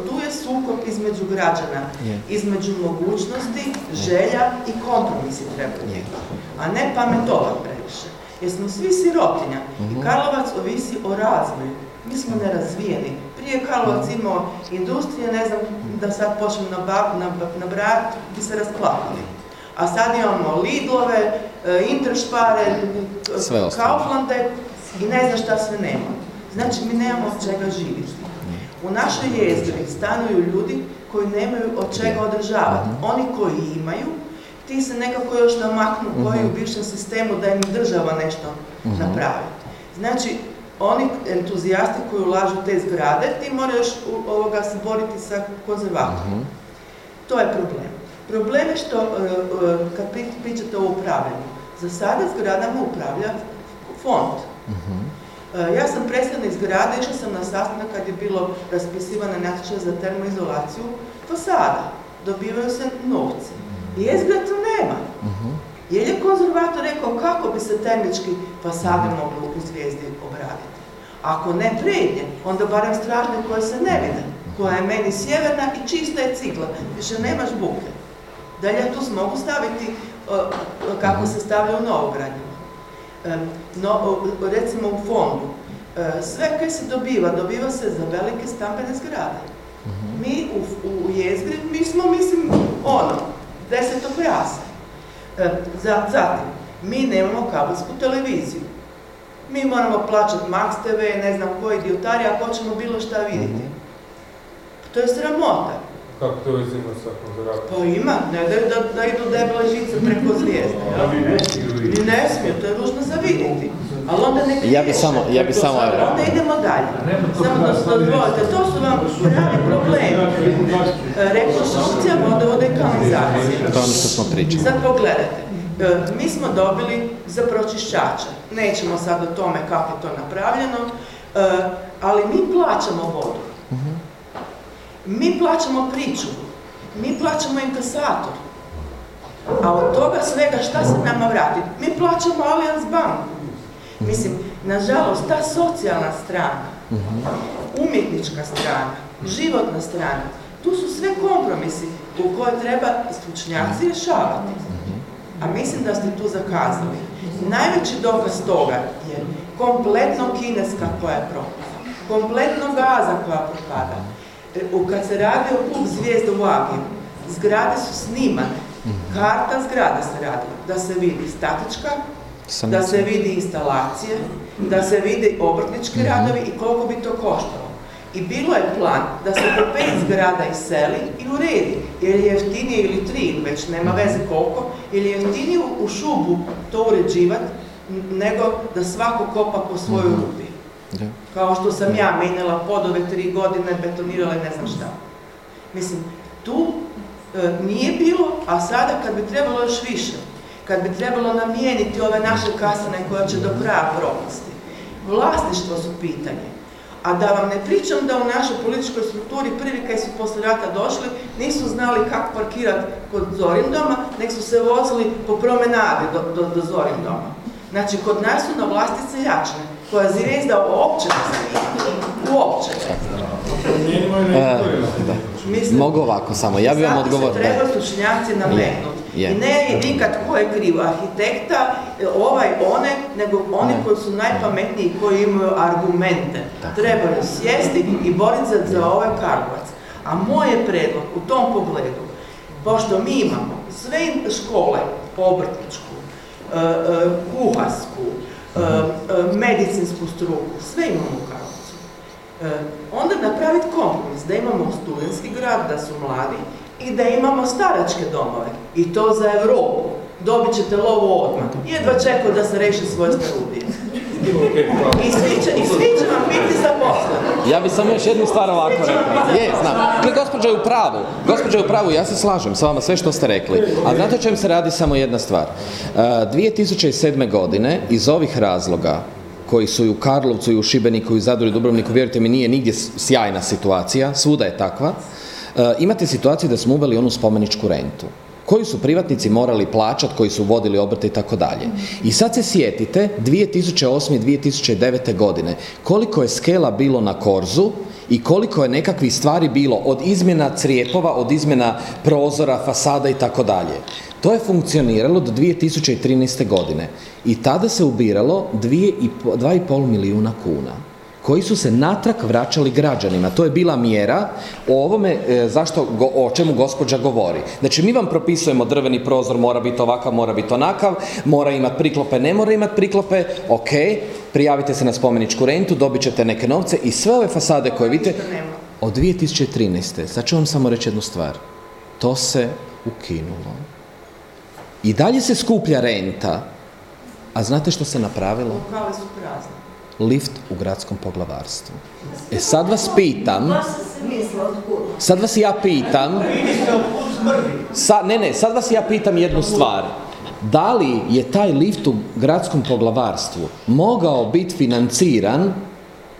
tu je sukob između građana, između mogućnosti, želja i kompromisi trebaju a ne pametovat previše. Jer smo svi sirotinja i mhm. Karlovac ovisi o razvoju. Mi smo nerazvijeni. Prije Karlovac mhm. imao industrije, ne znam, da sad počnem nabrajati, bi se rasklapali. A sad imamo Lidlove, e, Interšpare, Kauflande i ne znam šta sve nema. Znači, mi nemamo od čega živjeti. U našoj jezgri stanuju ljudi koji nemaju od čega održavati. Mhm. Oni koji imaju, ti se nekako još namaknu koji u mhm. bivšem sistemu da im država nešto mhm. napravi. Znači, oni entuzijasti koji ulažu te zgrade, ti moraš ovoga se boriti sa konzervatorom. To je problem. Problem je što, e, e, kad pričate o upravljanju, za sada zgradama upravlja fond. E, ja sam predstavnik zgrade, išla sam na sastanak kad je bilo raspisivana natječaj za termoizolaciju fasada. Dobivaju se novci. I SBA to nema. Jer je konzervator rekao kako bi se termički fasade mogli u zvijezdi obraditi. Ako ne prednje, onda barem stražne koje se ne vide, koja je meni sjeverna i čista je cigla, više nemaš buke. Da li ja tu mogu staviti kako se stavlja u novogradnju. No, recimo u fondu, e, sve koje se dobiva, dobiva se za velike stambene zgrade. Mi u, u jezgri, mi smo, mislim, ono, desetog jasa. E, zatim, mi nemamo kabelsku televiziju. Mi moramo plaćati Max TV, ne znam koji idiotari, ako hoćemo bilo šta vidjeti. Mhm. To je sramota. Kako to ima sa konzervatom? Pa ima, ne da, da, da idu debele žice preko zvijezde. Ni ne smiju, to je ružno za vidjeti. Ali onda neka ja bi samo, ja bi samo... Onda idemo dalje. Samo da se odvojite, to su vam pravi problemi. Rekonstrukcija vodovode i kanalizacije. To ono što smo pričali. Sad pogledajte. E, mi smo dobili za pročišćače. Nećemo sad o tome kako je to napravljeno, e, ali mi plaćamo vodu. Mi plaćamo priču, mi plaćamo inkasator, A od toga svega šta se nama vrati? Mi plaćamo Allianz banku. Mislim, nažalost, ta socijalna strana, umjetnička strana, životna strana, tu su sve kompromisi u koje treba stručnjaci rješavati. A mislim da ste tu zakazali. Najveći dokaz toga je kompletno kineska koja je propada, kompletno gaza koja propada. E, kad se radi o klub zvijezda u Agiju, zgrade su snimane, karta zgrada se radi, da se vidi statička, da se vidi instalacije, da se vidi obrtnički radovi i koliko bi to koštalo. I bilo je plan da se po pet zgrada iseli i uredi, jer je jeftinije ili tri, već nema veze koliko, jer je jeftinije u šubu to uređivati nego da svako kopa po svojoj rupi. Kao što sam ja menjala podove tri godine, betonirala i ne znam šta. Mislim, tu e, nije bilo, a sada kad bi trebalo još više, kad bi trebalo namijeniti ove naše kasane koja će do kraja propasti, vlasništvo su pitanje. A da vam ne pričam da u našoj političkoj strukturi prvi kad su posle rata došli nisu znali kako parkirati kod Zorindoma, nek su se vozili po promenadi do, do, do Zorindoma. Znači, kod nas su na vlastice jačne, koja zvijezda uopće ne Uopće. E, mogu ovako samo, ja bih vam odgovorio. Zato se treba stručnjaci nametnuti. I ne nikad ko je kriv, arhitekta, ovaj, one, nego oni koji su najpametniji, koji imaju argumente. Trebaju sjesti i boriti za, za ovaj Karlovac. A moj je predlog u tom pogledu, pošto mi imamo sve škole, obrtničku, e, e, kuharsku, e, medicinsku struku, sve imamo u Karlovcu. Onda napraviti kompromis, da imamo studentski grad, da su mladi, i da imamo staračke domove. I to za Europu. Dobit ćete lovo odmah. Jedva čekao da se reši svoje starudije. I svi će, i svi će vam biti zaposleni. Ja bih samo još jednu stvar ovako rekao. Je, znam. Ne, gospođa je u pravu. Gospođa je u pravu, ja se slažem sa vama sve što ste rekli. A znate o čem se radi samo jedna stvar. 2007. godine iz ovih razloga koji su i u Karlovcu i u Šibeniku i u Zadru i Dubrovniku, vjerujte mi, nije nigdje sjajna situacija, svuda je takva. E, imate situaciju da smo uveli onu spomeničku rentu koju su privatnici morali plaćati, koji su vodili obrte i tako dalje. I sad se sjetite 2008. i 2009. godine koliko je skela bilo na korzu i koliko je nekakvih stvari bilo od izmjena crijepova, od izmjena prozora, fasada i tako dalje. To je funkcioniralo do 2013. godine i tada se ubiralo 2,5 milijuna kuna koji su se natrag vraćali građanima. To je bila mjera o ovome e, zašto, o čemu gospođa govori. Znači mi vam propisujemo drveni prozor mora biti ovakav, mora biti onakav, mora imati priklope, ne mora imati priklope, ok, prijavite se na spomeničku rentu, dobit ćete neke novce i sve ove fasade koje vidite od 2013. Sad ću vam samo reći jednu stvar. To se ukinulo. I dalje se skuplja renta, a znate što se napravilo? Lokale su prazne lift u gradskom poglavarstvu. E sad vas pitam, sad vas ja pitam, ne ne, sad vas ja pitam jednu stvar. Da li je taj lift u gradskom poglavarstvu mogao biti financiran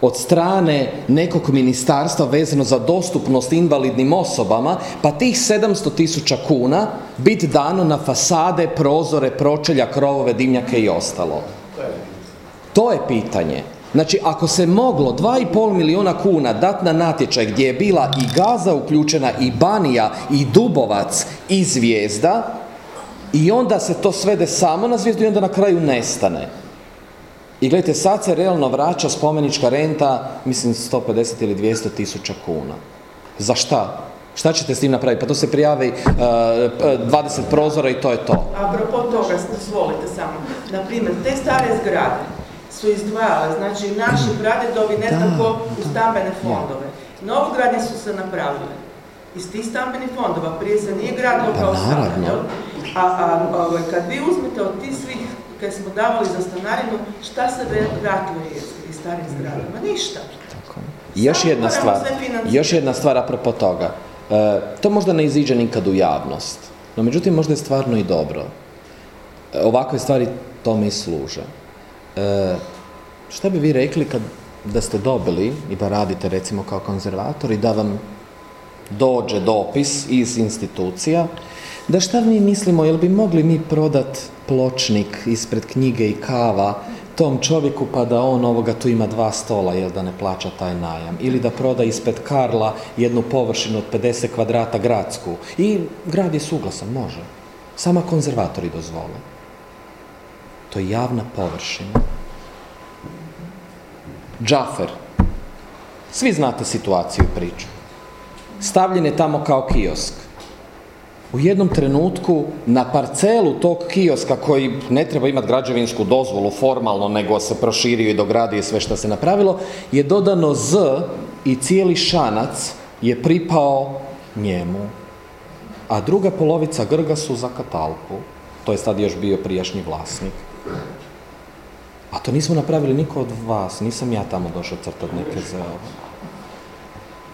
od strane nekog ministarstva vezano za dostupnost invalidnim osobama, pa tih 700 tisuća kuna biti dano na fasade, prozore, pročelja, krovove, dimnjake i ostalo. To je pitanje. Znači, ako se moglo 2,5 milijuna kuna dati na natječaj gdje je bila i Gaza uključena, i Banija, i Dubovac, i Zvijezda, i onda se to svede samo na Zvijezdu i onda na kraju nestane. I gledajte, sad se realno vraća spomenička renta, mislim, 150 ili 200 tisuća kuna. Za šta? Šta ćete s tim napraviti? Pa to se prijavi uh, 20 prozora i to je to. Apropo toga, dozvolite samo. Naprimjer, te stare zgrade, su izdvajale, znači naši pradjedovi ne tako u stambene fondove. Novogradnje su se napravile. Iz tih stambenih fondova prije se nije gradilo kao stan, A, a ovaj, kad vi uzmete od tih svih, kad smo davali za stanarinu, šta se vratilo iz starih zgradama? Ništa. I još jedna stvar, još jedna stvar apropo toga. E, to možda ne iziđe nikad u javnost, no međutim možda je stvarno i dobro. E, ovakve stvari tome i služe. E, šta bi vi rekli kad da ste dobili i da radite recimo kao konzervator i da vam dođe dopis iz institucija da šta mi mislimo, jel bi mogli mi prodat pločnik ispred knjige i kava tom čovjeku pa da on ovoga tu ima dva stola jel da ne plaća taj najam ili da proda ispred Karla jednu površinu od 50 kvadrata gradsku i grad je suglasan, može. Sama konzervatori dozvole. To je javna površina. Džafer. Svi znate situaciju priču. Stavljen je tamo kao kiosk. U jednom trenutku na parcelu tog kioska koji ne treba imati građevinsku dozvolu formalno, nego se proširio i dogradio sve što se napravilo, je dodano Z i cijeli šanac je pripao njemu. A druga polovica Grga su za Katalpu. To je sad još bio prijašnji vlasnik. A to nismo napravili niko od vas, nisam ja tamo došao crtati neke zeove.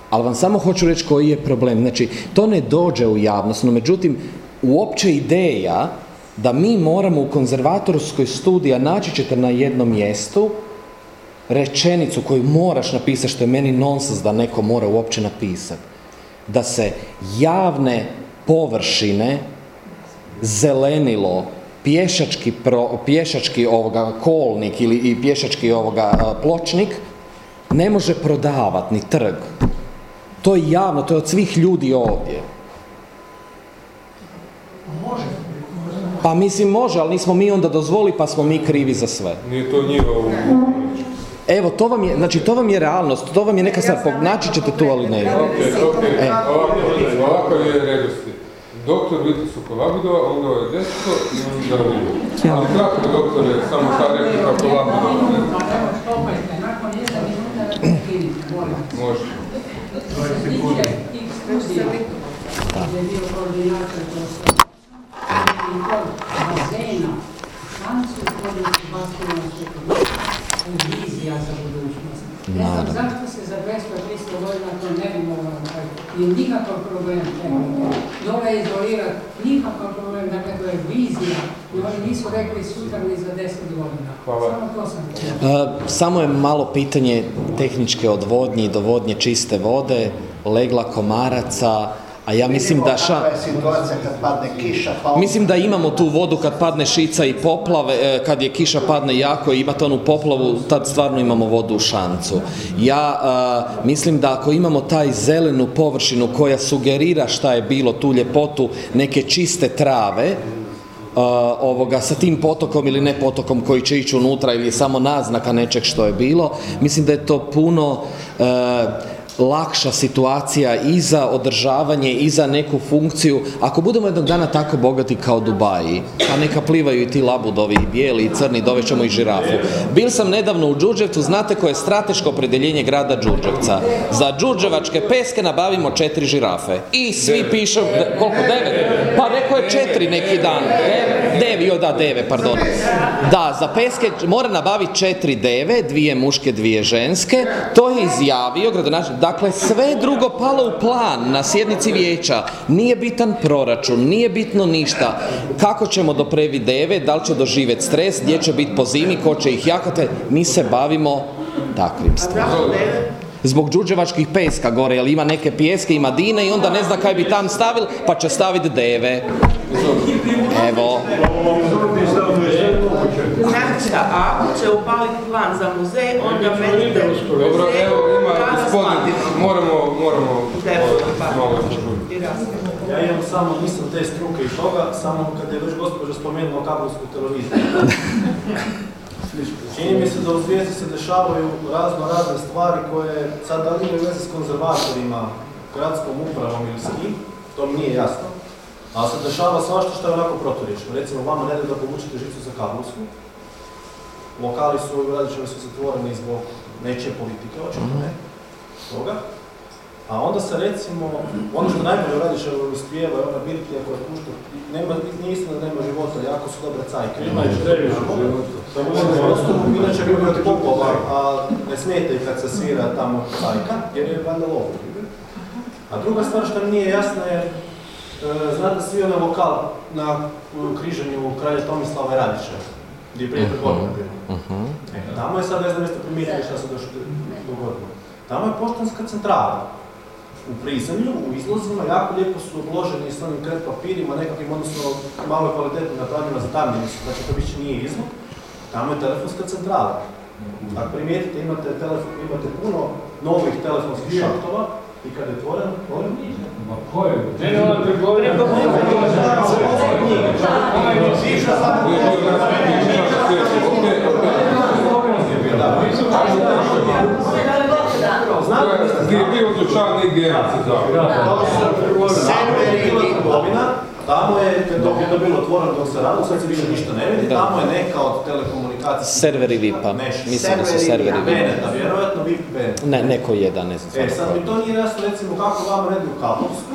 Ali vam samo hoću reći koji je problem. Znači, to ne dođe u javnost, no međutim, uopće ideja da mi moramo u konzervatorskoj studija naći ćete na jednom mjestu rečenicu koju moraš napisati, što je meni nonsens da neko mora uopće napisati. Da se javne površine, zelenilo, pješački, pro, pješački ovoga kolnik ili i pješački ovoga pločnik ne može prodavati ni trg. To je javno, to je od svih ljudi ovdje. Može. Pa mislim može, ali nismo mi onda dozvoli pa smo mi krivi za sve. Nije to njihovo. Evo, to vam je, znači to vam je realnost, to vam je neka stvar, naći ćete tu ali ne. Ok, ok, E. ovako, je. Doktor Vito Sokolabidova, onda je desko i onda vi. Ali kako doktore, samo ta replika Kolabidova? Štopajte, nakon jedan minuta da prekinite, molim. Može. Je bio koordinator vaskularnosti je vizija za budućnost. Ne znam zašto se za 200-300 godina to ne bi moglo napraviti. Nije nikakav problem. Dole je izolirati, nikakav problem, dakle to je vizija. I oni nisu rekli sutra ni za 10 godina. Hvala. Samo to sam htio. E, Samo je malo pitanje tehničke odvodnje i dovodnje čiste vode, legla komaraca, a ja mislim da ša... Kad padne kiša, pa Mislim da imamo tu vodu kad padne šica i poplave, e, kad je kiša padne jako i imate onu poplavu, tad stvarno imamo vodu u šancu. Ja e, mislim da ako imamo taj zelenu površinu koja sugerira šta je bilo, tu ljepotu neke čiste trave, e, ovoga, sa tim potokom ili ne potokom koji će ići unutra ili je samo naznaka nečeg što je bilo, mislim da je to puno e, lakša situacija i za održavanje i za neku funkciju. Ako budemo jednog dana tako bogati kao Dubaji, pa neka plivaju i ti labudovi i bijeli i crni, dovećemo i žirafu. Bil sam nedavno u Đurđevcu, znate koje je strateško opredjeljenje grada Đurđevca. Za Đurđevačke peske nabavimo četiri žirafe. I svi pišu, koliko, devet? Pa rekao je četiri neki dan. Devi, jo da, deve, pardon. Da, za peske mora nabaviti četiri deve, dvije muške, dvije ženske. To je izjavio gradonačelnik. Dakle, sve drugo palo u plan na sjednici vijeća. Nije bitan proračun, nije bitno ništa. Kako ćemo doprevi deve, da li će doživjeti stres, gdje će biti po zimi, ko će ih jakate. Mi se bavimo takvim stvarima. Zbog đurđevačkih peska gore, jer ima neke pjeske, ima dine i onda ne zna kaj bi tam stavili, pa će staviti deve. Evo. Znači, a ako će upaliti plan za muzej, onda menite Dobro, evo ima gospodin, moramo, moramo. Ja imam samo, nisam te struke i toga, samo kad je već gospođa spomenula kabelsku televiziju. Čini mi se da u zvijezdi se dešavaju razno razne stvari koje sad da li imaju veze s konzervatorima, gradskom upravom ili s kim, to mi nije jasno. Ali se dešava svašta što je onako proturječno. Recimo, vama ne da povučete žicu za kabelsku. Lokali su u Radićevoj su zatvoreni zbog nečije politike, očito ne, toga. A onda se recimo, ono što najbolje u Radićevoj uspijeva je ona birtija koja pušta, nema, nije istina da nema života, jako su dobre cajke. Ima ih previše života. Inače bi bilo poplava, a ne smijete kad se svira tamo cajka, jer je valjda lovo. A druga stvar što mi nije jasna je, e, znate svi onaj lokal na u križanju kralja Tomislava i Radića, gdje je prije trgovina bilo. E, tamo je sad, ne znam jeste primijetili šta se došlo dogodilo. Tamo je poštanska centrala. U prizemlju, u izlozima, jako lijepo su obloženi s onim kred papirima, nekakvim, odnosno malo kvalitetno napravljeno za tamnjeni su, znači to više nije izlog. Tamo je telefonska centrala. Ako primijetite, imate, telefon, imate puno novih telefonskih šahtova i kad je otvoren, otvoren Ma ko je? Ne, ne, ona trgovina. Gdje je bio odučavan i gdje se zove. Tamo je, dok je to bilo otvoreno dok se radilo, sad se više ništa ne vidi, Da. tamo je neka od telekomunikacijskih... Serveri VIP-a. mreža. Mislim da su serveri VIP-a. Beneta, vjerojatno VIP. Ne, neko jedan, ne znam. E, sad mi to nije jasno, recimo, kako vama redi u Kablovsku,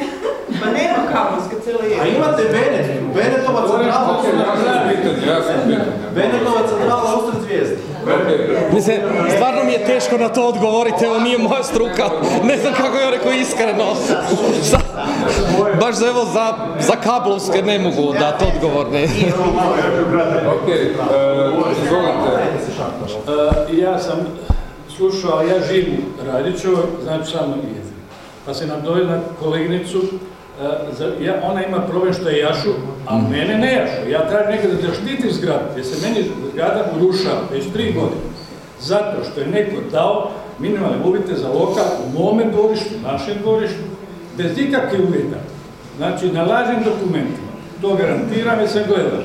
Ma nema kabelske cijela je. a imate Benet, Benetova centrala. Benetova centrala usred zvijezde. Mislim, stvarno mi je teško na to odgovoriti, evo nije moja struka, ne znam kako je rekao iskreno. Baš za, evo, za, za kablovske ne mogu dati odgovor, ne. Ok, e, izvolite. E, ja sam slušao, ja živim u Radićevoj, znači samo jezik. Pa se nam e, za- ja, ona ima problem što je jašu, a mene ne jašu. Ja tražim nekada da štitim zgradu, jer se meni zgrada urušava već tri godine. Zato što je neko dao minimalne uvjete za lokal u mome dvorištu, našem dvorištu, bez ikakvih uvjeta. Znači, na lažnim dokumentima. To garantiram jer sam gledao.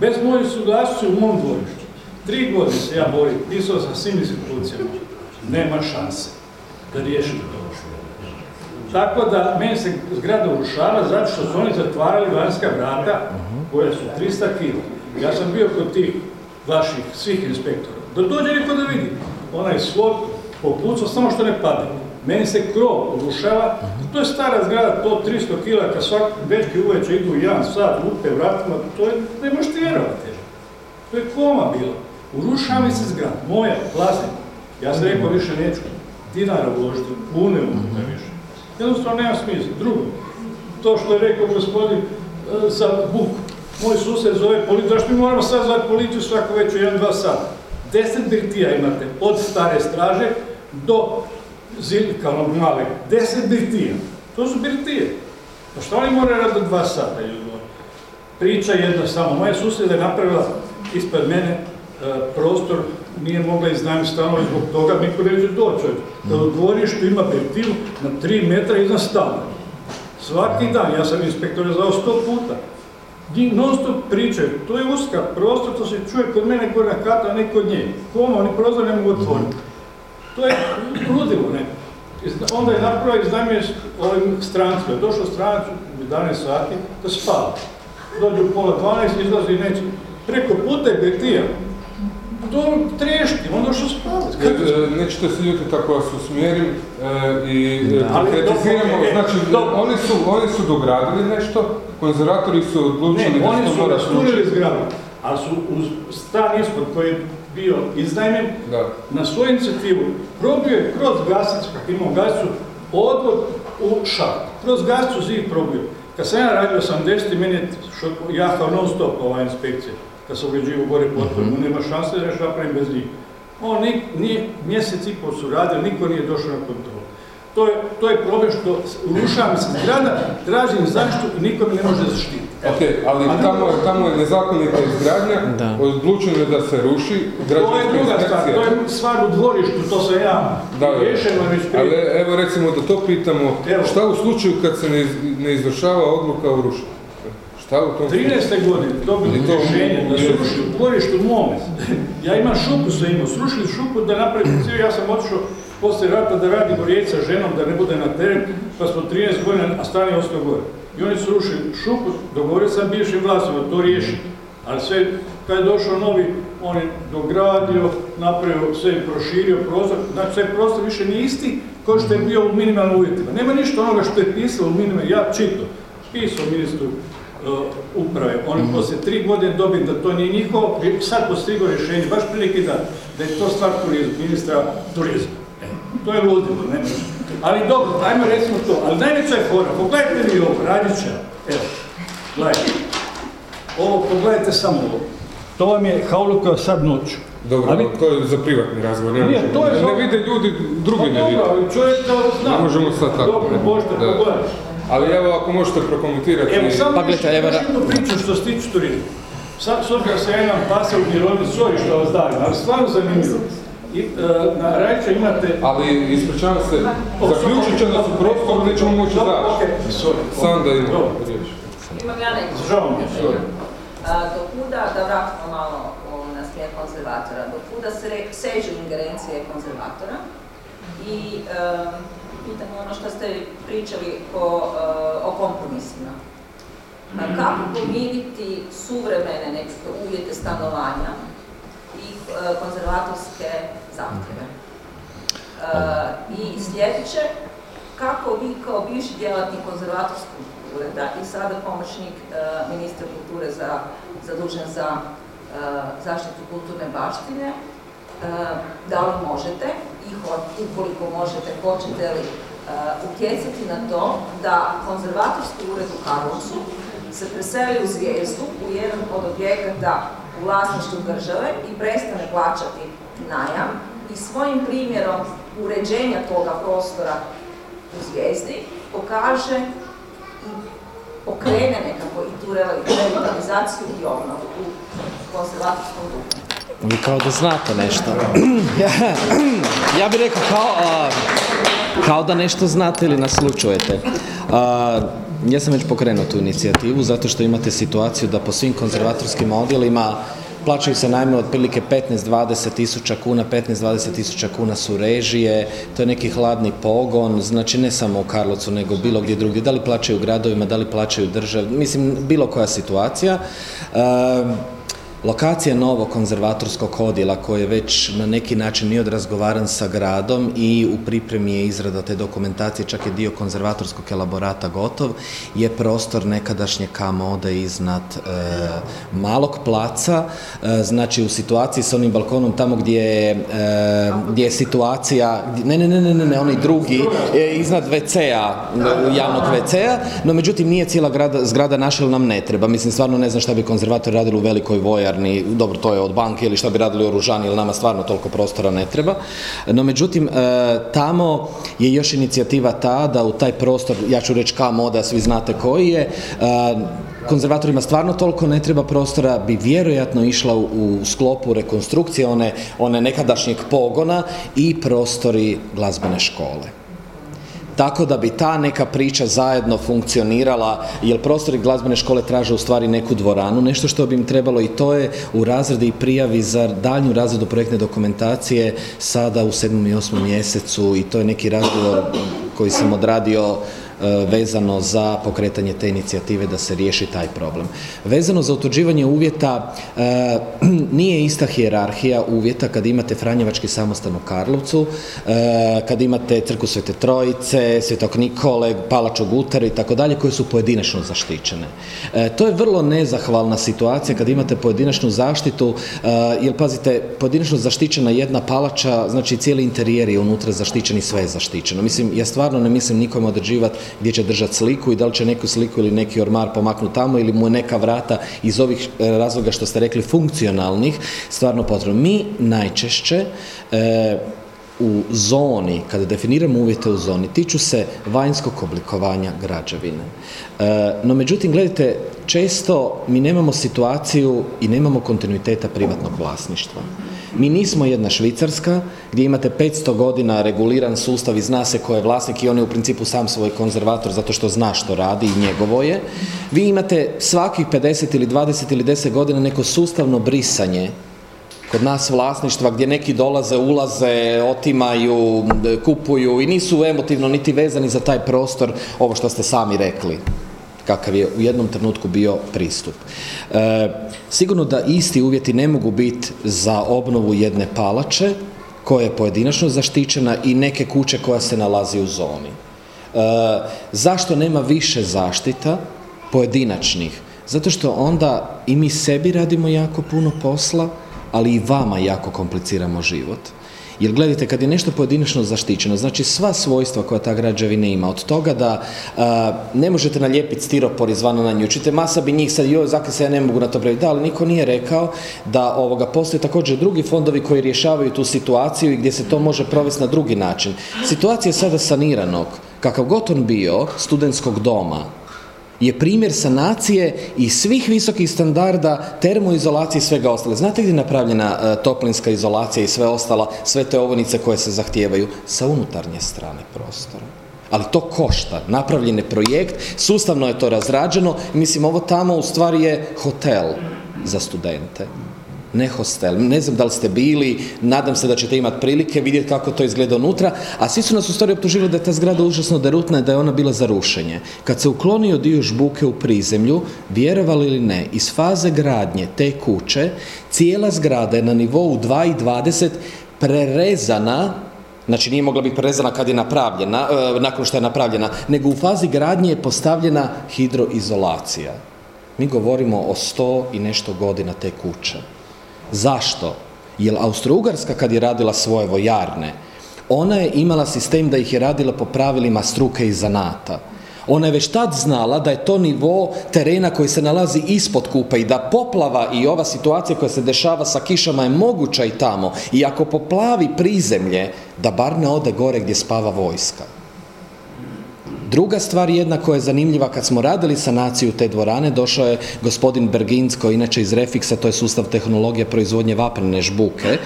Bez moje suglasnosti u mom dvorištu. Tri godine se ja borim, pisao sam svim institucijama. Nema šanse da riješim to. Tako da, meni se zgrada urušava zato što su oni zatvarali vanjska vrata koja su 300 kg. Ja sam bio kod tih vaših svih inspektora. Da dođe niko da vidi. Onaj slot popucao, samo što ne padne. Meni se krov urušava, to je stara zgrada, to 300 kg, kad svaki dečki uveče idu jedan sat, lupe vratima, to je, ne možete vjerovati. To je koma bilo. Urušava mi se zgrada, moja, vlasnik. Ja sam rekao više neću dinara uložiti, kune unutra više. Jednostavno nema smisla. Drugo, to što je rekao gospodin e, za buku. Moj susjed zove policiju, zašto mi moramo sad zvati policiju svako već u 1-2 sata? Deset birtija imate, od stare straže do zilika, onog. Deset birtija. To su birtije. Pa što oni moraju raditi dva sata? Priča jedna samo. Moja susjeda je napravila ispred mene e, prostor, nije mogla iznajmiti stanove zbog toga, niko neće doći. Da u dvorištu ima birtiju na 3 metra iznad stana. Svaki dan, ja sam inspektorizao sto puta. Njih non stop pričaju, to je uska prostor, to se čuje kod mene gore na kata, a ne kod nje. Koma, oni prozor ne mogu otvoriti. To je ludilo, ne. Onda je napravio iznajmio ovim strancima. Došao stranac u 11 sati da spava. Dođe u pola 12, izlazi i neće. Preko puta je birtija. To trešti, on došao spavati. E, e, Nećete se ljutiti ako vas usmjerim e, i Ali konkretiziramo, e, znači dobro. oni su, oni su dogradili nešto, konzervatori su odlučili Ne, da oni su rasturili zgradu, ali su uz stan ispod koji je bio iznajmljen, Da. na svoju inicijativu probio je kroz gasicu, kako imamo gasicu, odvod u šaht. Kroz gasicu zid probio. Kad sam ja radio 80, meni je šo- jahao non stop ova inspekcija. Kad sam uređivao gore potpuno, nema šanse da nešto napravim bez njih. On ni, ni mjesec i pol su radili, niko nije došao na kontrolu. To je, to je problem što urušava mi se zgrada, tražim zaštitu i niko mi ne može zaštiti. Ok, ali tamo, je- tamo je nezakonita izgradnja, Da. odlučeno je da se ruši, To je druga stvar, to je stvar u dvorištu, to sam ja već Ali evo recimo da to pitamo, Evo. šta u slučaju kad se ne, ne izvršava odluka o rušenju? Šta u tom 13. godine dobili to- rješenje da su rušili u dvorištu mome. Ja imam šupu sa imao, srušili šupu da napravim cijel, ja sam otišao poslije rata da radim u sa ženom, da ne bude na teren, pa smo 13 godina, a stan je ostao gore. I oni su rušili šupu, dogovorio sam bivšim vlastima to riješi. Ali sve, kad je došao novi, on je dogradio, napravio, sve je proširio prostor, znači sve prostor više nije isti kao što je bio u minimalnim uvjetima. Nema ništa onoga što je pisalo u minimalnim, ja čito, pisao ministru uprave, oni poslije tri godine dobili da to nije njihovo, sad postigo rješenje, baš prilike da, da je to stvar turizma, ministra turizma. E, to je ludilo, ne. Ali dobro, ajmo recimo to, ali najveća je fora, pogledajte mi ovo, Radića, evo, gledajte. Ovo, pogledajte samo ovo. To vam je haulo koja sad noću. Dobro, Ali- to je za privatni razgovor, ne, Nije, možemo- to je ne, ne vide ljudi, drugi Pa ne vide. dobro, ali čovjek to zna. Ne možemo sad tako. Dobro, ne. možete Da. pogledati. Ali evo, ako možete prokomentirati... Evo, samo Pa gledajte, evo jednu priču što se tiče turizma. Sad, s obzirom se ja imam pasa u mirovini, sorry što vas davim, ali stvarno zanimljivo. I, e, na Rajča imate... Ali, ispričavam se, zaključit će nas u prostoru, nećemo moći zaći. okej, sorry. Sanda ima Dobro. riječ. Imam ja neko Žao mi je, sorry. A, do kuda, da vratimo malo na smjer konzervatora, do kuda se re- sežu ingerencije konzervatora i em, pitanje ono što ste pričali o, e, o kompromisima. A kako pomiriti suvremene nekakve uvjete stanovanja i e, konzervatorske zahtjeve? E, I sljedeće, kako vi kao bivši djelatnik konzervatorskog ureda i sada pomoćnik ministra kulture za, zadužen za zaštitu kulturne baštine, da li možete i ukoliko možete, hoćete li e, utjecati na to da konzervatorski ured u Karlovcu se preseli u Zvijezdu u jedan od objekata u vlasništvu države i prestane plaćati najam i svojim primjerom uređenja toga prostora u Zvijezdi pokaže i pokrene nekako i tu revitalizaciju i obnovu u konzervatorskom duhu. Vi kao da znate nešto. Ja, bih rekao kao, kao da nešto znate ili naslučujete. A, ja sam već pokrenuo tu inicijativu zato što imate situaciju da po svim konzervatorskim odjelima plaćaju se najme otprilike 15-20 tisuća kuna, 15-20 tisuća kuna su režije, to je neki hladni pogon, znači ne samo u Karlovcu nego bilo gdje drugdje, da li plaćaju gradovima, da li plaćaju državi, mislim bilo koja situacija. Lokacija novog konzervatorskog odjela koji je već na neki način nije odrazgovaran sa gradom i u pripremi je izrada te dokumentacije, čak je dio konzervatorskog elaborata gotov, je prostor nekadašnje kamode iznad e, malog placa, e, znači u situaciji s onim balkonom tamo gdje je, e, gdje je situacija, ne, ne, ne, ne, ne, ne, onaj drugi, e, iznad WC-a, javnog WC-a, no međutim nije cijela grada, zgrada naša nam ne treba. Mislim, stvarno ne znam šta bi konzervator radili u velikoj vojarni, dobro, to je od banke ili šta bi radili oružani, jer nama stvarno toliko prostora ne treba. No međutim, e, tamo je još inicijativa ta da u taj prostor, ja ću reći ka moda, svi znate koji je, e, konzervatorima stvarno toliko ne treba prostora, bi vjerojatno išla u, sklopu rekonstrukcije one nekadašnjeg pogona i prostori glazbene škole. Tako da bi ta neka priča zajedno funkcionirala, jer prostori glazbene škole traže u stvari neku dvoranu, nešto što bi im trebalo i to je u razredi i prijavi za daljnju razredu projektne dokumentacije sada u 7. i 8. mjesecu i to je neki razgovor koji sam odradio vezano za pokretanje te inicijative da se riješi taj problem. Vezano za utvrđivanje uvjeta, e, nije ista hijerarhija uvjeta kad imate Franjevački samostan u Karlovcu, e, kad imate Crku Svete Trojice, Svetog Nikole, Palaču Gutar i tako dalje, koje su pojedinačno zaštićene. E, to je vrlo nezahvalna situacija kad imate pojedinačnu zaštitu, e, jer pazite, pojedinačno zaštićena jedna palača, znači cijeli interijer je unutra zaštićen i sve je zaštićeno. Mislim, ja stvarno ne mislim nikome određivati gdje će držati sliku i da li će neku sliku ili neki ormar pomaknuti tamo ili mu je neka vrata iz ovih e, razloga što ste rekli funkcionalnih stvarno potrebno. Mi najčešće e, u zoni, kada definiramo uvjete u zoni, tiču se vanjskog oblikovanja građevine. E, no međutim, gledajte, često mi nemamo situaciju i nemamo kontinuiteta privatnog vlasništva. Mi nismo jedna Švicarska gdje imate 500 godina reguliran sustav i zna se ko je vlasnik i on je u principu sam svoj konzervator zato što zna što radi i njegovo je. Vi imate svakih 50 ili 20 ili 10 godina neko sustavno brisanje kod nas vlasništva gdje neki dolaze, ulaze, otimaju, kupuju i nisu emotivno niti vezani za taj prostor, ovo što ste sami rekli kakav je u jednom trenutku bio pristup. E, sigurno da isti uvjeti ne mogu biti za obnovu jedne palače koja je pojedinačno zaštićena i neke kuće koja se nalazi u zoni. E, zašto nema više zaštita pojedinačnih? Zato što onda i mi sebi radimo jako puno posla, ali i vama jako kompliciramo život. Jer gledajte, kad je nešto pojedinačno zaštićeno, znači sva svojstva koja ta građevina ima, od toga da a, ne možete nalijepiti stiropor izvana na nju, čite masa bi njih sad, joj, zakaj se ja ne mogu na to praviti, da, ali niko nije rekao da ovoga postoje također drugi fondovi koji rješavaju tu situaciju i gdje se to može provesti na drugi način. Situacija sada saniranog, kakav god on bio, studentskog doma, je primjer sanacije i svih visokih standarda termoizolacije i svega ostale. Znate gdje je napravljena e, toplinska izolacija i sve ostala, sve te ovonice koje se zahtijevaju? Sa unutarnje strane prostora. Ali to košta. Napravljen je projekt, sustavno je to razrađeno. Mislim, ovo tamo u stvari je hotel za studente ne hostel. Ne znam da li ste bili, nadam se da ćete imati prilike vidjeti kako to izgleda unutra, a svi su nas u stvari optužili da je ta zgrada užasno derutna i da je ona bila za rušenje. Kad se uklonio dio žbuke u prizemlju, vjerovali ili ne, iz faze gradnje te kuće, cijela zgrada je na nivou 2,20 prerezana Znači nije mogla biti prerezana kad je napravljena, e, nakon što je napravljena, nego u fazi gradnje je postavljena hidroizolacija. Mi govorimo o sto i nešto godina te kuće. Zašto? Jer Austro-Ugarska kad je radila svoje vojarne, ona je imala sistem da ih je radila po pravilima struke i zanata. Ona je već tad znala da je to nivo terena koji se nalazi ispod kupe i da poplava i ova situacija koja se dešava sa kišama je moguća i tamo. I ako poplavi prizemlje, da bar ne ode gore gdje spava vojska. Druga stvar jedna koja je zanimljiva, kad smo radili sanaciju te dvorane, došao je gospodin Berginc, koji inače iz Refixa, to je sustav tehnologije proizvodnje vaprene žbuke,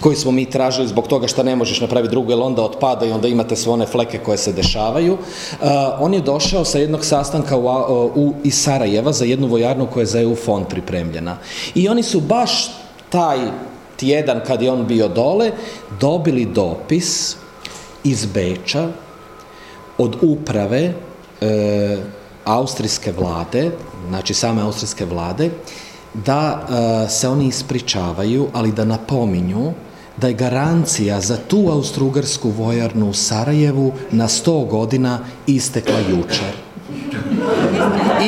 koji smo mi tražili zbog toga što ne možeš napraviti drugo, jer onda otpada i onda imate sve one fleke koje se dešavaju. Uh, on je došao sa jednog sastanka u, u, iz Sarajeva za jednu vojarnu koja je za EU fond pripremljena. I oni su baš taj tjedan kad je on bio dole, dobili dopis iz Beča od uprave e, austrijske vlade, znači same austrijske vlade, da e, se oni ispričavaju, ali da napominju da je garancija za tu austrougarsku vojarnu u Sarajevu na 100 godina istekla jučer.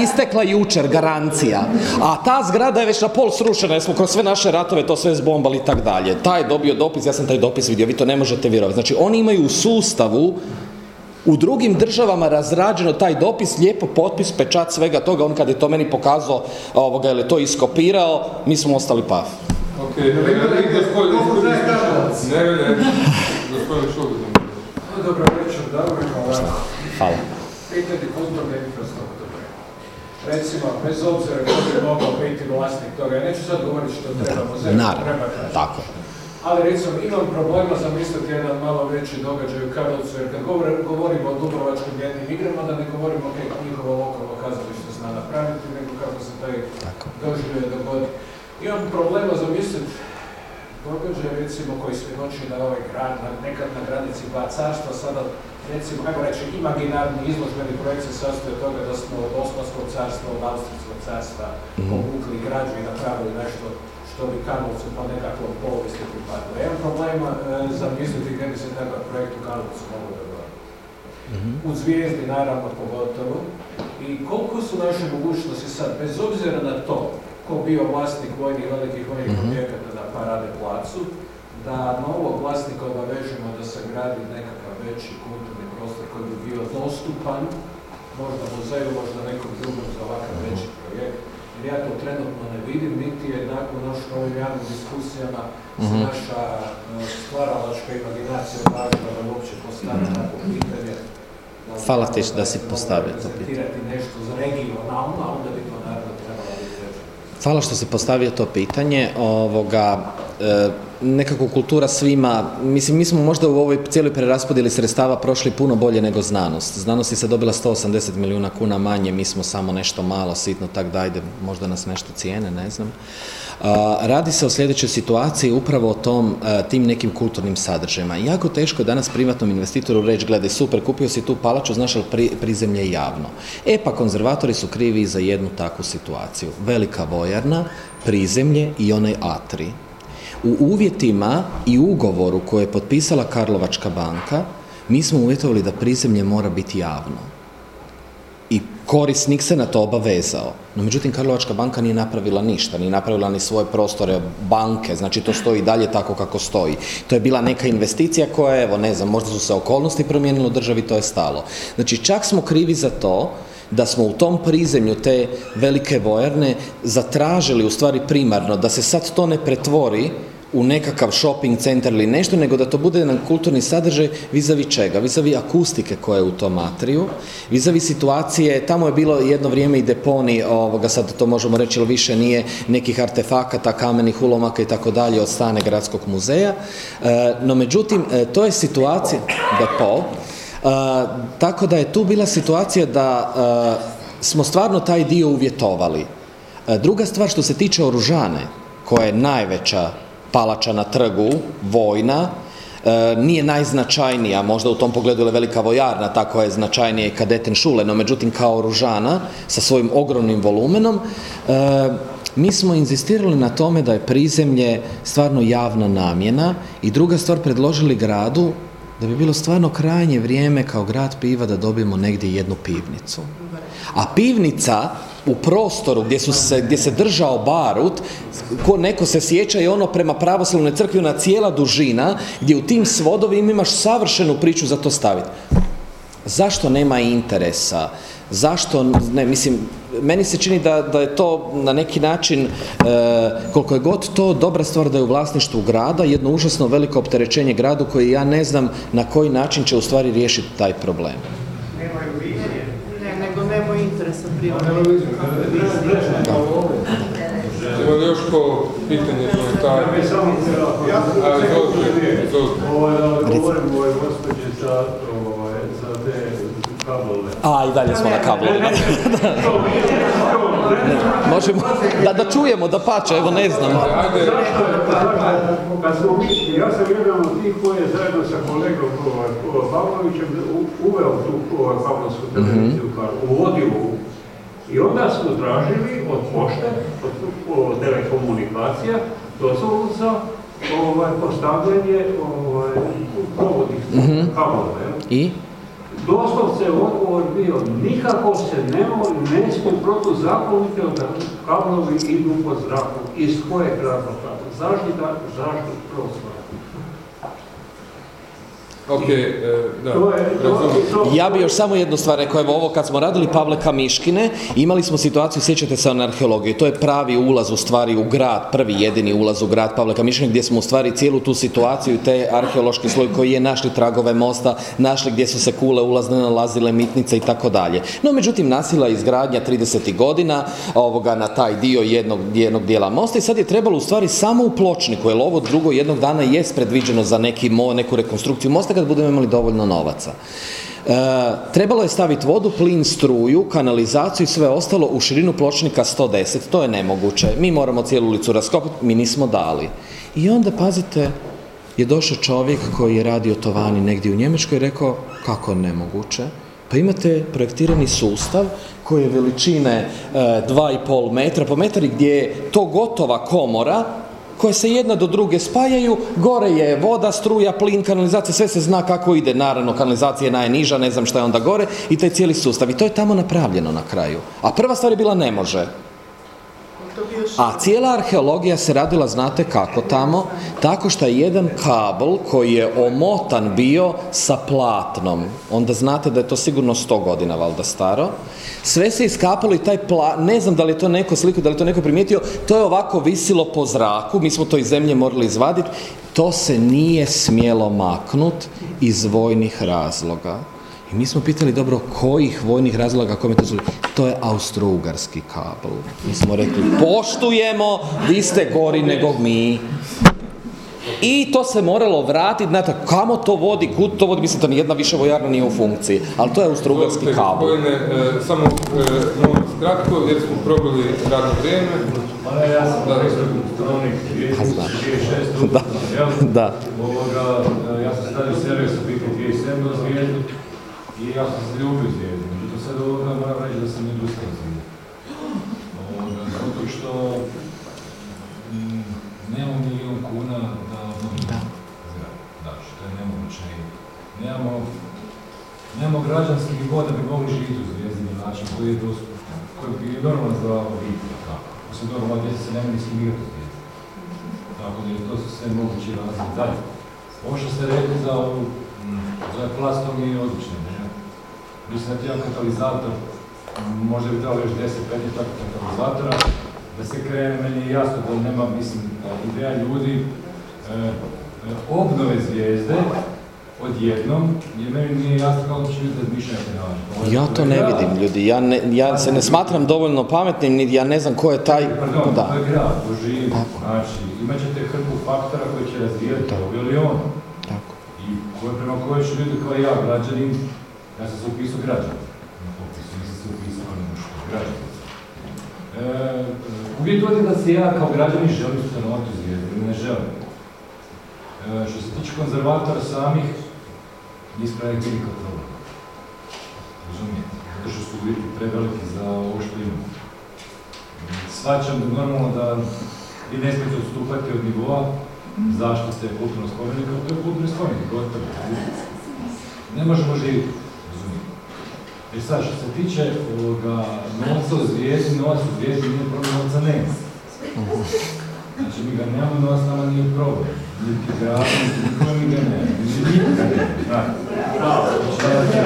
Istekla jučer garancija. A ta zgrada je već na pol srušena, jer smo kroz sve naše ratove to sve zbombali i tak dalje. Taj je dobio dopis, ja sam taj dopis vidio, vi to ne možete vjerovati. Znači, oni imaju u sustavu u drugim državama razrađeno taj dopis, lijepo potpis, pečat svega toga, on kad je to meni pokazao, ovoga, je to iskopirao, mi smo ostali pav. Ok, ne, ne, gospodin, ne, ne, gospodin Šubić. Dobro večer, dobro Hvala. Pitanje kulturne infrastrukture. Recimo, bez obzira kako je mogao biti vlasnik toga, ja neću sad govoriti što trebamo, Naravno, tako ali recimo imam problema zamisliti jedan malo veći događaj u Karlovcu, jer kad govorimo o Dubrovačkim jednim igrama, da ne govorimo kako njihovo lokalno kazalište zna napraviti, nego kako se taj doživlje dogodi. Imam problema zamisliti događaj recimo koji svjedoči da ovaj grad, nekad na granici dva carstva, sada recimo, ajmo reći, imaginarni izložbeni projekt se sastoji od toga da smo od Osmanskog carstva, od Austrijskog carstva mm povukli građu i napravili nešto što bi Karlovcu po nekakvom povijesti pripadilo. Ja imam problema e, zamisliti gdje bi se takav projekt u Karlovcu mogu dogoditi. Mm U Zvijezdi naravno pogotovo. I koliko su naše mogućnosti sad, bez obzira na to ko bio vlasnik vojnih velikih vojnih mm objekata na Parade placu, da novog vlasnika obavežemo da se gradi nekakav veći kulturni prostor koji bi bio dostupan, možda muzeju, možda nekom drugom za ovakav veći projekt, ja to trenutno ne vidim, niti je nakon našim ovim javnim diskusijama mm -hmm. naša uh, stvaralačka imaginacija odvažila da uopće postavi mm tako pitanje. Hvala ti da si postavio to pitanje. nešto za regionalno, a onda bi to naravno trebalo biti Hvala što si postavio to pitanje. Ovoga, e, nekako kultura svima, mislim, mi smo možda u ovoj cijeloj preraspodjeli sredstava prošli puno bolje nego znanost. Znanost je se dobila 180 milijuna kuna manje, mi smo samo nešto malo, sitno, tak da ajde, možda nas nešto cijene, ne znam. radi se o sljedećoj situaciji upravo o tom, tim nekim kulturnim sadržajima. Jako teško je danas privatnom investitoru reći, gledaj, super, kupio si tu palaču, znaš li pri, prizemlje javno. E pa konzervatori su krivi za jednu takvu situaciju. Velika vojarna, prizemlje i onaj atri u uvjetima i ugovoru koje je potpisala Karlovačka banka, mi smo uvjetovali da prizemlje mora biti javno. I korisnik se na to obavezao. No međutim, Karlovačka banka nije napravila ništa, nije napravila ni svoje prostore banke, znači to stoji dalje tako kako stoji. To je bila neka investicija koja, evo, ne znam, možda su se okolnosti promijenile u državi, to je stalo. Znači, čak smo krivi za to da smo u tom prizemlju te velike vojarne zatražili u stvari primarno da se sad to ne pretvori u nekakav shopping centar ili nešto, nego da to bude jedan kulturni sadržaj vizavi čega? Vizavi akustike koja je u tom matriju, vizavi situacije, tamo je bilo jedno vrijeme i deponi, ovoga, sad to možemo reći, ali više nije nekih artefakata, kamenih ulomaka i tako dalje od strane gradskog muzeja. E, no međutim, e, to je situacija, depo, e, tako da je tu bila situacija da smo stvarno taj dio uvjetovali. Druga stvar što se tiče oružane, koja je najveća palača na trgu, vojna, e, nije najznačajnija, možda u tom pogledu je velika vojarna, tako je značajnije i kadeten šule, no međutim kao oružana sa svojim ogromnim volumenom, e, mi smo inzistirali na tome da je prizemlje stvarno javna namjena i druga stvar predložili gradu da bi bilo stvarno krajnje vrijeme kao grad piva da dobijemo negdje jednu pivnicu. A pivnica u prostoru gdje, su se, gdje se držao barut, ko neko se sjeća i ono prema pravoslavnoj crkvi na cijela dužina, gdje u tim svodovima imaš savršenu priču za to staviti. Zašto nema interesa? Zašto, ne, mislim, meni se čini da, da je to na neki način, e, koliko je god to dobra stvar da je u vlasništvu grada, jedno užasno veliko opterećenje gradu koji ja ne znam na koji način će u stvari riješiti taj problem. Ne, nego nema interesa Ima još ko pitanje, komentar? Ja sam ovaj, da govorim ovoj gospođi za, ovaj, te kablove. A, i dalje smo na kablovima. Možemo, da, da čujemo, da pače, evo ne znam. Kad smo mi, ja sam jedan od tih koji je zajedno sa kolegom ovaj, Pavlovićem uveo tu kablovsku televiziju, uvodio u i onda smo tražili od pošte, od, telekomunikacija, dozvolu za ovaj, postavljanje ovaj, provodnih mm kablova. I? Doslovce odgovor bio, nikako se ne, ne smije protuzakonite da kablovi idu po zraku. Iz kojeg razloga? Zaštita, zaštita prostora. E, ja bi još samo jednu stvar rekao, evo ovo kad smo radili Pavle Kamiškine, imali smo situaciju, sjećate se na arheologiju, to je pravi ulaz u stvari u grad, prvi jedini ulaz u grad Pavle Kamiškine, gdje smo u stvari cijelu tu situaciju, te arheološki sloj koji je našli tragove mosta, našli gdje su se kule ulazne nalazile, mitnice i tako dalje. No, međutim, nasila izgradnja 30. godina ovoga na taj dio jednog, jednog dijela mosta i sad je trebalo u stvari samo u pločniku, jer ovo drugo jednog dana jest predviđeno za neki mo, neku rekonstrukciju mosta kad budemo imali dovoljno novaca. E, trebalo je staviti vodu, plin, struju, kanalizaciju i sve ostalo u širinu pločnika 110. To je nemoguće. Mi moramo cijelu ulicu raskopati, mi nismo dali. I onda, pazite, je došao čovjek koji je radio tovani negdje u Njemačkoj i rekao, kako nemoguće? Pa imate projektirani sustav koji je veličine e, 2,5 metra po metri gdje je to gotova komora koje se jedna do druge spajaju, gore je voda, struja, plin, kanalizacija, sve se zna kako ide, naravno kanalizacija je najniža, ne znam šta je onda gore i taj cijeli sustav i to je tamo napravljeno na kraju. A prva stvar je bila ne može. A cijela arheologija se radila, znate kako tamo? Tako što je jedan kabel koji je omotan bio sa platnom. Onda znate da je to sigurno 100 godina valjda staro. Sve se iskapalo i taj pla... Ne znam da li je to neko sliku, da li je to neko primijetio. To je ovako visilo po zraku. Mi smo to iz zemlje morali izvaditi. To se nije smjelo maknut iz vojnih razloga. I mi smo pitali, dobro, kojih vojnih razloga, kome to To je austro-ugarski kabel. Mi smo rekli, poštujemo, vi ste gori nego mi. I to se moralo vratiti, znate, kamo to vodi, kud to vodi, mislim, to nijedna više vojarna nije u funkciji, ali to je austro-ugarski kabel. Gospodine, e, samo e, molim kratko, jer smo probili radno vrijeme. Pa ja sam stanovnik 2006. Da, da. Ovoga, e, ja sam stavio servis u biti 2007. i ja sam se ljubio zvijezdu. Međutim, sad ovoga moram reći da sam odustao zvijezdu. Zato što mm, nemamo milijun kuna da obnovimo zgradu. Znači, to je nemoguće. Nemamo, nemamo građanskih voda da bi mogli živjeti u zvijezdini način koji je dostupan, koji bi normalno za obitelj, tako. Osim toga, moja djeca se nema ni s kim igrati s djecom. Tako da je to su sve moguće razlike. Dalje, ovo što ste rekli za ovu, za plac, to mi je odlično. Mislim da ti jedan katalizator, možda bi trebalo još 10-15 takvih katalizatora, da se krene, meni je jasno da nema, mislim, ideja ljudi, e, e, obnove zvijezde, odjednom, jer meni nije jasno kako će ljudi. Ja to ne vidim, ljudi. Ja, ne, ja se ne smatram dovoljno pametnim, niti ja ne znam ko je taj... Pardon, Da. to je grad, to živi, znači, imat ćete hrpu faktora koji će razvijati ovo ili ono. I koje, prema kojoj će ljudi kao ja, građanin, ja sam se upisao građan. Na popisu, nisam se upisao ono što građan. E, uvijek dođe da se ja kao građanin želim stanovati u zvijezdu ne želim. E, što se tiče konzervatora samih, nismo neki nikakav problem. Razumijete? Zato što su uvjeti preveliki za ovo što imamo. Svačam da normalno da vi ne smijete odstupati od nivoa zaštite kulturnog spomenika, to je kulturni spomenik, gotovo. Ne možemo živjeti. E sad, što se tiče ovoga, novca u zvijezdi, novac u zvijezdi nije problem, novca nema. Znači, mi ga nemamo, novac nama nije problem. Niti grad, niti nikome mi ga nema. Niti nikada nema. Znate. Znači,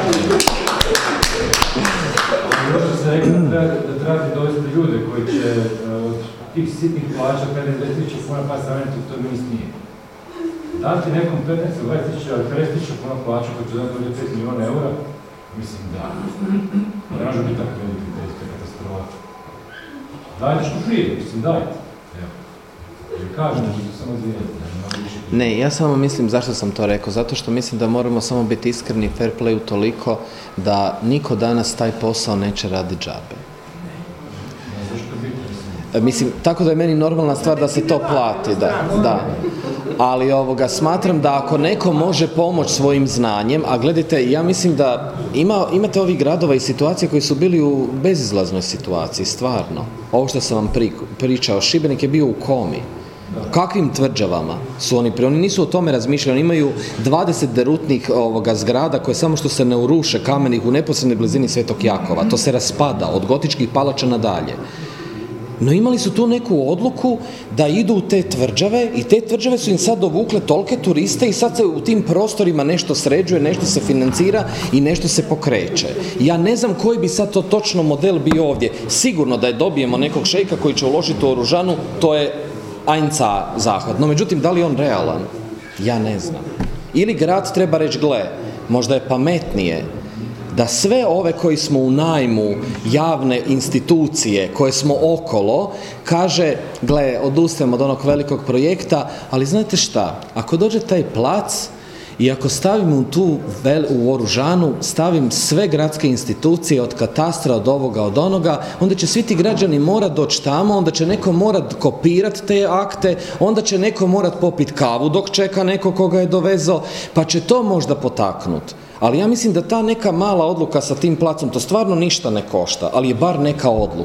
Još se rekli da trebate, dovesti ljude koji će e, od tih sitnih plaća 50 tisuća kuna pa stavljati to mi nije. Dati nekom 15 20 tisuća, 50 tisuća kuna plaću koji će ovdje 5 milijuna eura, mislim da. Ne može biti tako veliki teška katastrofa. Dajte što prije, mislim dajte. Evo. Kažem, da ne ja samo mislim zašto sam to rekao, zato što mislim da moramo samo biti iskreni fair play toliko da niko danas taj posao neće raditi džabe. E, Mislim, tako da je meni normalna stvar da se to plati, da, da. Ali ovoga, smatram da ako neko može pomoći svojim znanjem, a gledajte, ja mislim da ima, imate ovih gradova i situacije koji su bili u bezizlaznoj situaciji, stvarno. Ovo što sam vam pri- pričao, Šibenik je bio u komi. Kakvim tvrđavama su oni pri? Oni nisu o tome razmišljali, oni imaju 20 derutnih ovoga zgrada koje samo što se ne uruše kamenih u neposrednoj blizini Svetog Jakova. To se raspada od gotičkih palača nadalje. No imali su tu neku odluku da idu u te tvrđave i te tvrđave su im sad dovukle tolke turiste i sad se u tim prostorima nešto sređuje, nešto se financira i nešto se pokreće. Ja ne znam koji bi sad to točno model bio ovdje. Sigurno da je dobijemo nekog šejka koji će uložiti u oružanu, to je ajnca zahvat. No međutim, da li je on realan? Ja ne znam. Ili grad treba reći, gle, možda je pametnije da sve ove koji smo u najmu javne institucije koje smo okolo kaže gle odustajemo od onog velikog projekta ali znate šta ako dođe taj plac i ako stavim u tu vel, u oružanu, stavim sve gradske institucije od katastra, od ovoga, od onoga, onda će svi ti građani morat doći tamo, onda će neko morat kopirat te akte, onda će neko morat popit kavu dok čeka neko koga je dovezao, pa će to možda potaknut. Ali ja mislim da ta neka mala odluka sa tim placom, to stvarno ništa ne košta, ali je bar neka odluka.